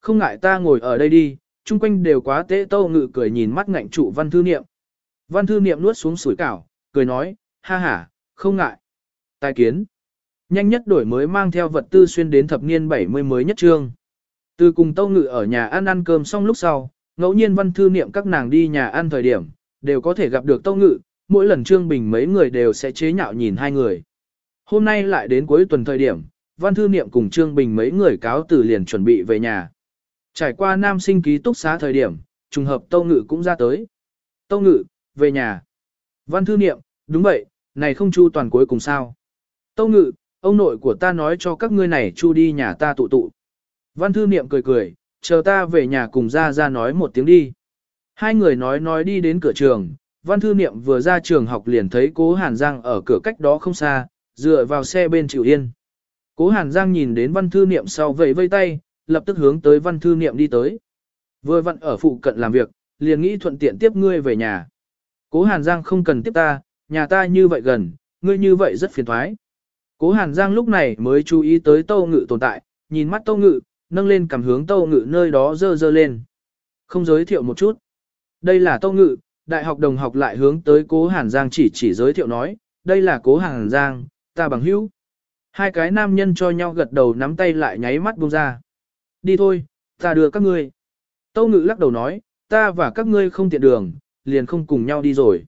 Không ngại ta ngồi ở đây đi, chung quanh đều quá tế tâu ngự cười nhìn mắt ngạnh trụ văn thư niệm. Văn thư niệm nuốt xuống sủi cảo, cười nói, ha ha, không ngại. Tài kiến. Nhanh nhất đổi mới mang theo vật tư xuyên đến thập niên 70 mới nhất trương. Từ cùng tâu ngự ở nhà ăn ăn cơm xong lúc sau, ngẫu nhiên văn thư niệm các nàng đi nhà ăn thời điểm, đều có thể gặp được tâu ngự, mỗi lần trương bình mấy người đều sẽ chế nhạo nhìn hai người. Hôm nay lại đến cuối tuần thời điểm, văn thư niệm cùng trương bình mấy người cáo từ liền chuẩn bị về nhà. Trải qua nam sinh ký túc xá thời điểm, trùng hợp tâu ngự cũng ra tới. Tâu ngự, về nhà. Văn thư niệm, đúng vậy, này không chu toàn cuối cùng sao. Tâu ngự, ông nội của ta nói cho các ngươi này chu đi nhà ta tụ tụ. Văn thư niệm cười cười, chờ ta về nhà cùng ra ra nói một tiếng đi. Hai người nói nói đi đến cửa trường, văn thư niệm vừa ra trường học liền thấy cố Hàn Giang ở cửa cách đó không xa, dựa vào xe bên chịu yên. Cố Hàn Giang nhìn đến văn thư niệm sau vẫy vây tay, lập tức hướng tới văn thư niệm đi tới. Vừa vặn ở phụ cận làm việc, liền nghĩ thuận tiện tiếp ngươi về nhà. Cố Hàn Giang không cần tiếp ta, nhà ta như vậy gần, ngươi như vậy rất phiền thoái. Cố Hàn Giang lúc này mới chú ý tới Tâu Ngự tồn tại, nhìn mắt Tâu Ngự, nâng lên cảm hướng Tâu Ngự nơi đó dơ dơ lên. Không giới thiệu một chút. Đây là Tâu Ngự, đại học đồng học lại hướng tới Cố Hàn Giang chỉ chỉ giới thiệu nói, đây là Cố Hàn Giang, ta bằng hữu. Hai cái nam nhân cho nhau gật đầu nắm tay lại nháy mắt buông ra. Đi thôi, ta đưa các ngươi. Tâu Ngự lắc đầu nói, ta và các ngươi không tiện đường, liền không cùng nhau đi rồi.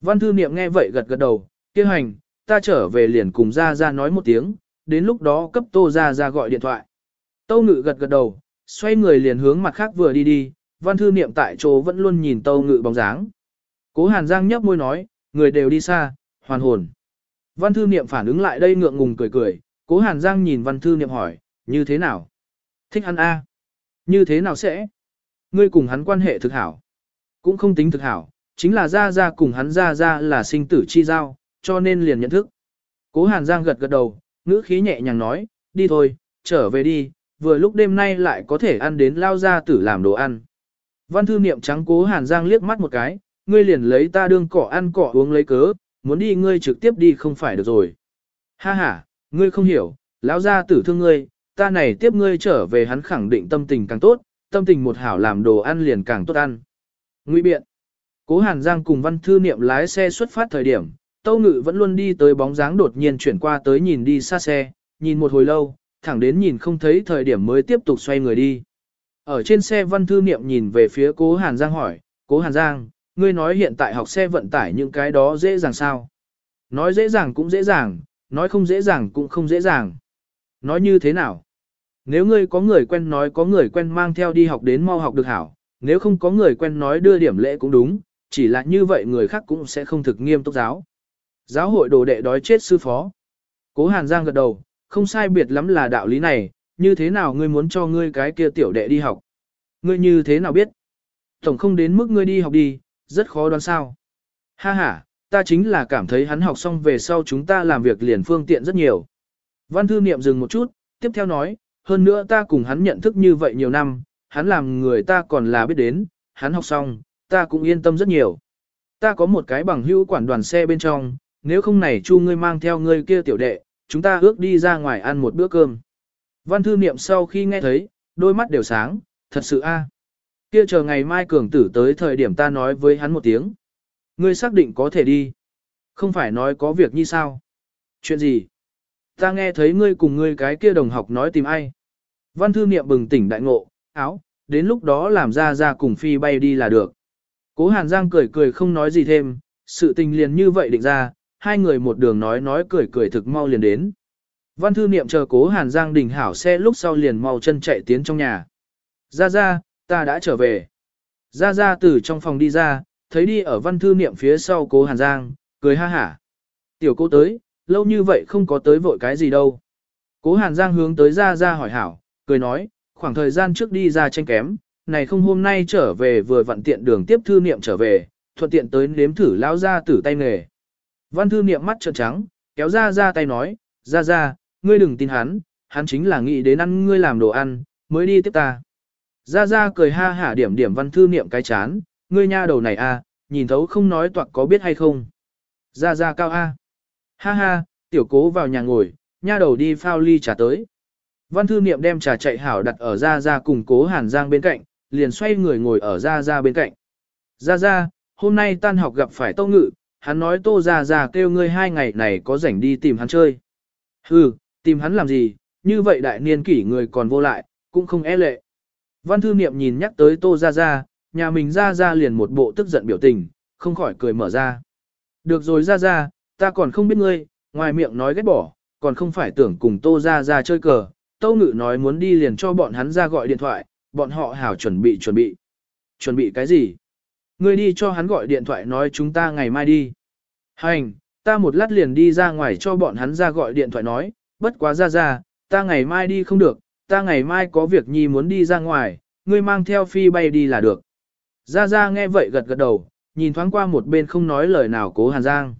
Văn thư niệm nghe vậy gật gật đầu, kia hành, ta trở về liền cùng ra ra nói một tiếng, đến lúc đó cấp tô ra ra gọi điện thoại. Tâu ngự gật gật đầu, xoay người liền hướng mặt khác vừa đi đi, văn thư niệm tại chỗ vẫn luôn nhìn tâu ngự bóng dáng. Cố hàn giang nhấp môi nói, người đều đi xa, hoàn hồn. Văn thư niệm phản ứng lại đây ngượng ngùng cười cười, cố hàn giang nhìn văn thư niệm hỏi, như thế nào? Thích hắn A. Như thế nào sẽ? Ngươi cùng hắn quan hệ thực hảo. Cũng không tính thực hảo, chính là ra ra cùng hắn ra ra là sinh tử chi giao, cho nên liền nhận thức. Cố Hàn Giang gật gật đầu, ngữ khí nhẹ nhàng nói, đi thôi, trở về đi, vừa lúc đêm nay lại có thể ăn đến lao ra tử làm đồ ăn. Văn thư niệm trắng Cố Hàn Giang liếc mắt một cái, ngươi liền lấy ta đương cỏ ăn cỏ uống lấy cớ, muốn đi ngươi trực tiếp đi không phải được rồi. Ha ha, ngươi không hiểu, lão gia tử thương ngươi, ta này tiếp ngươi trở về hắn khẳng định tâm tình càng tốt, tâm tình một hảo làm đồ ăn liền càng tốt ăn. Ngụy biện. Cố Hàn Giang cùng Văn Thư Niệm lái xe xuất phát thời điểm, Tâu Ngự vẫn luôn đi tới bóng dáng đột nhiên chuyển qua tới nhìn đi xa xe, nhìn một hồi lâu, thẳng đến nhìn không thấy thời điểm mới tiếp tục xoay người đi. Ở trên xe Văn Thư Niệm nhìn về phía Cố Hàn Giang hỏi, Cố Hàn Giang, ngươi nói hiện tại học xe vận tải những cái đó dễ dàng sao? Nói dễ dàng cũng dễ dàng, nói không dễ dàng cũng không dễ dàng. Nói như thế nào? Nếu ngươi có người quen nói có người quen mang theo đi học đến mau học được hảo, nếu không có người quen nói đưa điểm lễ cũng đúng, chỉ là như vậy người khác cũng sẽ không thực nghiêm túc giáo. Giáo hội đồ đệ đói chết sư phó. Cố Hàn Giang gật đầu, không sai biệt lắm là đạo lý này, như thế nào ngươi muốn cho ngươi cái kia tiểu đệ đi học? Ngươi như thế nào biết? Tổng không đến mức ngươi đi học đi, rất khó đoán sao. Ha ha, ta chính là cảm thấy hắn học xong về sau chúng ta làm việc liền phương tiện rất nhiều. Văn thư niệm dừng một chút, tiếp theo nói, hơn nữa ta cùng hắn nhận thức như vậy nhiều năm, hắn làm người ta còn là biết đến, hắn học xong, ta cũng yên tâm rất nhiều. Ta có một cái bằng hữu quản đoàn xe bên trong, nếu không này chu ngươi mang theo ngươi kia tiểu đệ, chúng ta ước đi ra ngoài ăn một bữa cơm. Văn thư niệm sau khi nghe thấy, đôi mắt đều sáng, thật sự a. À? Kia chờ ngày mai cường tử tới thời điểm ta nói với hắn một tiếng. Ngươi xác định có thể đi. Không phải nói có việc như sao. Chuyện gì? Ta nghe thấy ngươi cùng ngươi cái kia đồng học nói tìm ai. Văn thư niệm bừng tỉnh đại ngộ, áo, đến lúc đó làm ra ra cùng phi bay đi là được. Cố Hàn Giang cười cười không nói gì thêm, sự tình liền như vậy định ra, hai người một đường nói nói cười cười thực mau liền đến. Văn thư niệm chờ cố Hàn Giang đình hảo xe lúc sau liền mau chân chạy tiến trong nhà. Ra ra, ta đã trở về. Ra ra từ trong phòng đi ra, thấy đi ở văn thư niệm phía sau cố Hàn Giang, cười ha hả. Tiểu cô tới, lâu như vậy không có tới vội cái gì đâu. Cố Hàn Giang hướng tới ra ra hỏi hảo, cười nói, khoảng thời gian trước đi ra tranh kém, này không hôm nay trở về vừa vận tiện đường tiếp thư niệm trở về, thuận tiện tới nếm thử lao ra tử tay nghề. Văn thư niệm mắt trợn trắng, kéo ra ra tay nói, ra ra, ngươi đừng tin hắn, hắn chính là nghĩ đến ăn ngươi làm đồ ăn, mới đi tiếp ta. Ra ra cười ha hả điểm điểm văn thư niệm cái chán, ngươi nha đầu này a, à, nhìn thấu không nói toạc có biết hay không. Ra ra cao a. Ha ha, tiểu cố vào nhà ngồi, nha đầu đi phao ly trà tới. Văn thư niệm đem trà chạy hảo đặt ở ra ra cùng cố hàn giang bên cạnh, liền xoay người ngồi ở ra ra bên cạnh. Ra ra, hôm nay tan học gặp phải Tô Ngự, hắn nói Tô ra ra kêu ngươi hai ngày này có rảnh đi tìm hắn chơi. Hừ, tìm hắn làm gì, như vậy đại niên kỷ người còn vô lại, cũng không e lệ. Văn thư niệm nhìn nhắc tới Tô ra ra, nhà mình ra ra liền một bộ tức giận biểu tình, không khỏi cười mở ra. Được rồi ra ra, ta còn không biết ngươi, ngoài miệng nói ghét bỏ, còn không phải tưởng cùng Tô ra ra chơi cờ. Tô Ngự nói muốn đi liền cho bọn hắn ra gọi điện thoại, bọn họ hảo chuẩn bị chuẩn bị. Chuẩn bị cái gì? Ngươi đi cho hắn gọi điện thoại nói chúng ta ngày mai đi. Hành, ta một lát liền đi ra ngoài cho bọn hắn ra gọi điện thoại nói, bất quá ra ra, ta ngày mai đi không được, ta ngày mai có việc nhi muốn đi ra ngoài, ngươi mang theo phi bay đi là được. Ra ra nghe vậy gật gật đầu, nhìn thoáng qua một bên không nói lời nào cố Hàn Giang.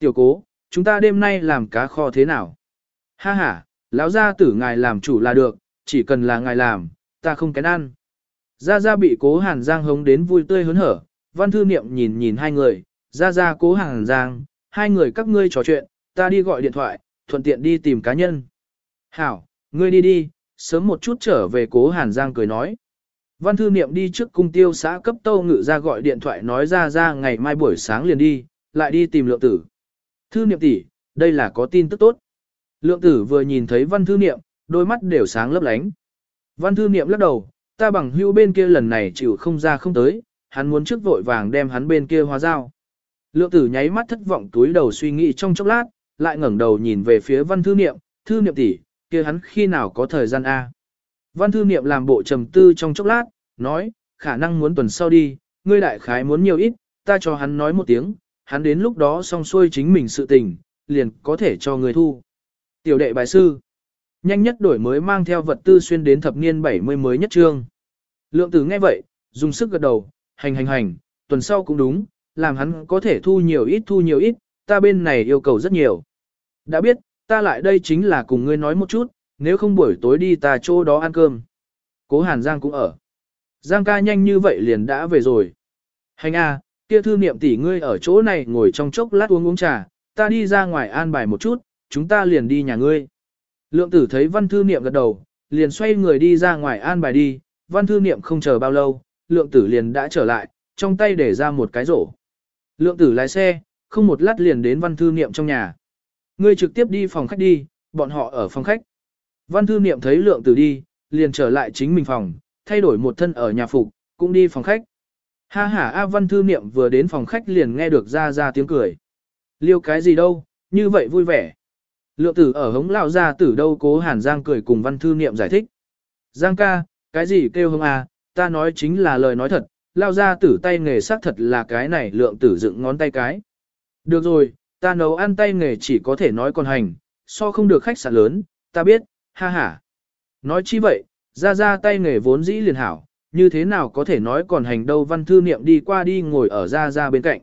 Tiểu cố, chúng ta đêm nay làm cá kho thế nào? Ha ha, lão gia tử ngài làm chủ là được, chỉ cần là ngài làm, ta không kén ăn. Gia Gia bị cố Hàn Giang hống đến vui tươi hớn hở, văn thư niệm nhìn nhìn hai người, Gia Gia cố Hàn Giang, hai người các ngươi trò chuyện, ta đi gọi điện thoại, thuận tiện đi tìm cá nhân. Hảo, ngươi đi đi, sớm một chút trở về cố Hàn Giang cười nói. Văn thư niệm đi trước cung tiêu xã cấp tâu ngự ra gọi điện thoại nói ra ra ngày mai buổi sáng liền đi, lại đi tìm lượng tử. Thư niệm tỷ, đây là có tin tức tốt. Lượng tử vừa nhìn thấy văn thư niệm, đôi mắt đều sáng lấp lánh. Văn thư niệm lắc đầu, ta bằng hưu bên kia lần này chịu không ra không tới, hắn muốn trước vội vàng đem hắn bên kia hóa giao. Lượng tử nháy mắt thất vọng túi đầu suy nghĩ trong chốc lát, lại ngẩng đầu nhìn về phía văn thư niệm, thư niệm tỷ, kia hắn khi nào có thời gian A. Văn thư niệm làm bộ trầm tư trong chốc lát, nói, khả năng muốn tuần sau đi, ngươi đại khái muốn nhiều ít, ta cho hắn nói một tiếng, hắn đến lúc đó xong xuôi chính mình sự tình, liền có thể cho người thu. Tiểu đệ bài sư, nhanh nhất đổi mới mang theo vật tư xuyên đến thập niên 70 mới nhất trương. Lượng tử nghe vậy, dùng sức gật đầu, hành hành hành, tuần sau cũng đúng, làm hắn có thể thu nhiều ít thu nhiều ít, ta bên này yêu cầu rất nhiều. Đã biết, ta lại đây chính là cùng ngươi nói một chút, nếu không buổi tối đi ta chỗ đó ăn cơm. Cố Hàn Giang cũng ở. Giang ca nhanh như vậy liền đã về rồi. Hành a, kia thư niệm tỷ ngươi ở chỗ này ngồi trong chốc lát uống uống trà, ta đi ra ngoài an bài một chút, chúng ta liền đi nhà ngươi. Lượng tử thấy văn thư niệm gật đầu, liền xoay người đi ra ngoài an bài đi, văn thư niệm không chờ bao lâu, lượng tử liền đã trở lại, trong tay để ra một cái rổ. Lượng tử lái xe, không một lát liền đến văn thư niệm trong nhà. Ngươi trực tiếp đi phòng khách đi, bọn họ ở phòng khách. Văn thư niệm thấy lượng tử đi, liền trở lại chính mình phòng, thay đổi một thân ở nhà phục, cũng đi phòng khách. Ha ha A văn thư niệm vừa đến phòng khách liền nghe được ra ra tiếng cười. Liêu cái gì đâu, như vậy vui vẻ. Lượng tử ở hống lão ra tử đâu cố hàn giang cười cùng văn thư niệm giải thích. Giang ca, cái gì kêu hông à, ta nói chính là lời nói thật, lao ra tử tay nghề xác thật là cái này lượng tử dựng ngón tay cái. Được rồi, ta nấu ăn tay nghề chỉ có thể nói còn hành, so không được khách sạn lớn, ta biết, ha ha. Nói chi vậy, ra ra tay nghề vốn dĩ liền hảo, như thế nào có thể nói còn hành đâu văn thư niệm đi qua đi ngồi ở ra ra bên cạnh.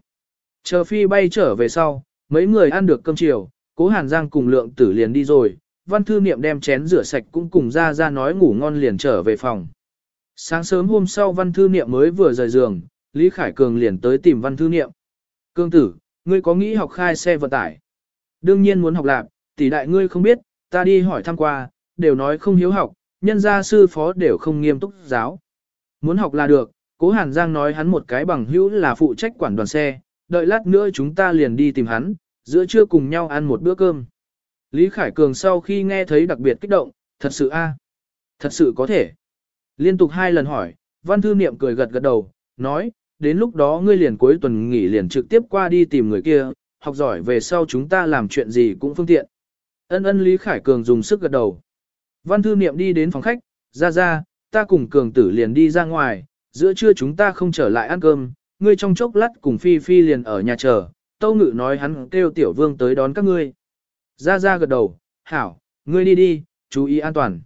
Chờ phi bay trở về sau, mấy người ăn được cơm chiều, cố hàn giang cùng lượng tử liền đi rồi, văn thư niệm đem chén rửa sạch cũng cùng ra ra nói ngủ ngon liền trở về phòng. Sáng sớm hôm sau văn thư niệm mới vừa rời giường, Lý Khải Cường liền tới tìm văn thư niệm. Cương tử, ngươi có nghĩ học khai xe vận tải? Đương nhiên muốn học lạc, tỷ đại ngươi không biết, ta đi hỏi thăm qua, đều nói không hiếu học, nhân gia sư phó đều không nghiêm túc giáo. Muốn học là được, cố Hàn Giang nói hắn một cái bằng hữu là phụ trách quản đoàn xe, đợi lát nữa chúng ta liền đi tìm hắn, giữa trưa cùng nhau ăn một bữa cơm. Lý Khải Cường sau khi nghe thấy đặc biệt kích động, thật sự a, Thật sự có thể. Liên tục hai lần hỏi, văn thư niệm cười gật gật đầu, nói, đến lúc đó ngươi liền cuối tuần nghỉ liền trực tiếp qua đi tìm người kia, học giỏi về sau chúng ta làm chuyện gì cũng phương tiện. Ân ân Lý Khải Cường dùng sức gật đầu. Văn thư niệm đi đến phòng khách, ra ra, ta cùng Cường tử liền đi ra ngoài, giữa trưa chúng ta không trở lại ăn cơm, ngươi trong chốc lát cùng Phi Phi liền ở nhà chờ, Tâu Ngự nói hắn kêu Tiểu Vương tới đón các ngươi. Ra ra gật đầu, hảo, ngươi đi đi, chú ý an toàn.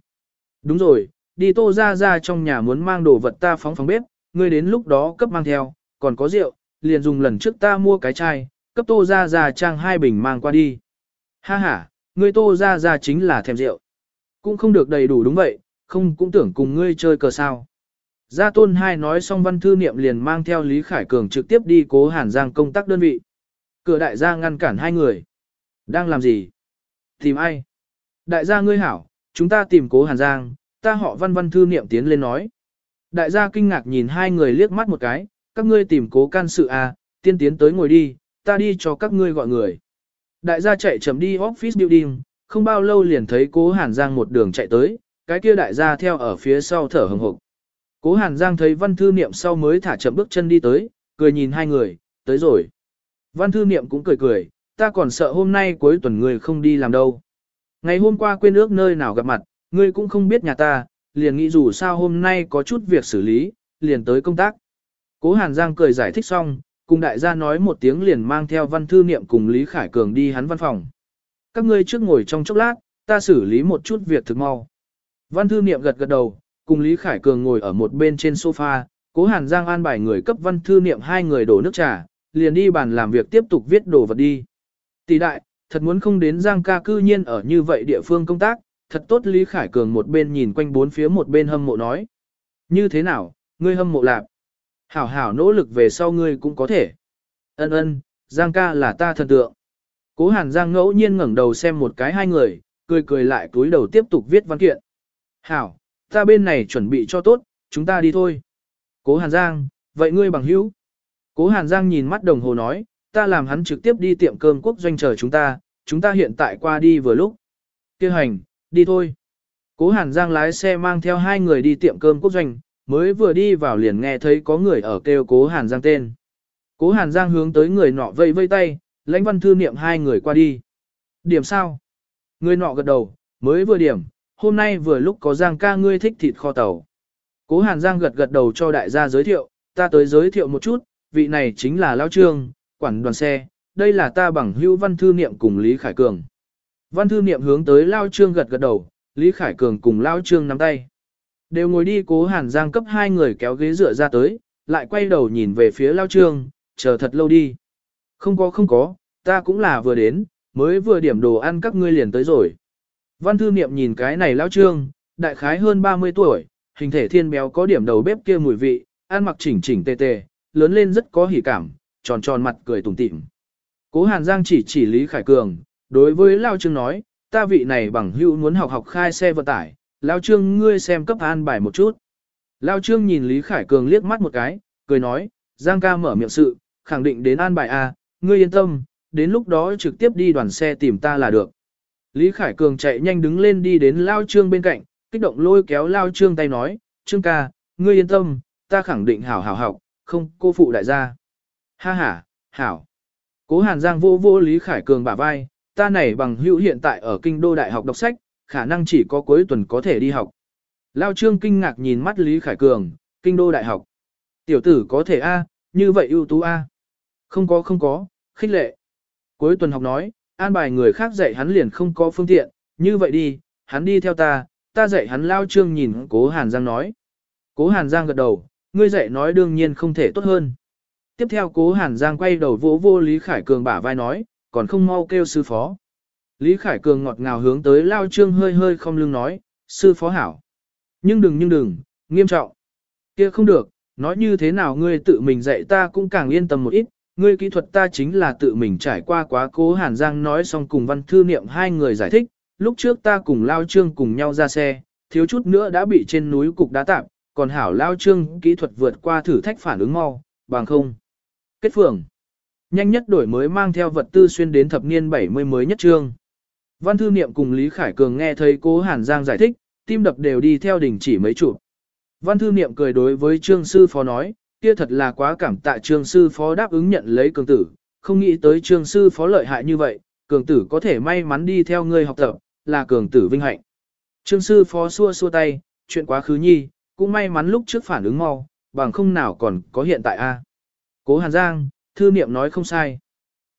Đúng rồi, đi tô ra ra trong nhà muốn mang đồ vật ta phóng phóng bếp, ngươi đến lúc đó cấp mang theo, còn có rượu, liền dùng lần trước ta mua cái chai, cấp tô ra ra trang hai bình mang qua đi. Ha ha, ngươi tô ra ra chính là thèm rượu. Cũng không được đầy đủ đúng vậy, không cũng tưởng cùng ngươi chơi cờ sao. Gia tôn hai nói xong văn thư niệm liền mang theo Lý Khải Cường trực tiếp đi cố Hàn Giang công tác đơn vị. Cửa đại gia ngăn cản hai người. Đang làm gì? Tìm ai? Đại gia ngươi hảo, chúng ta tìm cố Hàn Giang, ta họ văn văn thư niệm tiến lên nói. Đại gia kinh ngạc nhìn hai người liếc mắt một cái, các ngươi tìm cố can sự à, tiên tiến tới ngồi đi, ta đi cho các ngươi gọi người. Đại gia chạy chậm đi office building, không bao lâu liền thấy cố Hàn Giang một đường chạy tới, cái kia đại gia theo ở phía sau thở hừng hực. Cố Hàn Giang thấy văn thư niệm sau mới thả chậm bước chân đi tới, cười nhìn hai người, tới rồi. Văn thư niệm cũng cười cười, ta còn sợ hôm nay cuối tuần người không đi làm đâu. Ngày hôm qua quên ước nơi nào gặp mặt, ngươi cũng không biết nhà ta, liền nghĩ dù sao hôm nay có chút việc xử lý, liền tới công tác. Cố Hàn Giang cười giải thích xong, cùng đại gia nói một tiếng liền mang theo văn thư niệm cùng Lý Khải Cường đi hắn văn phòng. Các ngươi trước ngồi trong chốc lát, ta xử lý một chút việc thực mau. Văn thư niệm gật gật đầu, cùng Lý Khải Cường ngồi ở một bên trên sofa, cố Hàn Giang an bài người cấp văn thư niệm hai người đổ nước trà, liền đi bàn làm việc tiếp tục viết đồ vật đi. Tỷ đại, thật muốn không đến Giang ca cư nhiên ở như vậy địa phương công tác, thật tốt Lý Khải Cường một bên nhìn quanh bốn phía một bên hâm mộ nói. Như thế nào, ngươi hâm mộ lạc. Hảo hảo nỗ lực về sau ngươi cũng có thể. Ân ân, Giang ca là ta thần tượng. Cố Hàn Giang ngẫu nhiên ngẩng đầu xem một cái hai người, cười cười lại túi đầu tiếp tục viết văn kiện. Hảo, ta bên này chuẩn bị cho tốt, chúng ta đi thôi. Cố Hàn Giang, vậy ngươi bằng hữu? Cố Hàn Giang nhìn mắt đồng hồ nói, ta làm hắn trực tiếp đi tiệm cơm quốc doanh chờ chúng ta, chúng ta hiện tại qua đi vừa lúc. Kêu hành, đi thôi. Cố Hàn Giang lái xe mang theo hai người đi tiệm cơm quốc doanh, mới vừa đi vào liền nghe thấy có người ở kêu Cố Hàn Giang tên. Cố Hàn Giang hướng tới người nọ vây vây tay, lãnh văn thư niệm hai người qua đi. Điểm sao? Người nọ gật đầu, mới vừa điểm, hôm nay vừa lúc có Giang ca ngươi thích thịt kho tàu. Cố Hàn Giang gật gật đầu cho đại gia giới thiệu, ta tới giới thiệu một chút, vị này chính là Lao Trương, quản đoàn xe, đây là ta bằng hữu văn thư niệm cùng Lý Khải Cường. Văn thư niệm hướng tới Lao Trương gật gật đầu, Lý Khải Cường cùng Lao Trương nắm tay. Đều ngồi đi cố Hàn Giang cấp hai người kéo ghế dựa ra tới, lại quay đầu nhìn về phía Lao Trương, chờ thật lâu đi. Không có không có, ta cũng là vừa đến, mới vừa điểm đồ ăn các ngươi liền tới rồi. Văn thư niệm nhìn cái này Lão Trương, đại khái hơn 30 tuổi, hình thể thiên béo có điểm đầu bếp kia mùi vị, ăn mặc chỉnh chỉnh tề tề, lớn lên rất có hỉ cảm, tròn tròn mặt cười tủm tỉm. Cố Hàn Giang chỉ chỉ Lý Khải Cường, đối với Lão Trương nói, ta vị này bằng hữu muốn học học khai xe vận tải, Lão Trương ngươi xem cấp an bài một chút. Lão Trương nhìn Lý Khải Cường liếc mắt một cái, cười nói, Giang ca mở miệng sự, khẳng định đến an bài A, ngươi yên tâm, đến lúc đó trực tiếp đi đoàn xe tìm ta là được. Lý Khải Cường chạy nhanh đứng lên đi đến Lao Trương bên cạnh, kích động lôi kéo Lao Trương tay nói, Trương ca, ngươi yên tâm, ta khẳng định hảo hảo học, không cô phụ đại gia. Ha ha, hảo. Cố Hàn Giang vô vô Lý Khải Cường bả vai, ta này bằng hữu hiện tại ở kinh đô đại học đọc sách, khả năng chỉ có cuối tuần có thể đi học. Lao Trương kinh ngạc nhìn mắt Lý Khải Cường, kinh đô đại học. Tiểu tử có thể A, như vậy ưu tú A. Không có không có, khích lệ. Cuối tuần học nói, an bài người khác dạy hắn liền không có phương tiện, như vậy đi, hắn đi theo ta, ta dạy hắn Lao Trương nhìn cố Hàn Giang nói. Cố Hàn Giang gật đầu, ngươi dạy nói đương nhiên không thể tốt hơn. Tiếp theo cố Hàn Giang quay đầu vỗ vô Lý Khải Cường bả vai nói, còn không mau kêu sư phó. Lý Khải Cường ngọt ngào hướng tới Lao Trương hơi hơi không lưng nói, sư phó hảo. Nhưng đừng nhưng đừng, nghiêm trọng. kia không được, nói như thế nào ngươi tự mình dạy ta cũng càng yên tâm một ít, ngươi kỹ thuật ta chính là tự mình trải qua quá cố Hàn Giang nói xong cùng văn thư niệm hai người giải thích, lúc trước ta cùng Lao Trương cùng nhau ra xe, thiếu chút nữa đã bị trên núi cục đá tạp, còn hảo Lao Trương kỹ thuật vượt qua thử thách phản ứng mau, bằng không. Kết phường. Nhanh nhất đổi mới mang theo vật tư xuyên đến thập niên 70 mới nhất trương. Văn thư niệm cùng Lý Khải Cường nghe thấy cố Hàn Giang giải thích, tim đập đều đi theo đỉnh chỉ mấy chụp. Văn thư niệm cười đối với trương sư phó nói, kia thật là quá cảm tạ trương sư phó đáp ứng nhận lấy cường tử, không nghĩ tới trương sư phó lợi hại như vậy, cường tử có thể may mắn đi theo ngươi học tập, là cường tử vinh hạnh. Trương sư phó xua xua tay, chuyện quá khứ nhi, cũng may mắn lúc trước phản ứng mau, bằng không nào còn có hiện tại a. Cố Hàn Giang, thư niệm nói không sai.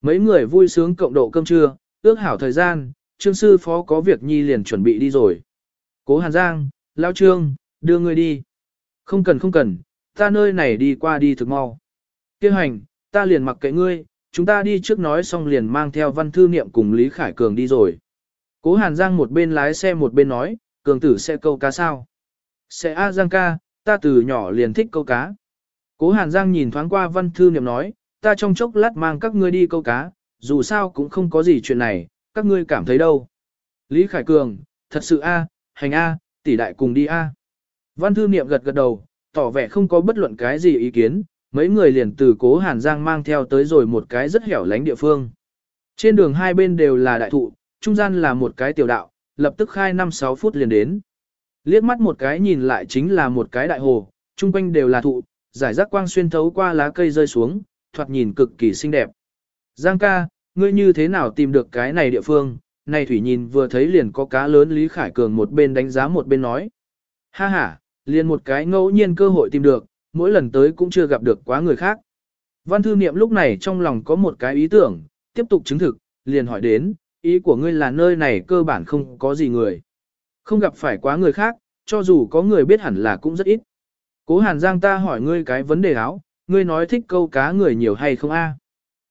Mấy người vui sướng cộng độ cơm trưa, ước hảo thời gian, trương sư phó có việc nhi liền chuẩn bị đi rồi. Cố Hàn Giang, Lão trương, đưa người đi. Không cần không cần, ta nơi này đi qua đi thực mau. Kêu hành, ta liền mặc kệ ngươi, chúng ta đi trước nói xong liền mang theo văn thư niệm cùng Lý Khải Cường đi rồi. Cố Hàn Giang một bên lái xe một bên nói, Cường tử sẽ câu cá sao? Sẽ A Giang ca, ta từ nhỏ liền thích câu cá. Cố Hàn Giang nhìn thoáng qua văn thư niệm nói, ta trong chốc lát mang các ngươi đi câu cá, dù sao cũng không có gì chuyện này, các ngươi cảm thấy đâu. Lý Khải Cường, thật sự a, hành A, tỷ đại cùng đi A. Văn thư niệm gật gật đầu, tỏ vẻ không có bất luận cái gì ý kiến, mấy người liền từ cố Hàn Giang mang theo tới rồi một cái rất hẻo lánh địa phương. Trên đường hai bên đều là đại thụ, trung gian là một cái tiểu đạo, lập tức khai 5-6 phút liền đến. Liếc mắt một cái nhìn lại chính là một cái đại hồ, trung quanh đều là thụ, giải rác quang xuyên thấu qua lá cây rơi xuống, thoạt nhìn cực kỳ xinh đẹp. Giang ca, ngươi như thế nào tìm được cái này địa phương? Này Thủy nhìn vừa thấy liền có cá lớn Lý Khải Cường một bên đánh giá một bên nói. Ha ha, liền một cái ngẫu nhiên cơ hội tìm được, mỗi lần tới cũng chưa gặp được quá người khác. Văn thư niệm lúc này trong lòng có một cái ý tưởng, tiếp tục chứng thực, liền hỏi đến, ý của ngươi là nơi này cơ bản không có gì người. Không gặp phải quá người khác, cho dù có người biết hẳn là cũng rất ít. Cố Hàn Giang ta hỏi ngươi cái vấn đề áo, ngươi nói thích câu cá người nhiều hay không a?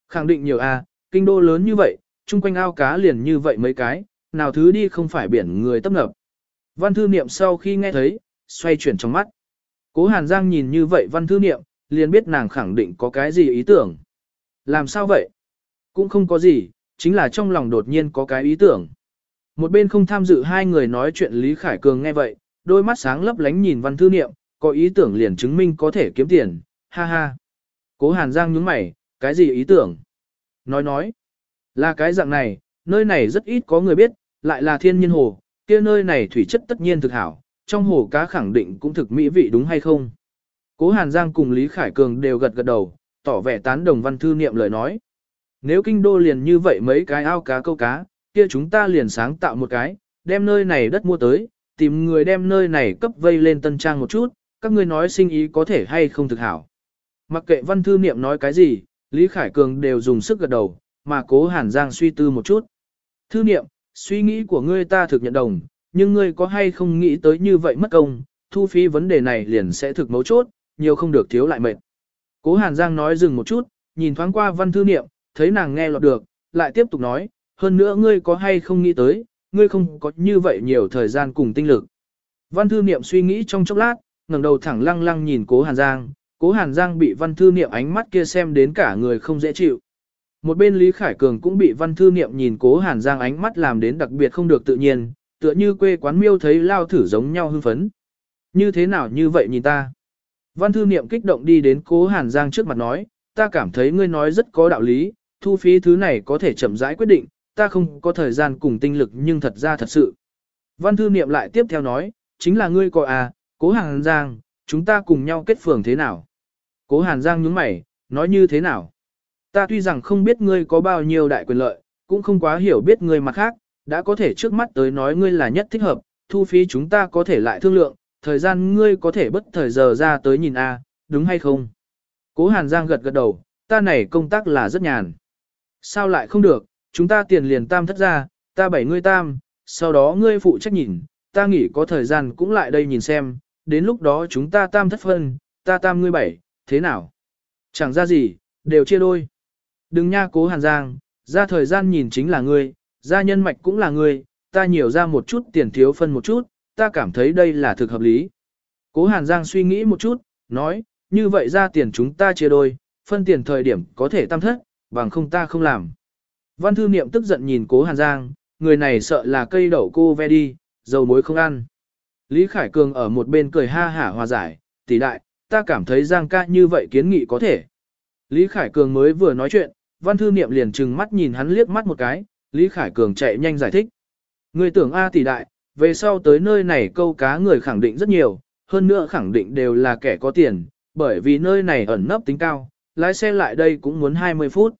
Khẳng định nhiều a, kinh đô lớn như vậy, chung quanh ao cá liền như vậy mấy cái, nào thứ đi không phải biển người tấp nập. Văn thư niệm sau khi nghe thấy, xoay chuyển trong mắt. Cố Hàn Giang nhìn như vậy văn thư niệm, liền biết nàng khẳng định có cái gì ý tưởng. Làm sao vậy? Cũng không có gì, chính là trong lòng đột nhiên có cái ý tưởng. Một bên không tham dự hai người nói chuyện Lý Khải Cường nghe vậy, đôi mắt sáng lấp lánh nhìn văn thư niệm, có ý tưởng liền chứng minh có thể kiếm tiền, ha ha. Cố Hàn Giang nhướng mày, cái gì ý tưởng? Nói nói, là cái dạng này, nơi này rất ít có người biết, lại là thiên nhiên hồ, kia nơi này thủy chất tất nhiên thực hảo, trong hồ cá khẳng định cũng thực mỹ vị đúng hay không? Cố Hàn Giang cùng Lý Khải Cường đều gật gật đầu, tỏ vẻ tán đồng văn thư niệm lời nói. Nếu kinh đô liền như vậy mấy cái ao cá câu cá, kia chúng ta liền sáng tạo một cái, đem nơi này đất mua tới, tìm người đem nơi này cấp vây lên tân trang một chút, các ngươi nói sinh ý có thể hay không thực hảo. Mặc kệ văn thư niệm nói cái gì, Lý Khải Cường đều dùng sức gật đầu, mà cố Hàn Giang suy tư một chút. Thư niệm, suy nghĩ của ngươi ta thực nhận đồng, nhưng ngươi có hay không nghĩ tới như vậy mất công, thu phí vấn đề này liền sẽ thực mấu chốt, nhiều không được thiếu lại mệt. Cố Hàn Giang nói dừng một chút, nhìn thoáng qua văn thư niệm, thấy nàng nghe lọt được, lại tiếp tục nói, hơn nữa ngươi có hay không nghĩ tới, ngươi không có như vậy nhiều thời gian cùng tinh lực. Văn thư niệm suy nghĩ trong chốc lát, ngẩng đầu thẳng lăng lăng nhìn cố Hàn Giang, cố Hàn Giang bị văn thư niệm ánh mắt kia xem đến cả người không dễ chịu. Một bên Lý Khải Cường cũng bị văn thư niệm nhìn cố Hàn Giang ánh mắt làm đến đặc biệt không được tự nhiên, tựa như quê quán miêu thấy lao thử giống nhau hưng phấn. Như thế nào như vậy nhìn ta? Văn thư niệm kích động đi đến cố Hàn Giang trước mặt nói, ta cảm thấy ngươi nói rất có đạo lý, thu phí thứ này có thể chậm rãi quyết định, ta không có thời gian cùng tinh lực nhưng thật ra thật sự. Văn thư niệm lại tiếp theo nói, chính là ngươi coi à, cố Hàn Giang, chúng ta cùng nhau kết phường thế nào? Cố Hàn Giang nhướng mày, nói như thế nào? Ta tuy rằng không biết ngươi có bao nhiêu đại quyền lợi, cũng không quá hiểu biết ngươi mặt khác, đã có thể trước mắt tới nói ngươi là nhất thích hợp, thu phí chúng ta có thể lại thương lượng, thời gian ngươi có thể bất thời giờ ra tới nhìn a, đúng hay không? Cố Hàn Giang gật gật đầu, ta này công tác là rất nhàn. Sao lại không được, chúng ta tiền liền tam thất ra, ta bảy ngươi tam, sau đó ngươi phụ trách nhìn, ta nghỉ có thời gian cũng lại đây nhìn xem, đến lúc đó chúng ta tam thất phân, ta tam ngươi bảy, thế nào? Chẳng ra gì, đều chia đôi. Đừng nha cố Hàn Giang, ra thời gian nhìn chính là ngươi, gia nhân mạch cũng là người, ta nhiều ra một chút tiền thiếu phân một chút, ta cảm thấy đây là thực hợp lý. Cố Hàn Giang suy nghĩ một chút, nói, như vậy ra tiền chúng ta chia đôi, phân tiền thời điểm có thể tam thất, bằng không ta không làm. Văn thư niệm tức giận nhìn cố Hàn Giang, người này sợ là cây đậu cô ve đi, dầu muối không ăn. Lý Khải Cường ở một bên cười ha hả hòa giải, tỷ đại, ta cảm thấy Giang ca như vậy kiến nghị có thể. Lý Khải Cường mới vừa nói chuyện, văn thư niệm liền trừng mắt nhìn hắn liếc mắt một cái, Lý Khải Cường chạy nhanh giải thích. Người tưởng A tỷ đại, về sau tới nơi này câu cá người khẳng định rất nhiều, hơn nữa khẳng định đều là kẻ có tiền, bởi vì nơi này ẩn nấp tính cao, lái xe lại đây cũng muốn 20 phút.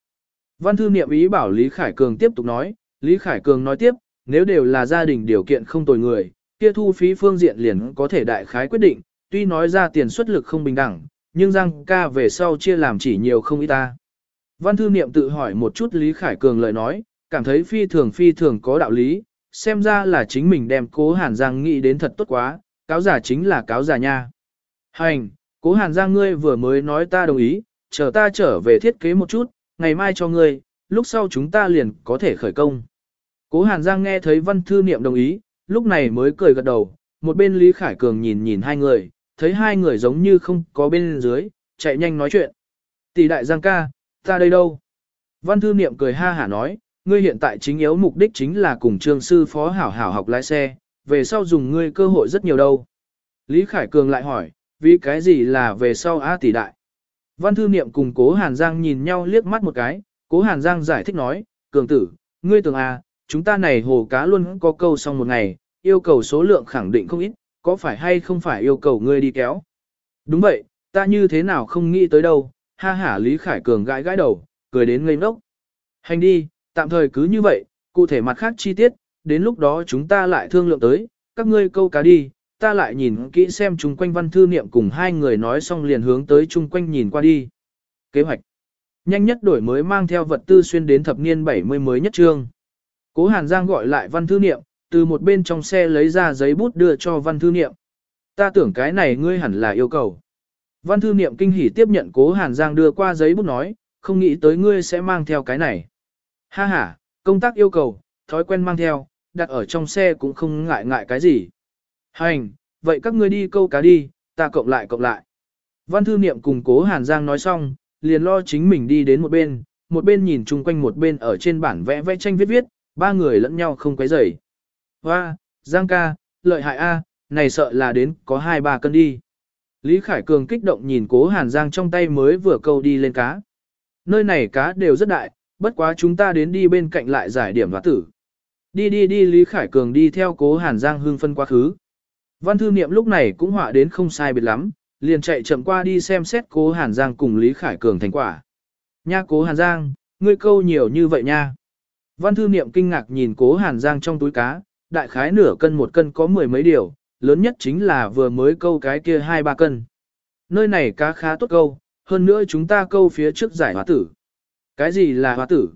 Văn thư niệm ý bảo Lý Khải Cường tiếp tục nói, Lý Khải Cường nói tiếp, nếu đều là gia đình điều kiện không tồi người, kia thu phí phương diện liền có thể đại khái quyết định, tuy nói ra tiền xuất lực không bình đẳng, nhưng Giang ca về sau chia làm chỉ nhiều không ít ta. Văn thư niệm tự hỏi một chút Lý Khải Cường lời nói, cảm thấy phi thường phi thường có đạo lý, xem ra là chính mình đem cố Hàn Giang nghĩ đến thật tốt quá, cáo giả chính là cáo giả nha. Hành, cố Hàn Giang ngươi vừa mới nói ta đồng ý, chờ ta trở về thiết kế một chút, ngày mai cho ngươi, lúc sau chúng ta liền có thể khởi công. Cố Hàn Giang nghe thấy văn thư niệm đồng ý, lúc này mới cười gật đầu, một bên Lý Khải Cường nhìn nhìn hai người, thấy hai người giống như không có bên dưới, chạy nhanh nói chuyện. Tỷ đại Giang ca, ta đây đâu? Văn thư niệm cười ha hả nói, ngươi hiện tại chính yếu mục đích chính là cùng trương sư phó hảo hảo học lái xe, về sau dùng ngươi cơ hội rất nhiều đâu. Lý Khải Cường lại hỏi, vì cái gì là về sau A tỷ đại? Văn thư niệm cùng cố Hàn Giang nhìn nhau liếc mắt một cái, cố Hàn Giang giải thích nói, Cường tử, ngươi tưởng à, chúng ta này hồ cá luôn có câu xong một ngày, yêu cầu số lượng khẳng định không ít, có phải hay không phải yêu cầu ngươi đi kéo? Đúng vậy, ta như thế nào không nghĩ tới đâu, ha hả Lý Khải Cường gãi gãi đầu, cười đến ngây ngốc. Hành đi, tạm thời cứ như vậy, cụ thể mặt khác chi tiết, đến lúc đó chúng ta lại thương lượng tới, các ngươi câu cá đi, ta lại nhìn kỹ xem chung quanh văn thư niệm cùng hai người nói xong liền hướng tới chung quanh nhìn qua đi. Kế hoạch Nhanh nhất đổi mới mang theo vật tư xuyên đến thập niên 70 mới nhất trương. Cố Hàn Giang gọi lại văn thư niệm, từ một bên trong xe lấy ra giấy bút đưa cho văn thư niệm. Ta tưởng cái này ngươi hẳn là yêu cầu. Văn thư niệm kinh hỉ tiếp nhận cố Hàn Giang đưa qua giấy bút nói, không nghĩ tới ngươi sẽ mang theo cái này. Ha ha, công tác yêu cầu, thói quen mang theo, đặt ở trong xe cũng không ngại ngại cái gì. Hành, vậy các ngươi đi câu cá đi, ta cộng lại cộng lại. Văn thư niệm cùng cố Hàn Giang nói xong, liền lo chính mình đi đến một bên, một bên nhìn chung quanh một bên ở trên bản vẽ vẽ tranh viết viết, ba người lẫn nhau không quấy rầy. Hoa, Giang ca, lợi hại a, này sợ là đến có hai ba cân đi. Lý Khải Cường kích động nhìn cố Hàn Giang trong tay mới vừa câu đi lên cá. Nơi này cá đều rất đại, bất quá chúng ta đến đi bên cạnh lại giải điểm hóa tử. Đi đi đi Lý Khải Cường đi theo cố Hàn Giang hương phân quá khứ. Văn thư niệm lúc này cũng họa đến không sai biệt lắm, liền chạy chậm qua đi xem xét cố Hàn Giang cùng Lý Khải Cường thành quả. Nha cố Hàn Giang, ngươi câu nhiều như vậy nha. Văn thư niệm kinh ngạc nhìn cố Hàn Giang trong túi cá, đại khái nửa cân một cân có mười mấy điều, lớn nhất chính là vừa mới câu cái kia hai ba cân. Nơi này cá khá tốt câu, hơn nữa chúng ta câu phía trước giải hóa tử. Cái gì là hóa tử?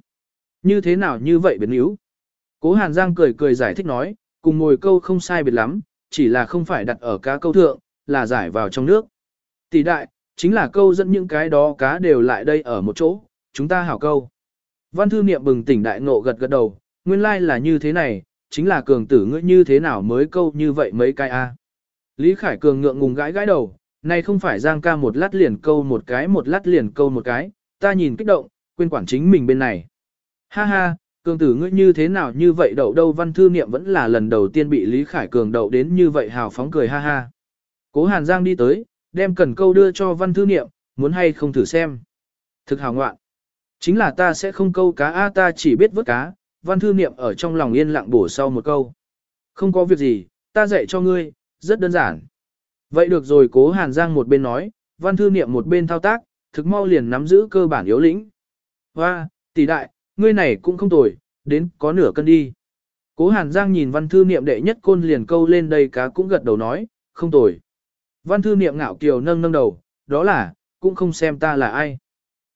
Như thế nào như vậy biến yếu? Cố Hàn Giang cười cười giải thích nói, cùng ngồi câu không sai biệt lắm, chỉ là không phải đặt ở cá câu thượng, là giải vào trong nước. Tỷ đại, chính là câu dẫn những cái đó cá đều lại đây ở một chỗ, chúng ta hảo câu. Văn thư niệm bừng tỉnh đại ngộ gật gật đầu, nguyên lai like là như thế này, chính là cường tử ngươi như thế nào mới câu như vậy mấy cái a? Lý Khải Cường ngượng ngùng gãi gãi đầu, này không phải Giang ca một lát liền câu một cái một lát liền câu một cái, ta nhìn kích động, quên quản chính mình bên này. Ha ha, cường tử ngươi như thế nào như vậy đậu đâu văn thư niệm vẫn là lần đầu tiên bị Lý Khải Cường đậu đến như vậy hào phóng cười ha ha. Cố Hàn Giang đi tới, đem cần câu đưa cho văn thư niệm, muốn hay không thử xem. Thực hào ngoạn. Chính là ta sẽ không câu cá a ta chỉ biết vớt cá, văn thư niệm ở trong lòng yên lặng bổ sau một câu. Không có việc gì, ta dạy cho ngươi, rất đơn giản. Vậy được rồi cố Hàn Giang một bên nói, văn thư niệm một bên thao tác, thực mau liền nắm giữ cơ bản yếu lĩnh. Hoa, tỷ đại, ngươi này cũng không tồi, đến có nửa cân đi. Cố Hàn Giang nhìn văn thư niệm đệ nhất côn liền câu lên đây cá cũng gật đầu nói, không tồi. Văn thư niệm ngạo kiều nâng nâng đầu, đó là, cũng không xem ta là ai.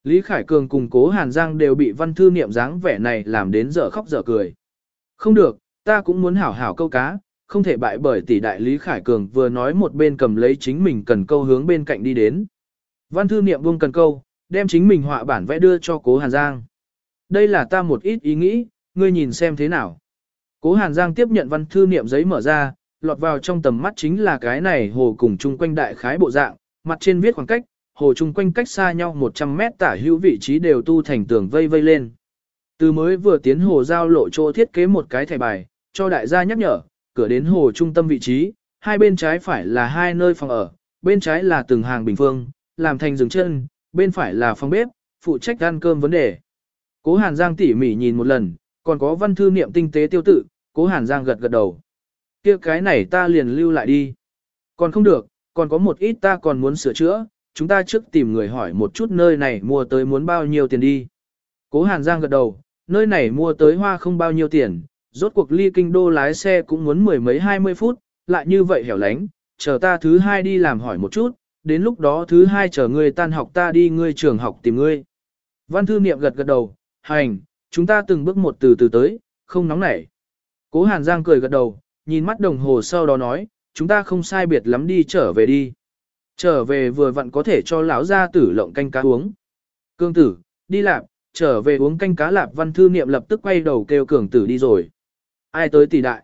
Lý Khải Cường cùng cố Hàn Giang đều bị văn thư niệm dáng vẻ này làm đến dở khóc dở cười. Không được, ta cũng muốn hảo hảo câu cá, không thể bại bởi tỷ đại Lý Khải Cường vừa nói một bên cầm lấy chính mình cần câu hướng bên cạnh đi đến. Văn thư niệm buông cần câu, đem chính mình họa bản vẽ đưa cho cố Hàn Giang. Đây là ta một ít ý nghĩ, ngươi nhìn xem thế nào. Cố Hàn Giang tiếp nhận văn thư niệm giấy mở ra, lọt vào trong tầm mắt chính là cái này hồ cùng chung quanh đại khái bộ dạng, mặt trên viết khoảng cách, hồ chung quanh cách xa nhau 100 mét tả hữu vị trí đều tu thành tường vây vây lên. Từ mới vừa tiến hồ giao lộ chỗ thiết kế một cái thẻ bài, cho đại gia nhắc nhở, cửa đến hồ trung tâm vị trí, hai bên trái phải là hai nơi phòng ở, bên trái là từng hàng bình phương, làm thành rừng chân, bên phải là phòng bếp, phụ trách ăn cơm vấn đề. Cố Hàn Giang tỉ mỉ nhìn một lần, còn có văn thư niệm tinh tế tiêu tự, Cố Hàn Giang gật gật đầu. kia cái này ta liền lưu lại đi. Còn không được, còn có một ít ta còn muốn sửa chữa, chúng ta trước tìm người hỏi một chút nơi này mua tới muốn bao nhiêu tiền đi. Cố Hàn Giang gật đầu, nơi này mua tới hoa không bao nhiêu tiền, rốt cuộc ly kinh đô lái xe cũng muốn mười mấy hai mươi phút, lại như vậy hẻo lánh, chờ ta thứ hai đi làm hỏi một chút, đến lúc đó thứ hai chờ ngươi tan học ta đi ngươi trường học tìm ngươi. Văn thư niệm gật gật đầu, hành, chúng ta từng bước một từ từ tới, không nóng nảy. Cố Hàn Giang cười gật đầu, nhìn mắt đồng hồ sau đó nói, chúng ta không sai biệt lắm đi trở về đi. Trở về vừa vặn có thể cho lão gia tử lộng canh cá uống. Cương tử, đi lạp, trở về uống canh cá lạp văn thư niệm lập tức quay đầu kêu cường tử đi rồi. Ai tới tỷ đại?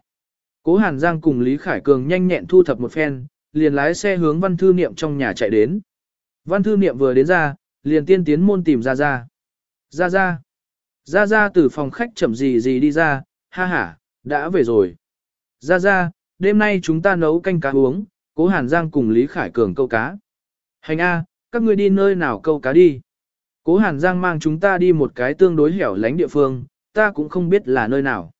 Cố Hàn Giang cùng Lý Khải Cường nhanh nhẹn thu thập một phen, liền lái xe hướng văn thư niệm trong nhà chạy đến. Văn thư niệm vừa đến ra, liền tiên tiến môn tìm ra ra. Ra ra. Ra ra từ phòng khách chậm gì gì đi ra, ha ha, đã về rồi. Ra ra, đêm nay chúng ta nấu canh cá uống, cố Hàn Giang cùng Lý Khải Cường câu cá. Hành A, các ngươi đi nơi nào câu cá đi. Cố Hàn Giang mang chúng ta đi một cái tương đối hẻo lánh địa phương, ta cũng không biết là nơi nào.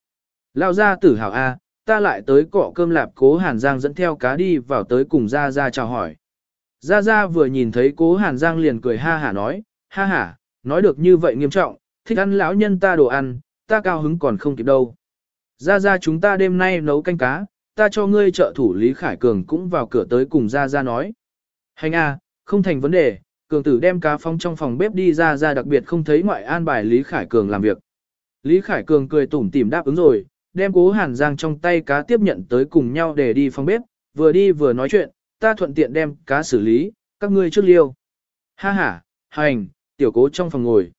Lao ra tử hảo A, ta lại tới cọ cơm lạp cố Hàn Giang dẫn theo cá đi vào tới cùng Gia Gia chào hỏi. Gia Gia vừa nhìn thấy cố Hàn Giang liền cười ha hả nói, ha hả, nói được như vậy nghiêm trọng, thích ăn lão nhân ta đồ ăn, ta cao hứng còn không kịp đâu. Gia Gia chúng ta đêm nay nấu canh cá, ta cho ngươi trợ thủ Lý Khải Cường cũng vào cửa tới cùng Gia Gia nói. Hành a, không thành vấn đề, Cường tử đem cá phong trong phòng bếp đi ra ra đặc biệt không thấy ngoại an bài Lý Khải Cường làm việc. Lý Khải Cường cười tủm tỉm đáp ứng rồi, đem cố hàn giang trong tay cá tiếp nhận tới cùng nhau để đi phòng bếp, vừa đi vừa nói chuyện, ta thuận tiện đem cá xử lý, các ngươi trước liêu. Ha ha, hành, tiểu cố trong phòng ngồi.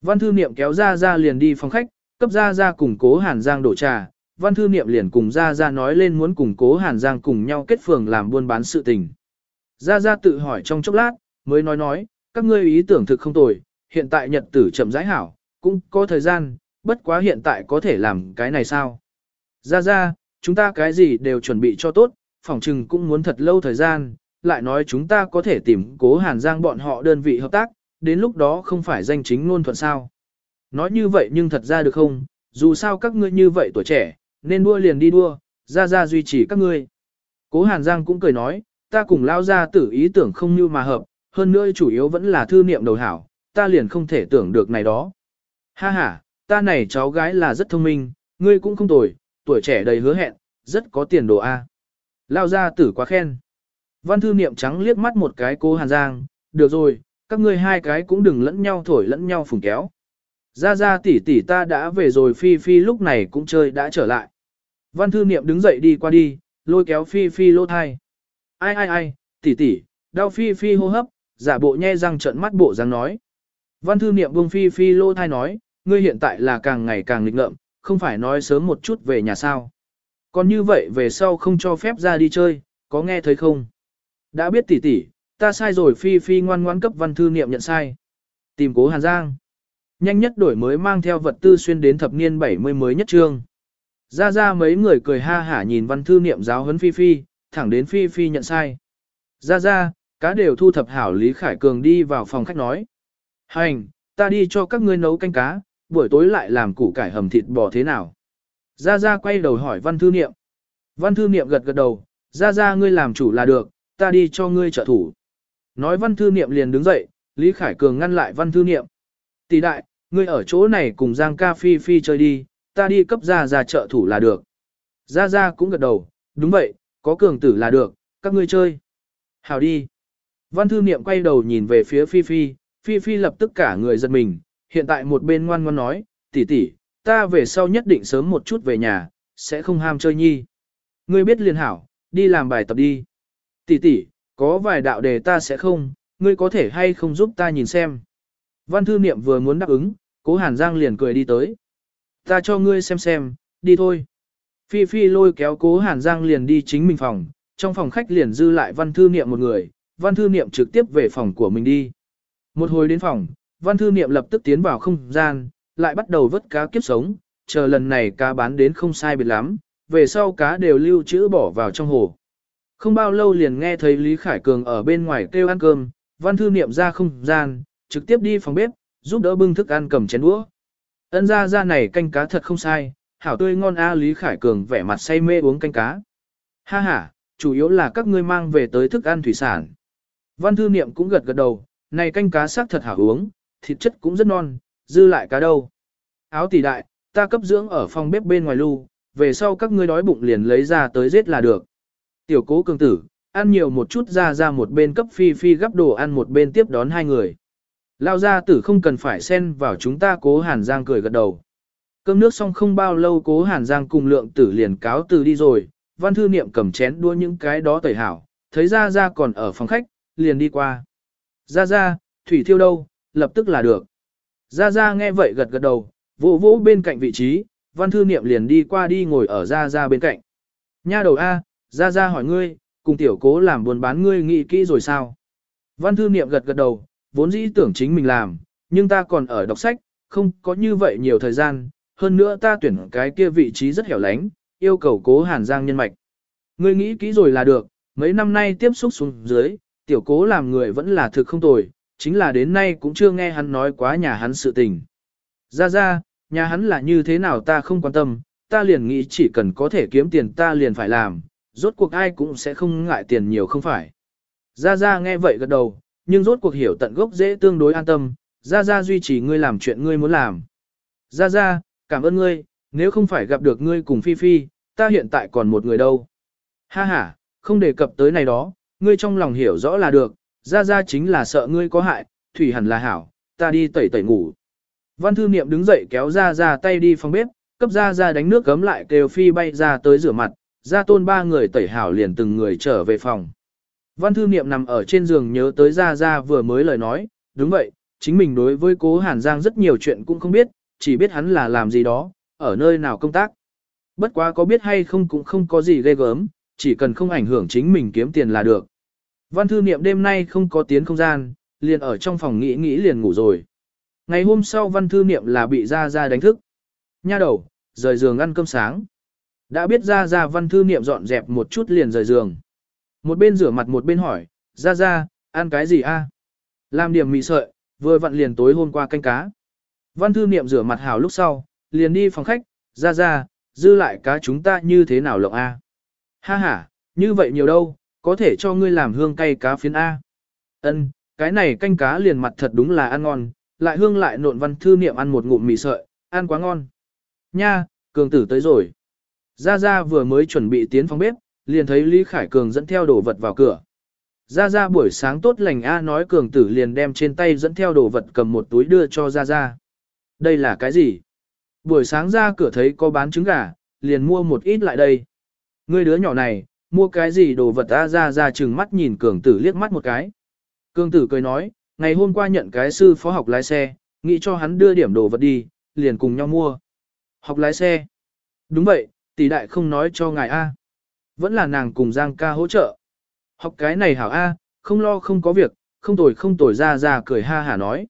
Văn thư niệm kéo ra ra liền đi phòng khách, cấp ra ra cùng cố hàn giang đổ trà, văn thư niệm liền cùng ra ra nói lên muốn cùng cố hàn giang cùng nhau kết phường làm buôn bán sự tình. Ra ra tự hỏi trong chốc lát, mới nói nói, các ngươi ý tưởng thực không tồi, hiện tại nhật tử chậm rãi hảo, cũng có thời gian, bất quá hiện tại có thể làm cái này sao? Ra ra, chúng ta cái gì đều chuẩn bị cho tốt, phòng trừng cũng muốn thật lâu thời gian, lại nói chúng ta có thể tìm cố hàn giang bọn họ đơn vị hợp tác, đến lúc đó không phải danh chính ngôn thuận sao. Nói như vậy nhưng thật ra được không, dù sao các ngươi như vậy tuổi trẻ, nên đua liền đi đua, ra ra duy trì các ngươi. Cố hàn giang cũng cười nói, ta cùng lao ra tử ý tưởng không như mà hợp, hơn nữa chủ yếu vẫn là thư niệm đầu hảo, ta liền không thể tưởng được này đó. Ha ha, ta này cháu gái là rất thông minh, ngươi cũng không tồi, tuổi trẻ đầy hứa hẹn, rất có tiền đồ A. Lao ra tử quá khen. Văn thư niệm trắng liếc mắt một cái cô Hàn Giang, được rồi, các ngươi hai cái cũng đừng lẫn nhau thổi lẫn nhau phùng kéo. Ra ra tỷ tỷ ta đã về rồi Phi Phi lúc này cũng chơi đã trở lại. Văn thư niệm đứng dậy đi qua đi, lôi kéo Phi Phi lô thai. Ai ai ai, tỷ tỷ, đau Phi Phi hô hấp, giả bộ nhe răng trợn mắt bộ răng nói. Văn thư niệm buông Phi Phi lô thai nói, ngươi hiện tại là càng ngày càng nghịch ngợm, không phải nói sớm một chút về nhà sao. Còn như vậy về sau không cho phép ra đi chơi, có nghe thấy không? Đã biết tỷ tỷ, ta sai rồi phi phi ngoan ngoãn cấp văn thư niệm nhận sai. Tìm cố Hàn Giang. Nhanh nhất đổi mới mang theo vật tư xuyên đến thập niên 70 mới nhất trương. Ra ra mấy người cười ha hả nhìn văn thư niệm giáo huấn phi phi, thẳng đến phi phi nhận sai. Ra ra, cá đều thu thập hảo Lý Khải Cường đi vào phòng khách nói. Hành, ta đi cho các ngươi nấu canh cá, buổi tối lại làm củ cải hầm thịt bò thế nào. Gia Gia quay đầu hỏi văn thư niệm. Văn thư niệm gật gật đầu, Gia Gia ngươi làm chủ là được, ta đi cho ngươi trợ thủ. Nói văn thư niệm liền đứng dậy, Lý Khải Cường ngăn lại văn thư niệm. Tỷ đại, ngươi ở chỗ này cùng Giang ca phi phi chơi đi, ta đi cấp Gia Gia trợ thủ là được. Gia Gia cũng gật đầu, đúng vậy, có cường tử là được, các ngươi chơi. Hào đi. Văn thư niệm quay đầu nhìn về phía phi phi, phi phi lập tức cả người giật mình, hiện tại một bên ngoan ngoan nói, tỷ tỷ, ta về sau nhất định sớm một chút về nhà, sẽ không ham chơi nhi. Ngươi biết liền hảo, đi làm bài tập đi. Tỷ tỷ, có vài đạo đề ta sẽ không, ngươi có thể hay không giúp ta nhìn xem. Văn thư niệm vừa muốn đáp ứng, cố Hàn Giang liền cười đi tới. Ta cho ngươi xem xem, đi thôi. Phi Phi lôi kéo cố Hàn Giang liền đi chính mình phòng, trong phòng khách liền dư lại văn thư niệm một người, văn thư niệm trực tiếp về phòng của mình đi. Một hồi đến phòng, văn thư niệm lập tức tiến vào không gian, lại bắt đầu vớt cá kiếp sống, chờ lần này cá bán đến không sai biệt lắm, về sau cá đều lưu trữ bỏ vào trong hồ. Không bao lâu liền nghe thấy Lý Khải Cường ở bên ngoài kêu ăn cơm, văn thư niệm ra không gian, trực tiếp đi phòng bếp, giúp đỡ bưng thức ăn cầm chén đũa. Ân ra ra này canh cá thật không sai, hảo tươi ngon a Lý Khải Cường vẻ mặt say mê uống canh cá. Ha ha, chủ yếu là các ngươi mang về tới thức ăn thủy sản. Văn thư niệm cũng gật gật đầu, này canh cá sắc thật hảo uống, thịt chất cũng rất non, dư lại cá đâu. Áo tỷ đại, ta cấp dưỡng ở phòng bếp bên ngoài lưu, về sau các ngươi đói bụng liền lấy ra tới giết là được. Tiểu cố cường tử, ăn nhiều một chút ra ra một bên cấp phi phi gấp đồ ăn một bên tiếp đón hai người. Lao gia tử không cần phải xen vào chúng ta cố hàn giang cười gật đầu. Cơm nước xong không bao lâu cố hàn giang cùng lượng tử liền cáo từ đi rồi, văn thư niệm cầm chén đua những cái đó tẩy hảo, thấy ra ra còn ở phòng khách, liền đi qua. Ra ra, thủy thiêu đâu, lập tức là được. Gia Gia nghe vậy gật gật đầu, vỗ vỗ bên cạnh vị trí, văn thư niệm liền đi qua đi ngồi ở Gia Gia bên cạnh. Nha đầu A, Gia Gia hỏi ngươi, cùng tiểu cố làm buôn bán ngươi nghĩ kỹ rồi sao? Văn thư niệm gật gật đầu, vốn dĩ tưởng chính mình làm, nhưng ta còn ở đọc sách, không có như vậy nhiều thời gian, hơn nữa ta tuyển cái kia vị trí rất hẻo lánh, yêu cầu cố hàn giang nhân mạch. Ngươi nghĩ kỹ rồi là được, mấy năm nay tiếp xúc xuống dưới, tiểu cố làm người vẫn là thực không tồi, chính là đến nay cũng chưa nghe hắn nói quá nhà hắn sự tình. Ra ra, nhà hắn là như thế nào ta không quan tâm, ta liền nghĩ chỉ cần có thể kiếm tiền ta liền phải làm, rốt cuộc ai cũng sẽ không ngại tiền nhiều không phải. Ra ra nghe vậy gật đầu, nhưng rốt cuộc hiểu tận gốc dễ tương đối an tâm, ra ra duy trì ngươi làm chuyện ngươi muốn làm. Ra ra, cảm ơn ngươi, nếu không phải gặp được ngươi cùng Phi Phi, ta hiện tại còn một người đâu. Ha ha, không đề cập tới này đó, ngươi trong lòng hiểu rõ là được, ra ra chính là sợ ngươi có hại, thủy hẳn là hảo, ta đi tẩy tẩy ngủ. Văn thư niệm đứng dậy kéo ra ra tay đi phòng bếp, cấp ra ra đánh nước gấm lại kêu Phi bay ra tới rửa mặt, ra tôn ba người tẩy hảo liền từng người trở về phòng. Văn thư niệm nằm ở trên giường nhớ tới ra ra vừa mới lời nói, đúng vậy, chính mình đối với cố Hàn Giang rất nhiều chuyện cũng không biết, chỉ biết hắn là làm gì đó, ở nơi nào công tác. Bất quá có biết hay không cũng không có gì ghê gớm, chỉ cần không ảnh hưởng chính mình kiếm tiền là được. Văn thư niệm đêm nay không có tiến không gian, liền ở trong phòng nghĩ nghĩ liền ngủ rồi. Ngày hôm sau văn thư niệm là bị ra ra đánh thức. Nha đầu, rời giường ăn cơm sáng. Đã biết ra ra văn thư niệm dọn dẹp một chút liền rời giường. Một bên rửa mặt một bên hỏi, ra ra, ăn cái gì a? Làm điểm mì sợi, vừa vặn liền tối hôm qua canh cá. Văn thư niệm rửa mặt hảo lúc sau, liền đi phòng khách, ra ra, dư lại cá chúng ta như thế nào lộng a? Ha ha, như vậy nhiều đâu, có thể cho ngươi làm hương cay cá phiến A. Ân, cái này canh cá liền mặt thật đúng là ăn ngon, lại hương lại nộn văn thư niệm ăn một ngụm mì sợi, ăn quá ngon. Nha, cường tử tới rồi. Gia Gia vừa mới chuẩn bị tiến phòng bếp, liền thấy Lý Khải Cường dẫn theo đồ vật vào cửa. Gia Gia buổi sáng tốt lành A nói cường tử liền đem trên tay dẫn theo đồ vật cầm một túi đưa cho Gia Gia. Đây là cái gì? Buổi sáng ra cửa thấy có bán trứng gà, liền mua một ít lại đây. Ngươi đứa nhỏ này, mua cái gì đồ vật ta ra ra chừng mắt nhìn cường tử liếc mắt một cái. Cường tử cười nói, ngày hôm qua nhận cái sư phó học lái xe, nghĩ cho hắn đưa điểm đồ vật đi, liền cùng nhau mua. Học lái xe. Đúng vậy, tỷ đại không nói cho ngài A. Vẫn là nàng cùng Giang ca hỗ trợ. Học cái này hảo A, không lo không có việc, không tồi không tồi ra ra cười ha hả nói.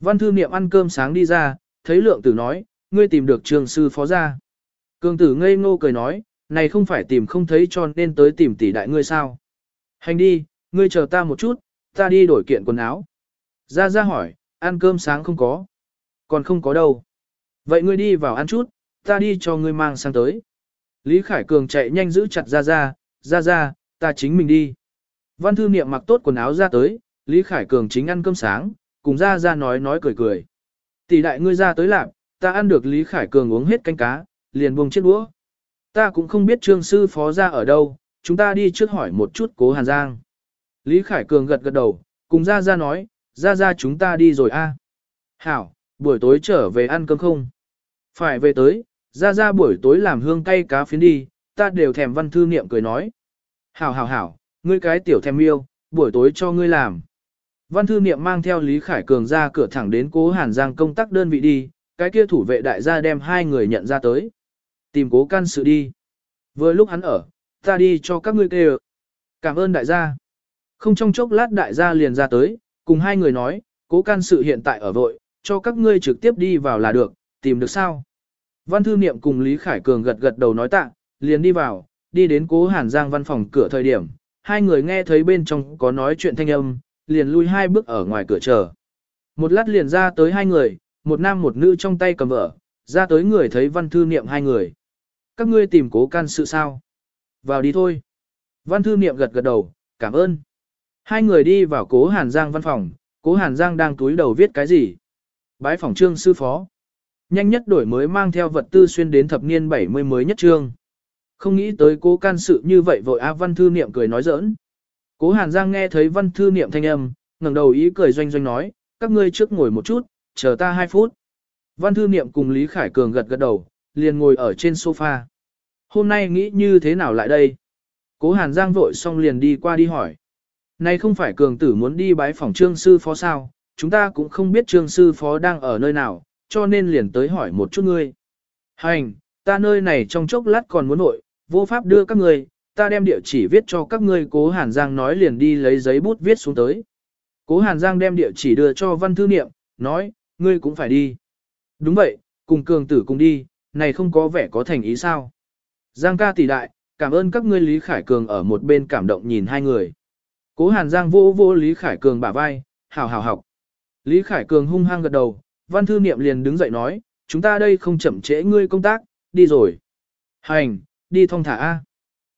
Văn thư niệm ăn cơm sáng đi ra, thấy lượng tử nói, ngươi tìm được trường sư phó ra. Cường tử ngây ngô cười nói, này không phải tìm không thấy cho nên tới tìm tỷ đại ngươi sao. Hành đi, ngươi chờ ta một chút, ta đi đổi kiện quần áo. Ra ra hỏi, ăn cơm sáng không có. Còn không có đâu. Vậy ngươi đi vào ăn chút, ta đi cho ngươi mang sang tới. Lý Khải Cường chạy nhanh giữ chặt ra ra, ra ra, ta chính mình đi. Văn thư niệm mặc tốt quần áo ra tới, Lý Khải Cường chính ăn cơm sáng, cùng ra ra nói nói cười cười. Tỷ đại ngươi ra tới làm, ta ăn được Lý Khải Cường uống hết canh cá, liền buông chiếc đũa. Ta cũng không biết trương sư phó ra ở đâu, chúng ta đi trước hỏi một chút cố Hàn Giang. Lý Khải Cường gật gật đầu, cùng ra ra nói, ra ra chúng ta đi rồi a. À? Hảo, buổi tối trở về ăn cơm không? Phải về tới, ra ra buổi tối làm hương cay cá phiến đi, ta đều thèm văn thư niệm cười nói. Hảo hảo hảo, ngươi cái tiểu thèm yêu, buổi tối cho ngươi làm. Văn thư niệm mang theo Lý Khải Cường ra cửa thẳng đến cố Hàn Giang công tác đơn vị đi, cái kia thủ vệ đại gia đem hai người nhận ra tới. Tìm cố can sự đi. Vừa lúc hắn ở, ta đi cho các ngươi kêu. Cảm ơn đại gia. Không trong chốc lát đại gia liền ra tới, cùng hai người nói, cố can sự hiện tại ở vội, cho các ngươi trực tiếp đi vào là được, tìm được sao. Văn thư niệm cùng Lý Khải Cường gật gật đầu nói tạ, liền đi vào, đi đến cố Hàn Giang văn phòng cửa thời điểm, hai người nghe thấy bên trong có nói chuyện thanh âm, liền lui hai bước ở ngoài cửa chờ. Một lát liền ra tới hai người, một nam một nữ trong tay cầm vợ, ra tới người thấy văn thư niệm hai người. Các ngươi tìm cố can sự sao? Vào đi thôi. Văn thư niệm gật gật đầu, cảm ơn. Hai người đi vào cố Hàn Giang văn phòng, cố Hàn Giang đang túi đầu viết cái gì? Bái phòng trương sư phó. Nhanh nhất đổi mới mang theo vật tư xuyên đến thập niên 70 mới nhất trương. Không nghĩ tới cố can sự như vậy vội á văn thư niệm cười nói giỡn. Cố Hàn Giang nghe thấy văn thư niệm thanh âm, ngẩng đầu ý cười doanh doanh nói, các ngươi trước ngồi một chút, chờ ta hai phút. Văn thư niệm cùng Lý Khải Cường gật gật đầu, liền ngồi ở trên sofa. Hôm nay nghĩ như thế nào lại đây? Cố Hàn Giang vội xong liền đi qua đi hỏi. Này không phải cường tử muốn đi bái phòng trương sư phó sao, chúng ta cũng không biết trương sư phó đang ở nơi nào, cho nên liền tới hỏi một chút ngươi. Hành, ta nơi này trong chốc lát còn muốn nội, vô pháp đưa các ngươi, ta đem địa chỉ viết cho các ngươi cố Hàn Giang nói liền đi lấy giấy bút viết xuống tới. Cố Hàn Giang đem địa chỉ đưa cho văn thư niệm, nói, ngươi cũng phải đi. Đúng vậy, cùng cường tử cùng đi, này không có vẻ có thành ý sao. Giang ca tỷ đại, Cảm ơn các ngươi Lý Khải Cường ở một bên cảm động nhìn hai người. Cố Hàn Giang vô vô Lý Khải Cường bả vai, hảo hảo học. Lý Khải Cường hung hăng gật đầu, văn thư niệm liền đứng dậy nói, chúng ta đây không chậm trễ ngươi công tác, đi rồi. Hành, đi thong thả A.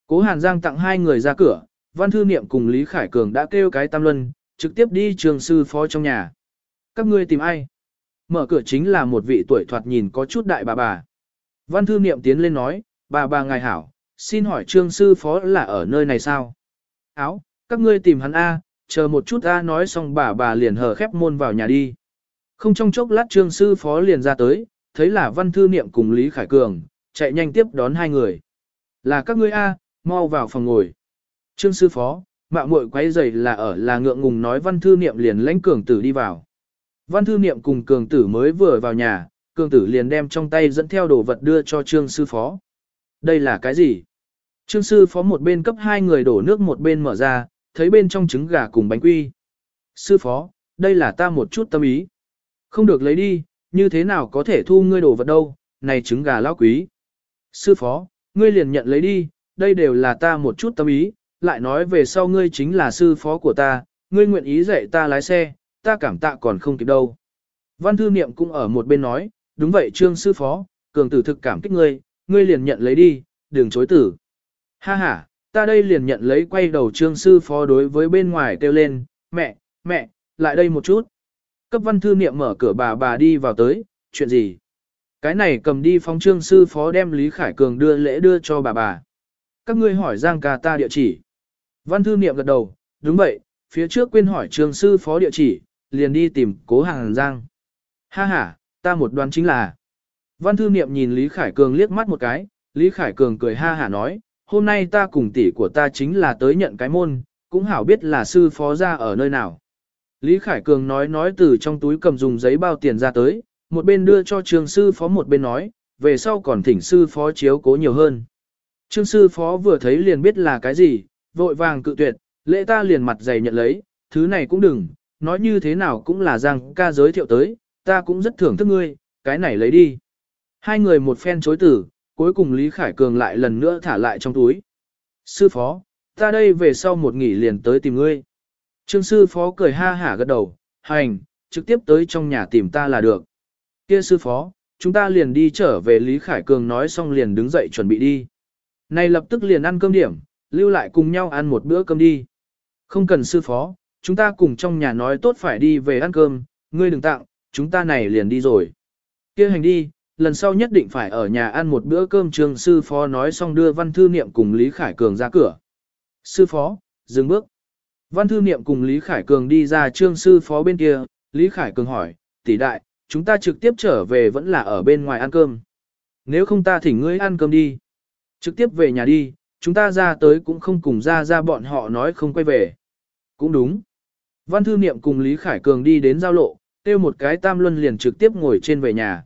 Cố Hàn Giang tặng hai người ra cửa, văn thư niệm cùng Lý Khải Cường đã kêu cái tam luân, trực tiếp đi trường sư phó trong nhà. Các ngươi tìm ai? Mở cửa chính là một vị tuổi thoạt nhìn có chút đại bà bà. Văn thư niệm tiến lên nói, bà bà ngài hảo, xin hỏi trương sư phó là ở nơi này sao? Áo, các ngươi tìm hắn A, chờ một chút A nói xong bà bà liền hờ khép môn vào nhà đi. Không trong chốc lát trương sư phó liền ra tới, thấy là văn thư niệm cùng Lý Khải Cường, chạy nhanh tiếp đón hai người. Là các ngươi A, mau vào phòng ngồi. Trương sư phó, mạo muội quấy giày là ở là ngượng ngùng nói văn thư niệm liền lãnh cường tử đi vào. Văn thư niệm cùng cường tử mới vừa vào nhà, cường tử liền đem trong tay dẫn theo đồ vật đưa cho trương sư phó. Đây là cái gì? Trương sư phó một bên cấp hai người đổ nước một bên mở ra, thấy bên trong trứng gà cùng bánh quy. Sư phó, đây là ta một chút tâm ý. Không được lấy đi, như thế nào có thể thu ngươi đổ vật đâu, này trứng gà lão quý. Sư phó, ngươi liền nhận lấy đi, đây đều là ta một chút tâm ý, lại nói về sau ngươi chính là sư phó của ta, ngươi nguyện ý dạy ta lái xe, ta cảm tạ còn không kịp đâu. Văn thư niệm cũng ở một bên nói, đúng vậy trương sư phó, cường tử thực cảm kích ngươi, ngươi liền nhận lấy đi, đừng chối tử. Ha ha, ta đây liền nhận lấy quay đầu trương sư phó đối với bên ngoài kêu lên, mẹ, mẹ, lại đây một chút. Cấp văn thư niệm mở cửa bà bà đi vào tới, chuyện gì? Cái này cầm đi phóng trương sư phó đem Lý Khải Cường đưa lễ đưa cho bà bà. Các ngươi hỏi Giang ca ta địa chỉ. Văn thư niệm gật đầu, đúng vậy, phía trước quên hỏi trương sư phó địa chỉ, liền đi tìm cố hàng Giang. Ha ha, ta một đoán chính là. Văn thư niệm nhìn Lý Khải Cường liếc mắt một cái, Lý Khải Cường cười ha hả nói, hôm nay ta cùng tỷ của ta chính là tới nhận cái môn, cũng hảo biết là sư phó ra ở nơi nào. Lý Khải Cường nói nói từ trong túi cầm dùng giấy bao tiền ra tới, một bên đưa cho trường sư phó một bên nói, về sau còn thỉnh sư phó chiếu cố nhiều hơn. Trương sư phó vừa thấy liền biết là cái gì, vội vàng cự tuyệt, lễ ta liền mặt dày nhận lấy, thứ này cũng đừng, nói như thế nào cũng là rằng ca giới thiệu tới, ta cũng rất thưởng thức ngươi, cái này lấy đi. Hai người một phen chối tử, cuối cùng Lý Khải Cường lại lần nữa thả lại trong túi. Sư phó, ta đây về sau một nghỉ liền tới tìm ngươi. Trương sư phó cười ha hả gật đầu, hành, trực tiếp tới trong nhà tìm ta là được. Kia sư phó, chúng ta liền đi trở về Lý Khải Cường nói xong liền đứng dậy chuẩn bị đi. Này lập tức liền ăn cơm điểm, lưu lại cùng nhau ăn một bữa cơm đi. Không cần sư phó, chúng ta cùng trong nhà nói tốt phải đi về ăn cơm, ngươi đừng tặng, chúng ta này liền đi rồi. kia hành đi, lần sau nhất định phải ở nhà ăn một bữa cơm trường sư phó nói xong đưa văn thư niệm cùng Lý Khải Cường ra cửa. Sư phó, dừng bước. Văn thư niệm cùng Lý Khải Cường đi ra trương sư phó bên kia, Lý Khải Cường hỏi, tỷ đại, chúng ta trực tiếp trở về vẫn là ở bên ngoài ăn cơm. Nếu không ta thỉnh ngươi ăn cơm đi. Trực tiếp về nhà đi, chúng ta ra tới cũng không cùng ra ra bọn họ nói không quay về. Cũng đúng. Văn thư niệm cùng Lý Khải Cường đi đến giao lộ, tiêu một cái tam luân liền trực tiếp ngồi trên về nhà.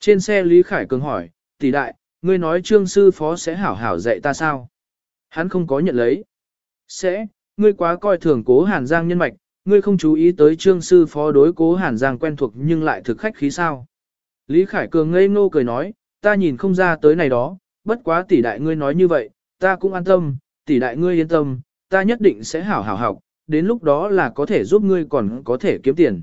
Trên xe Lý Khải Cường hỏi, tỷ đại, ngươi nói trương sư phó sẽ hảo hảo dạy ta sao? Hắn không có nhận lấy. Sẽ, ngươi quá coi thường cố Hàn Giang nhân mạch, ngươi không chú ý tới trương sư phó đối cố Hàn Giang quen thuộc nhưng lại thực khách khí sao. Lý Khải Cường ngây ngô cười nói, ta nhìn không ra tới này đó, bất quá tỷ đại ngươi nói như vậy, ta cũng an tâm, tỷ đại ngươi yên tâm, ta nhất định sẽ hảo hảo học, đến lúc đó là có thể giúp ngươi còn có thể kiếm tiền.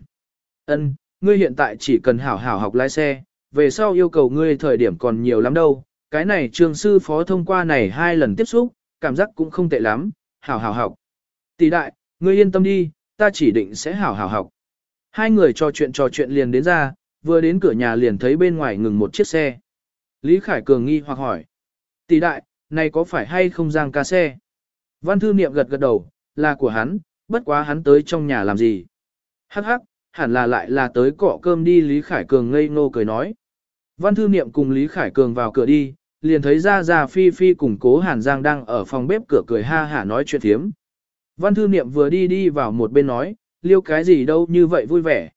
Ân, ngươi hiện tại chỉ cần hảo hảo học lái xe, về sau yêu cầu ngươi thời điểm còn nhiều lắm đâu, cái này trường sư phó thông qua này hai lần tiếp xúc, cảm giác cũng không tệ lắm, hảo hảo học. Tỷ đại, ngươi yên tâm đi, ta chỉ định sẽ hảo hảo học. Hai người trò chuyện trò chuyện liền đến ra, vừa đến cửa nhà liền thấy bên ngoài ngừng một chiếc xe. Lý Khải Cường nghi hoặc hỏi. Tỷ đại, này có phải hay không giang ca xe? Văn thư niệm gật gật đầu, là của hắn, bất quá hắn tới trong nhà làm gì? Hắc hắc, hẳn là lại là tới cọ cơm đi Lý Khải Cường ngây ngô cười nói. Văn thư niệm cùng Lý Khải Cường vào cửa đi, liền thấy ra ra Phi Phi cùng cố Hàn Giang đang ở phòng bếp cửa cười ha hả nói chuyện thiếm. Văn thư niệm vừa đi đi vào một bên nói, liêu cái gì đâu như vậy vui vẻ.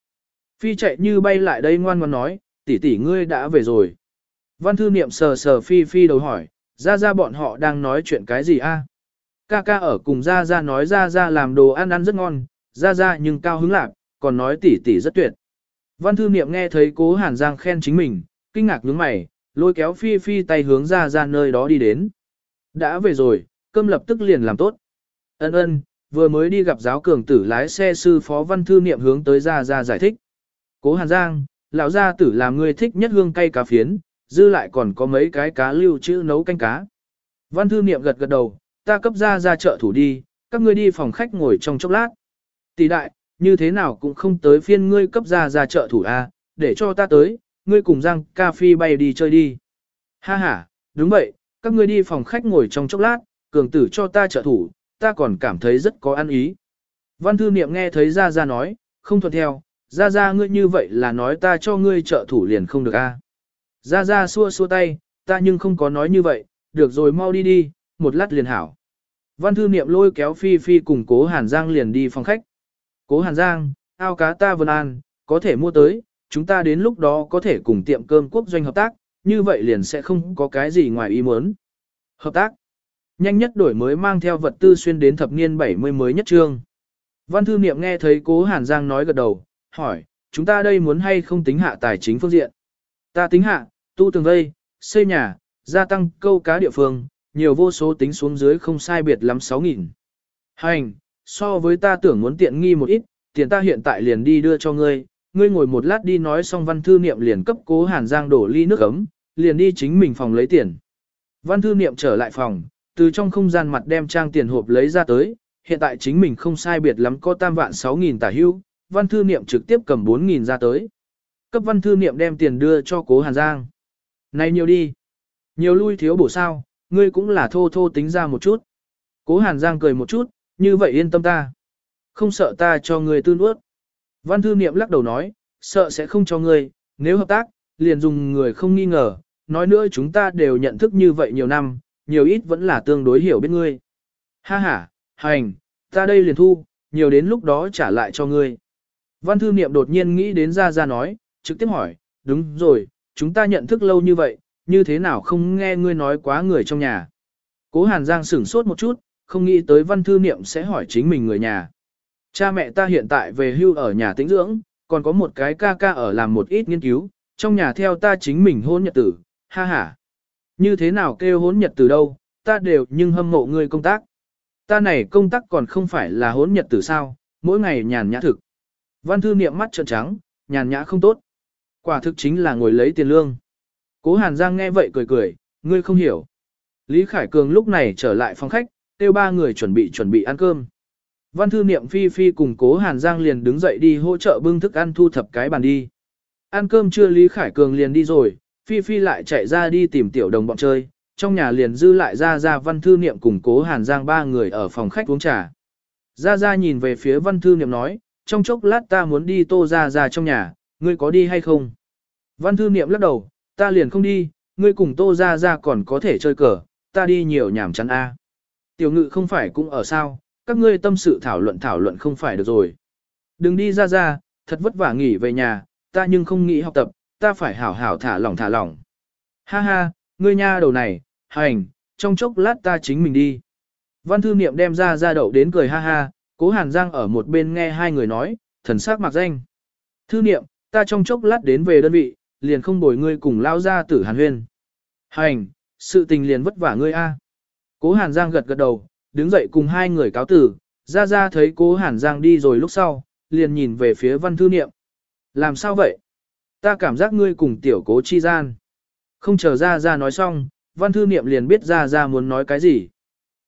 Phi chạy như bay lại đây ngoan ngoan nói, tỷ tỷ ngươi đã về rồi. Văn thư niệm sờ sờ Phi Phi đầu hỏi, ra ra bọn họ đang nói chuyện cái gì a? Ca ca ở cùng ra ra nói ra ra làm đồ ăn ăn rất ngon, ra ra nhưng cao hứng lạc, còn nói tỷ tỷ rất tuyệt. Văn thư niệm nghe thấy cố Hàn Giang khen chính mình, kinh ngạc nhướng mày, lôi kéo Phi Phi tay hướng ra ra nơi đó đi đến. Đã về rồi, cơm lập tức liền làm tốt. Ân ân, vừa mới đi gặp giáo cường tử lái xe sư phó văn thư niệm hướng tới ra ra giải thích. Cố Hàn Giang, lão gia tử làm người thích nhất hương cay cá phiến, dư lại còn có mấy cái cá lưu chữ nấu canh cá. Văn thư niệm gật gật đầu, ta cấp ra ra chợ thủ đi, các ngươi đi phòng khách ngồi trong chốc lát. Tỷ đại, như thế nào cũng không tới phiên ngươi cấp ra ra chợ thủ A, để cho ta tới, ngươi cùng Giang ca phi bay đi chơi đi. Ha ha, đúng vậy, các ngươi đi phòng khách ngồi trong chốc lát, cường tử cho ta trợ thủ, ta còn cảm thấy rất có ăn ý. Văn thư niệm nghe thấy gia gia nói, không thuận theo, gia gia ngươi như vậy là nói ta cho ngươi trợ thủ liền không được a. gia gia xua xua tay, ta nhưng không có nói như vậy, được rồi mau đi đi, một lát liền hảo. Văn thư niệm lôi kéo Phi Phi cùng cố Hàn Giang liền đi phòng khách. Cố Hàn Giang, ao cá ta vân an, có thể mua tới, chúng ta đến lúc đó có thể cùng tiệm cơm quốc doanh hợp tác, như vậy liền sẽ không có cái gì ngoài ý muốn. Hợp tác. Nhanh nhất đổi mới mang theo vật tư xuyên đến thập niên 70 mới nhất trương. Văn thư niệm nghe thấy cố Hàn Giang nói gật đầu, hỏi, chúng ta đây muốn hay không tính hạ tài chính phương diện. Ta tính hạ, tu tường vây, xây nhà, gia tăng câu cá địa phương, nhiều vô số tính xuống dưới không sai biệt lắm 6.000. Hành, so với ta tưởng muốn tiện nghi một ít, tiền ta hiện tại liền đi đưa cho ngươi, ngươi ngồi một lát đi nói xong văn thư niệm liền cấp cố Hàn Giang đổ ly nước ấm, liền đi chính mình phòng lấy tiền. Văn thư niệm trở lại phòng, từ trong không gian mặt đem trang tiền hộp lấy ra tới, hiện tại chính mình không sai biệt lắm có tam vạn 6.000 tả hưu, văn thư niệm trực tiếp cầm 4.000 ra tới. Cấp văn thư niệm đem tiền đưa cho cố Hàn Giang. Này nhiều đi. Nhiều lui thiếu bổ sao, ngươi cũng là thô thô tính ra một chút. Cố Hàn Giang cười một chút, như vậy yên tâm ta. Không sợ ta cho ngươi tư nuốt. Văn thư niệm lắc đầu nói, sợ sẽ không cho ngươi, nếu hợp tác, liền dùng người không nghi ngờ, nói nữa chúng ta đều nhận thức như vậy nhiều năm, nhiều ít vẫn là tương đối hiểu biết ngươi. Ha ha, hành, ta đây liền thu, nhiều đến lúc đó trả lại cho ngươi. Văn thư niệm đột nhiên nghĩ đến ra ra nói, trực tiếp hỏi, đúng rồi, chúng ta nhận thức lâu như vậy, như thế nào không nghe ngươi nói quá người trong nhà. Cố Hàn Giang sửng sốt một chút, không nghĩ tới văn thư niệm sẽ hỏi chính mình người nhà. Cha mẹ ta hiện tại về hưu ở nhà tĩnh dưỡng, còn có một cái ca ca ở làm một ít nghiên cứu, trong nhà theo ta chính mình hôn nhật tử, ha ha. Như thế nào kêu hôn nhật tử đâu, ta đều nhưng hâm mộ ngươi công tác. Ta này công tác còn không phải là hôn nhật tử sao, mỗi ngày nhàn nhã thực. Văn thư niệm mắt trợn trắng, nhàn nhã không tốt. Quả thực chính là ngồi lấy tiền lương. Cố Hàn Giang nghe vậy cười cười, ngươi không hiểu. Lý Khải Cường lúc này trở lại phòng khách, kêu ba người chuẩn bị chuẩn bị ăn cơm. Văn thư niệm Phi Phi cùng Cố Hàn Giang liền đứng dậy đi hỗ trợ bưng thức ăn thu thập cái bàn đi. Ăn cơm trưa Lý Khải Cường liền đi rồi, Phi Phi lại chạy ra đi tìm tiểu đồng bọn chơi, trong nhà liền dư lại ra ra văn thư niệm cùng Cố Hàn Giang ba người ở phòng khách uống trà. Ra ra nhìn về phía văn thư niệm nói, trong chốc lát ta muốn đi tô ra ra trong nhà, ngươi có đi hay không? Văn thư niệm lắc đầu, ta liền không đi, ngươi cùng tô ra ra còn có thể chơi cờ, ta đi nhiều nhảm chắn a. Tiểu ngự không phải cũng ở sao, các ngươi tâm sự thảo luận thảo luận không phải được rồi. Đừng đi ra ra, thật vất vả nghỉ về nhà, ta nhưng không nghĩ học tập, ta phải hảo hảo thả lỏng thả lỏng. Ha ha, ngươi nha đầu này, hành, trong chốc lát ta chính mình đi. Văn thư niệm đem ra ra đậu đến cười ha ha, cố hàn giang ở một bên nghe hai người nói, thần sắc mặc danh. Thư niệm, ta trong chốc lát đến về đơn vị, liền không bồi ngươi cùng lao ra tử hàn huyên. Hành, sự tình liền vất vả ngươi a. Cố hàn giang gật gật đầu, đứng dậy cùng hai người cáo tử, ra ra thấy cố hàn giang đi rồi lúc sau, liền nhìn về phía văn thư niệm. Làm sao vậy? Ta cảm giác ngươi cùng tiểu cố chi gian. Không chờ ra ra nói xong, văn thư niệm liền biết ra ra muốn nói cái gì.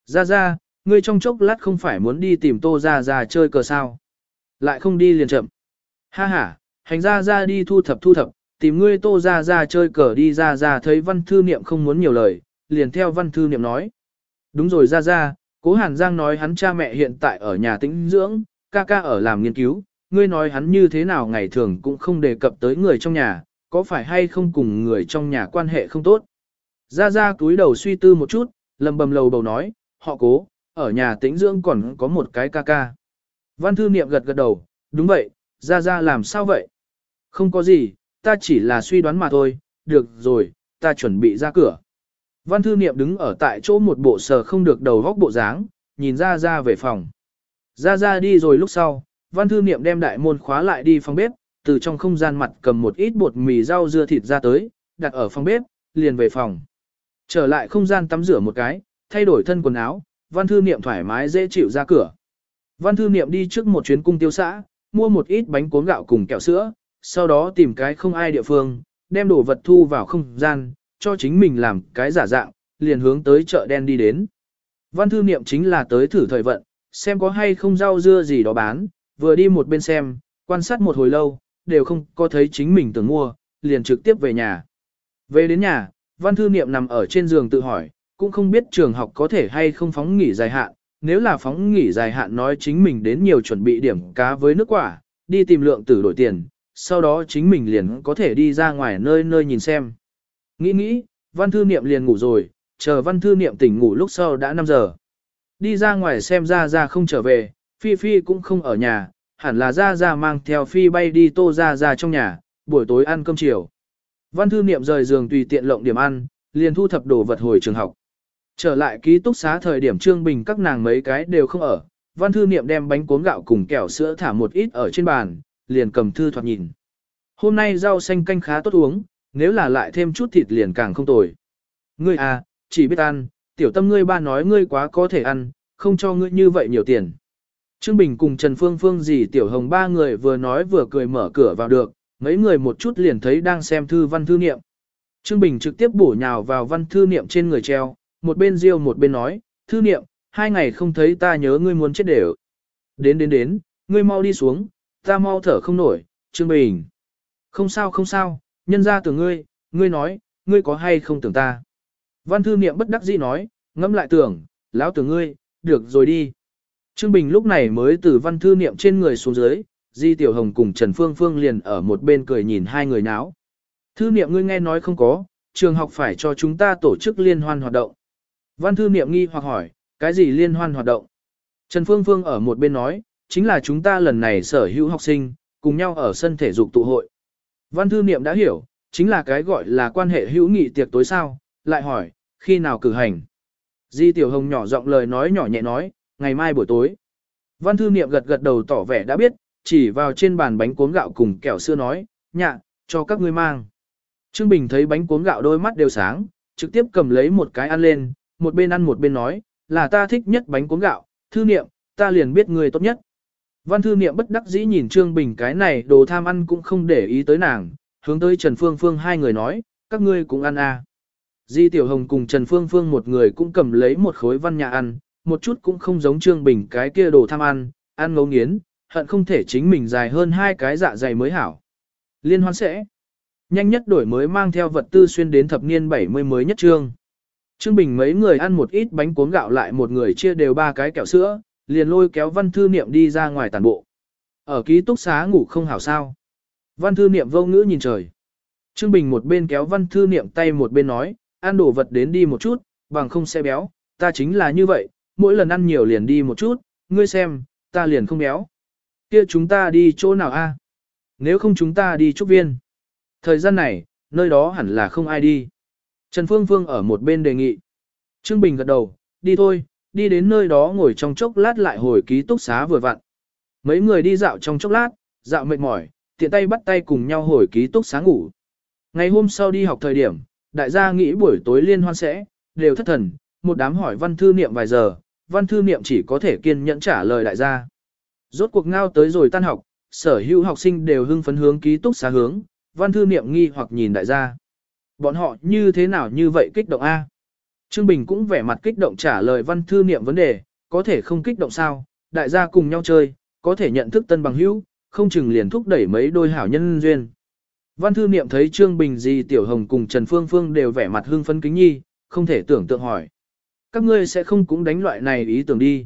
Ra ra, ngươi trong chốc lát không phải muốn đi tìm tô ra ra chơi cờ sao. Lại không đi liền chậm. Ha ha, hành ra ra đi thu thập thu thập, tìm ngươi tô ra ra chơi cờ đi ra ra thấy văn thư niệm không muốn nhiều lời, liền theo văn thư niệm nói. Đúng rồi ra ra, cố hàn giang nói hắn cha mẹ hiện tại ở nhà tĩnh dưỡng, ca ca ở làm nghiên cứu, ngươi nói hắn như thế nào ngày thường cũng không đề cập tới người trong nhà, có phải hay không cùng người trong nhà quan hệ không tốt. Ra ra túi đầu suy tư một chút, lầm bầm lầu bầu nói, họ cố, ở nhà tĩnh dưỡng còn có một cái ca ca. Văn thư niệm gật gật đầu, đúng vậy, ra ra làm sao vậy? Không có gì, ta chỉ là suy đoán mà thôi, được rồi, ta chuẩn bị ra cửa. Văn thư niệm đứng ở tại chỗ một bộ sờ không được đầu góc bộ dáng, nhìn ra ra về phòng. Ra ra đi rồi lúc sau, văn thư niệm đem đại môn khóa lại đi phòng bếp, từ trong không gian mặt cầm một ít bột mì rau dưa thịt ra tới, đặt ở phòng bếp, liền về phòng. Trở lại không gian tắm rửa một cái, thay đổi thân quần áo, văn thư niệm thoải mái dễ chịu ra cửa. Văn thư niệm đi trước một chuyến cung tiêu xã, mua một ít bánh cuốn gạo cùng kẹo sữa, sau đó tìm cái không ai địa phương, đem đồ vật thu vào không gian, cho chính mình làm cái giả dạng, liền hướng tới chợ đen đi đến. Văn thư niệm chính là tới thử thời vận, xem có hay không rau dưa gì đó bán, vừa đi một bên xem, quan sát một hồi lâu, đều không có thấy chính mình tưởng mua, liền trực tiếp về nhà. Về đến nhà, văn thư niệm nằm ở trên giường tự hỏi, cũng không biết trường học có thể hay không phóng nghỉ dài hạn, nếu là phóng nghỉ dài hạn nói chính mình đến nhiều chuẩn bị điểm cá với nước quả, đi tìm lượng tử đổi tiền, sau đó chính mình liền có thể đi ra ngoài nơi nơi nhìn xem. Nghĩ nghĩ, văn thư niệm liền ngủ rồi, chờ văn thư niệm tỉnh ngủ lúc sau đã 5 giờ. Đi ra ngoài xem ra ra không trở về, Phi Phi cũng không ở nhà, hẳn là ra ra mang theo Phi bay đi tô ra ra trong nhà, buổi tối ăn cơm chiều. Văn thư niệm rời giường tùy tiện lộng điểm ăn, liền thu thập đồ vật hồi trường học. Trở lại ký túc xá thời điểm Trương Bình các nàng mấy cái đều không ở, văn thư niệm đem bánh cuốn gạo cùng kẹo sữa thả một ít ở trên bàn, liền cầm thư thoạt nhìn. Hôm nay rau xanh canh khá tốt uống, nếu là lại thêm chút thịt liền càng không tồi. Ngươi à, chỉ biết ăn, tiểu tâm ngươi ba nói ngươi quá có thể ăn, không cho ngươi như vậy nhiều tiền. Trương Bình cùng Trần Phương Phương dì tiểu hồng ba người vừa nói vừa cười mở cửa vào được, mấy người một chút liền thấy đang xem thư văn thư niệm. Trương Bình trực tiếp bổ nhào vào văn thư niệm trên người treo, một bên riêu một bên nói, thư niệm, hai ngày không thấy ta nhớ ngươi muốn chết đều. Đến đến đến, ngươi mau đi xuống, ta mau thở không nổi, Trương Bình. Không sao không sao, nhân ra tưởng ngươi, ngươi nói, ngươi có hay không tưởng ta. Văn thư niệm bất đắc dĩ nói, ngẫm lại tưởng, lão tưởng ngươi, được rồi đi. Trương Bình lúc này mới từ văn thư niệm trên người xuống dưới, Di Tiểu Hồng cùng Trần Phương Phương liền ở một bên cười nhìn hai người náo. Thư niệm ngươi nghe nói không có, trường học phải cho chúng ta tổ chức liên hoan hoạt động. Văn thư niệm nghi hoặc hỏi, cái gì liên hoan hoạt động? Trần Phương Phương ở một bên nói, chính là chúng ta lần này sở hữu học sinh, cùng nhau ở sân thể dục tụ hội. Văn thư niệm đã hiểu, chính là cái gọi là quan hệ hữu nghị tiệc tối sao, lại hỏi, khi nào cử hành? Di Tiểu Hồng nhỏ giọng lời nói nhỏ nhẹ nói, ngày mai buổi tối. Văn thư niệm gật gật đầu tỏ vẻ đã biết, chỉ vào trên bàn bánh cuốn gạo cùng kẹo xưa nói, nhạ, cho các ngươi mang. Trương Bình thấy bánh cuốn gạo đôi mắt đều sáng, trực tiếp cầm lấy một cái ăn lên, một bên ăn một bên nói, là ta thích nhất bánh cuốn gạo, thư niệm, ta liền biết người tốt nhất. Văn thư niệm bất đắc dĩ nhìn Trương Bình cái này đồ tham ăn cũng không để ý tới nàng, hướng tới Trần Phương Phương hai người nói, các ngươi cũng ăn à. Di Tiểu Hồng cùng Trần Phương Phương một người cũng cầm lấy một khối văn nhà ăn, một chút cũng không giống Trương Bình cái kia đồ tham ăn, ăn ngấu nghiến, hận không thể chính mình dài hơn hai cái dạ dày mới hảo. Liên hoan sẽ nhanh nhất đổi mới mang theo vật tư xuyên đến thập niên 70 mới nhất trương. Trương Bình mấy người ăn một ít bánh cuốn gạo lại một người chia đều ba cái kẹo sữa, liền lôi kéo văn thư niệm đi ra ngoài tàn bộ. Ở ký túc xá ngủ không hảo sao. Văn thư niệm vô ngữ nhìn trời. Trương Bình một bên kéo văn thư niệm tay một bên nói, ăn đồ vật đến đi một chút, bằng không sẽ béo, ta chính là như vậy, mỗi lần ăn nhiều liền đi một chút, ngươi xem, ta liền không béo. Kia chúng ta đi chỗ nào a? Nếu không chúng ta đi trúc viên. Thời gian này, nơi đó hẳn là không ai đi. Trần Phương Phương ở một bên đề nghị. Trương Bình gật đầu, đi thôi, đi đến nơi đó ngồi trong chốc lát lại hồi ký túc xá vừa vặn. Mấy người đi dạo trong chốc lát, dạo mệt mỏi, tiện tay bắt tay cùng nhau hồi ký túc xá ngủ. Ngày hôm sau đi học thời điểm, đại gia nghĩ buổi tối liên hoan sẽ, đều thất thần, một đám hỏi văn thư niệm vài giờ, văn thư niệm chỉ có thể kiên nhẫn trả lời đại gia. Rốt cuộc ngao tới rồi tan học, sở hữu học sinh đều hưng phấn hướng ký túc xá hướng, văn thư niệm nghi hoặc nhìn đại gia. Bọn họ như thế nào như vậy kích động A? Trương Bình cũng vẻ mặt kích động trả lời văn thư niệm vấn đề, có thể không kích động sao, đại gia cùng nhau chơi, có thể nhận thức tân bằng hữu, không chừng liền thúc đẩy mấy đôi hảo nhân duyên. Văn thư niệm thấy Trương Bình gì Tiểu Hồng cùng Trần Phương Phương đều vẻ mặt hưng phấn kính nhi, không thể tưởng tượng hỏi. Các ngươi sẽ không cũng đánh loại này ý tưởng đi.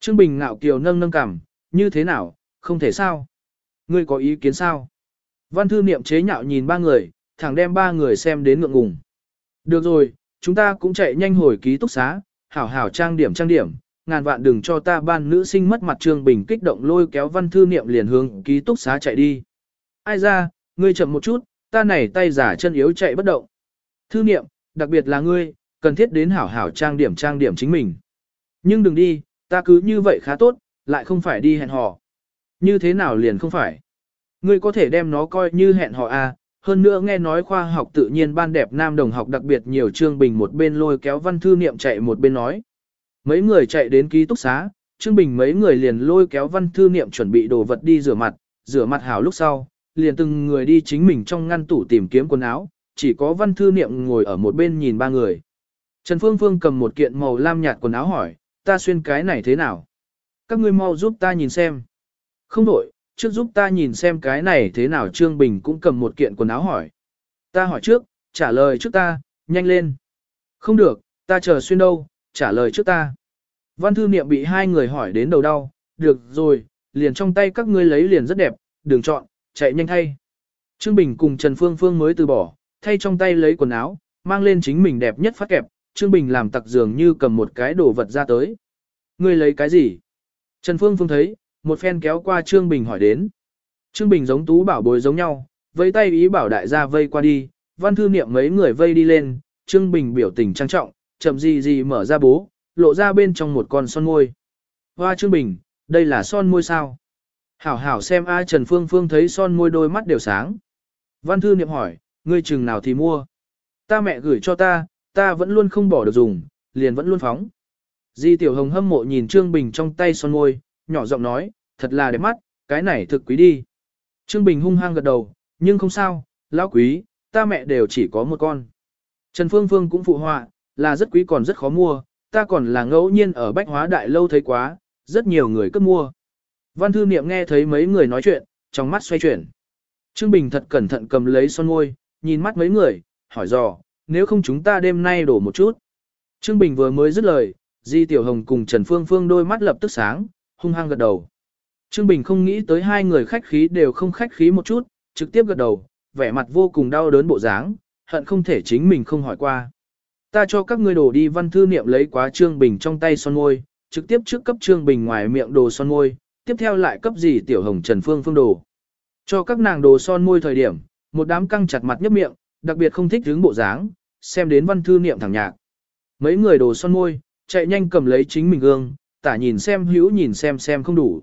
Trương Bình ngạo kiều nâng nâng cảm, như thế nào, không thể sao. Ngươi có ý kiến sao? Văn thư niệm chế nhạo nhìn ba người, thẳng đem ba người xem đến ngượng ngùng. Được rồi, chúng ta cũng chạy nhanh hồi ký túc xá, hảo hảo trang điểm trang điểm, ngàn vạn đừng cho ta ban nữ sinh mất mặt Trương Bình kích động lôi kéo văn thư niệm liền hướng ký túc xá chạy đi. Ai ra, ngươi chậm một chút, ta này tay giả chân yếu chạy bất động. Thư niệm, đặc biệt là ngươi, cần thiết đến hảo hảo trang điểm trang điểm chính mình. Nhưng đừng đi, ta cứ như vậy khá tốt, lại không phải đi hẹn hò. Như thế nào liền không phải? Ngươi có thể đem nó coi như hẹn hò à, hơn nữa nghe nói khoa học tự nhiên ban đẹp nam đồng học đặc biệt nhiều Trương Bình một bên lôi kéo văn thư niệm chạy một bên nói. Mấy người chạy đến ký túc xá, Trương Bình mấy người liền lôi kéo văn thư niệm chuẩn bị đồ vật đi rửa mặt, rửa mặt hảo lúc sau, liền từng người đi chính mình trong ngăn tủ tìm kiếm quần áo, chỉ có văn thư niệm ngồi ở một bên nhìn ba người. Trần Phương Phương cầm một kiện màu lam nhạt quần áo hỏi, ta xuyên cái này thế nào? Các ngươi mau giúp ta nhìn xem. Không đổi, trước giúp ta nhìn xem cái này thế nào Trương Bình cũng cầm một kiện quần áo hỏi. Ta hỏi trước, trả lời trước ta, nhanh lên. Không được, ta chờ xuyên đâu, trả lời trước ta. Văn thư niệm bị hai người hỏi đến đầu đau, được rồi, liền trong tay các ngươi lấy liền rất đẹp, đừng chọn, chạy nhanh thay. Trương Bình cùng Trần Phương Phương mới từ bỏ, thay trong tay lấy quần áo, mang lên chính mình đẹp nhất phát kẹp, Trương Bình làm tặc dường như cầm một cái đồ vật ra tới. Ngươi lấy cái gì? Trần Phương Phương thấy, một phen kéo qua Trương Bình hỏi đến. Trương Bình giống tú bảo bối giống nhau, vây tay ý bảo đại gia vây qua đi, văn thư niệm mấy người vây đi lên, Trương Bình biểu tình trang trọng, chậm gì gì mở ra bố, lộ ra bên trong một con son môi. Hoa Trương Bình, đây là son môi sao? Hảo hảo xem ai Trần Phương Phương thấy son môi đôi mắt đều sáng. Văn thư niệm hỏi, ngươi chừng nào thì mua? Ta mẹ gửi cho ta, ta vẫn luôn không bỏ được dùng, liền vẫn luôn phóng. Di Tiểu Hồng hâm mộ nhìn Trương Bình trong tay son môi, nhỏ giọng nói, thật là đẹp mắt, cái này thực quý đi. Trương Bình hung hăng gật đầu, nhưng không sao, lão quý, ta mẹ đều chỉ có một con. Trần Phương Phương cũng phụ họa, là rất quý còn rất khó mua, ta còn là ngẫu nhiên ở bách hóa đại lâu thấy quá, rất nhiều người cấp mua. Văn thư niệm nghe thấy mấy người nói chuyện, trong mắt xoay chuyển. Trương Bình thật cẩn thận cầm lấy son môi, nhìn mắt mấy người, hỏi dò, nếu không chúng ta đêm nay đổ một chút. Trương Bình vừa mới dứt lời, Di Tiểu Hồng cùng Trần Phương Phương đôi mắt lập tức sáng, hung hăng gật đầu. Trương Bình không nghĩ tới hai người khách khí đều không khách khí một chút, trực tiếp gật đầu, vẻ mặt vô cùng đau đớn bộ dáng, hận không thể chính mình không hỏi qua. Ta cho các ngươi đổ đi văn thư niệm lấy quá Trương Bình trong tay son môi, trực tiếp trước cấp Trương Bình ngoài miệng đồ son môi, tiếp theo lại cấp gì Tiểu Hồng Trần Phương Phương đồ. Cho các nàng đồ son môi thời điểm, một đám căng chặt mặt nhấp miệng, đặc biệt không thích hướng bộ dáng, xem đến văn thư niệm thẳng nhạc. Mấy người đồ son môi, chạy nhanh cầm lấy chính mình gương, tả nhìn xem hữu nhìn xem xem không đủ.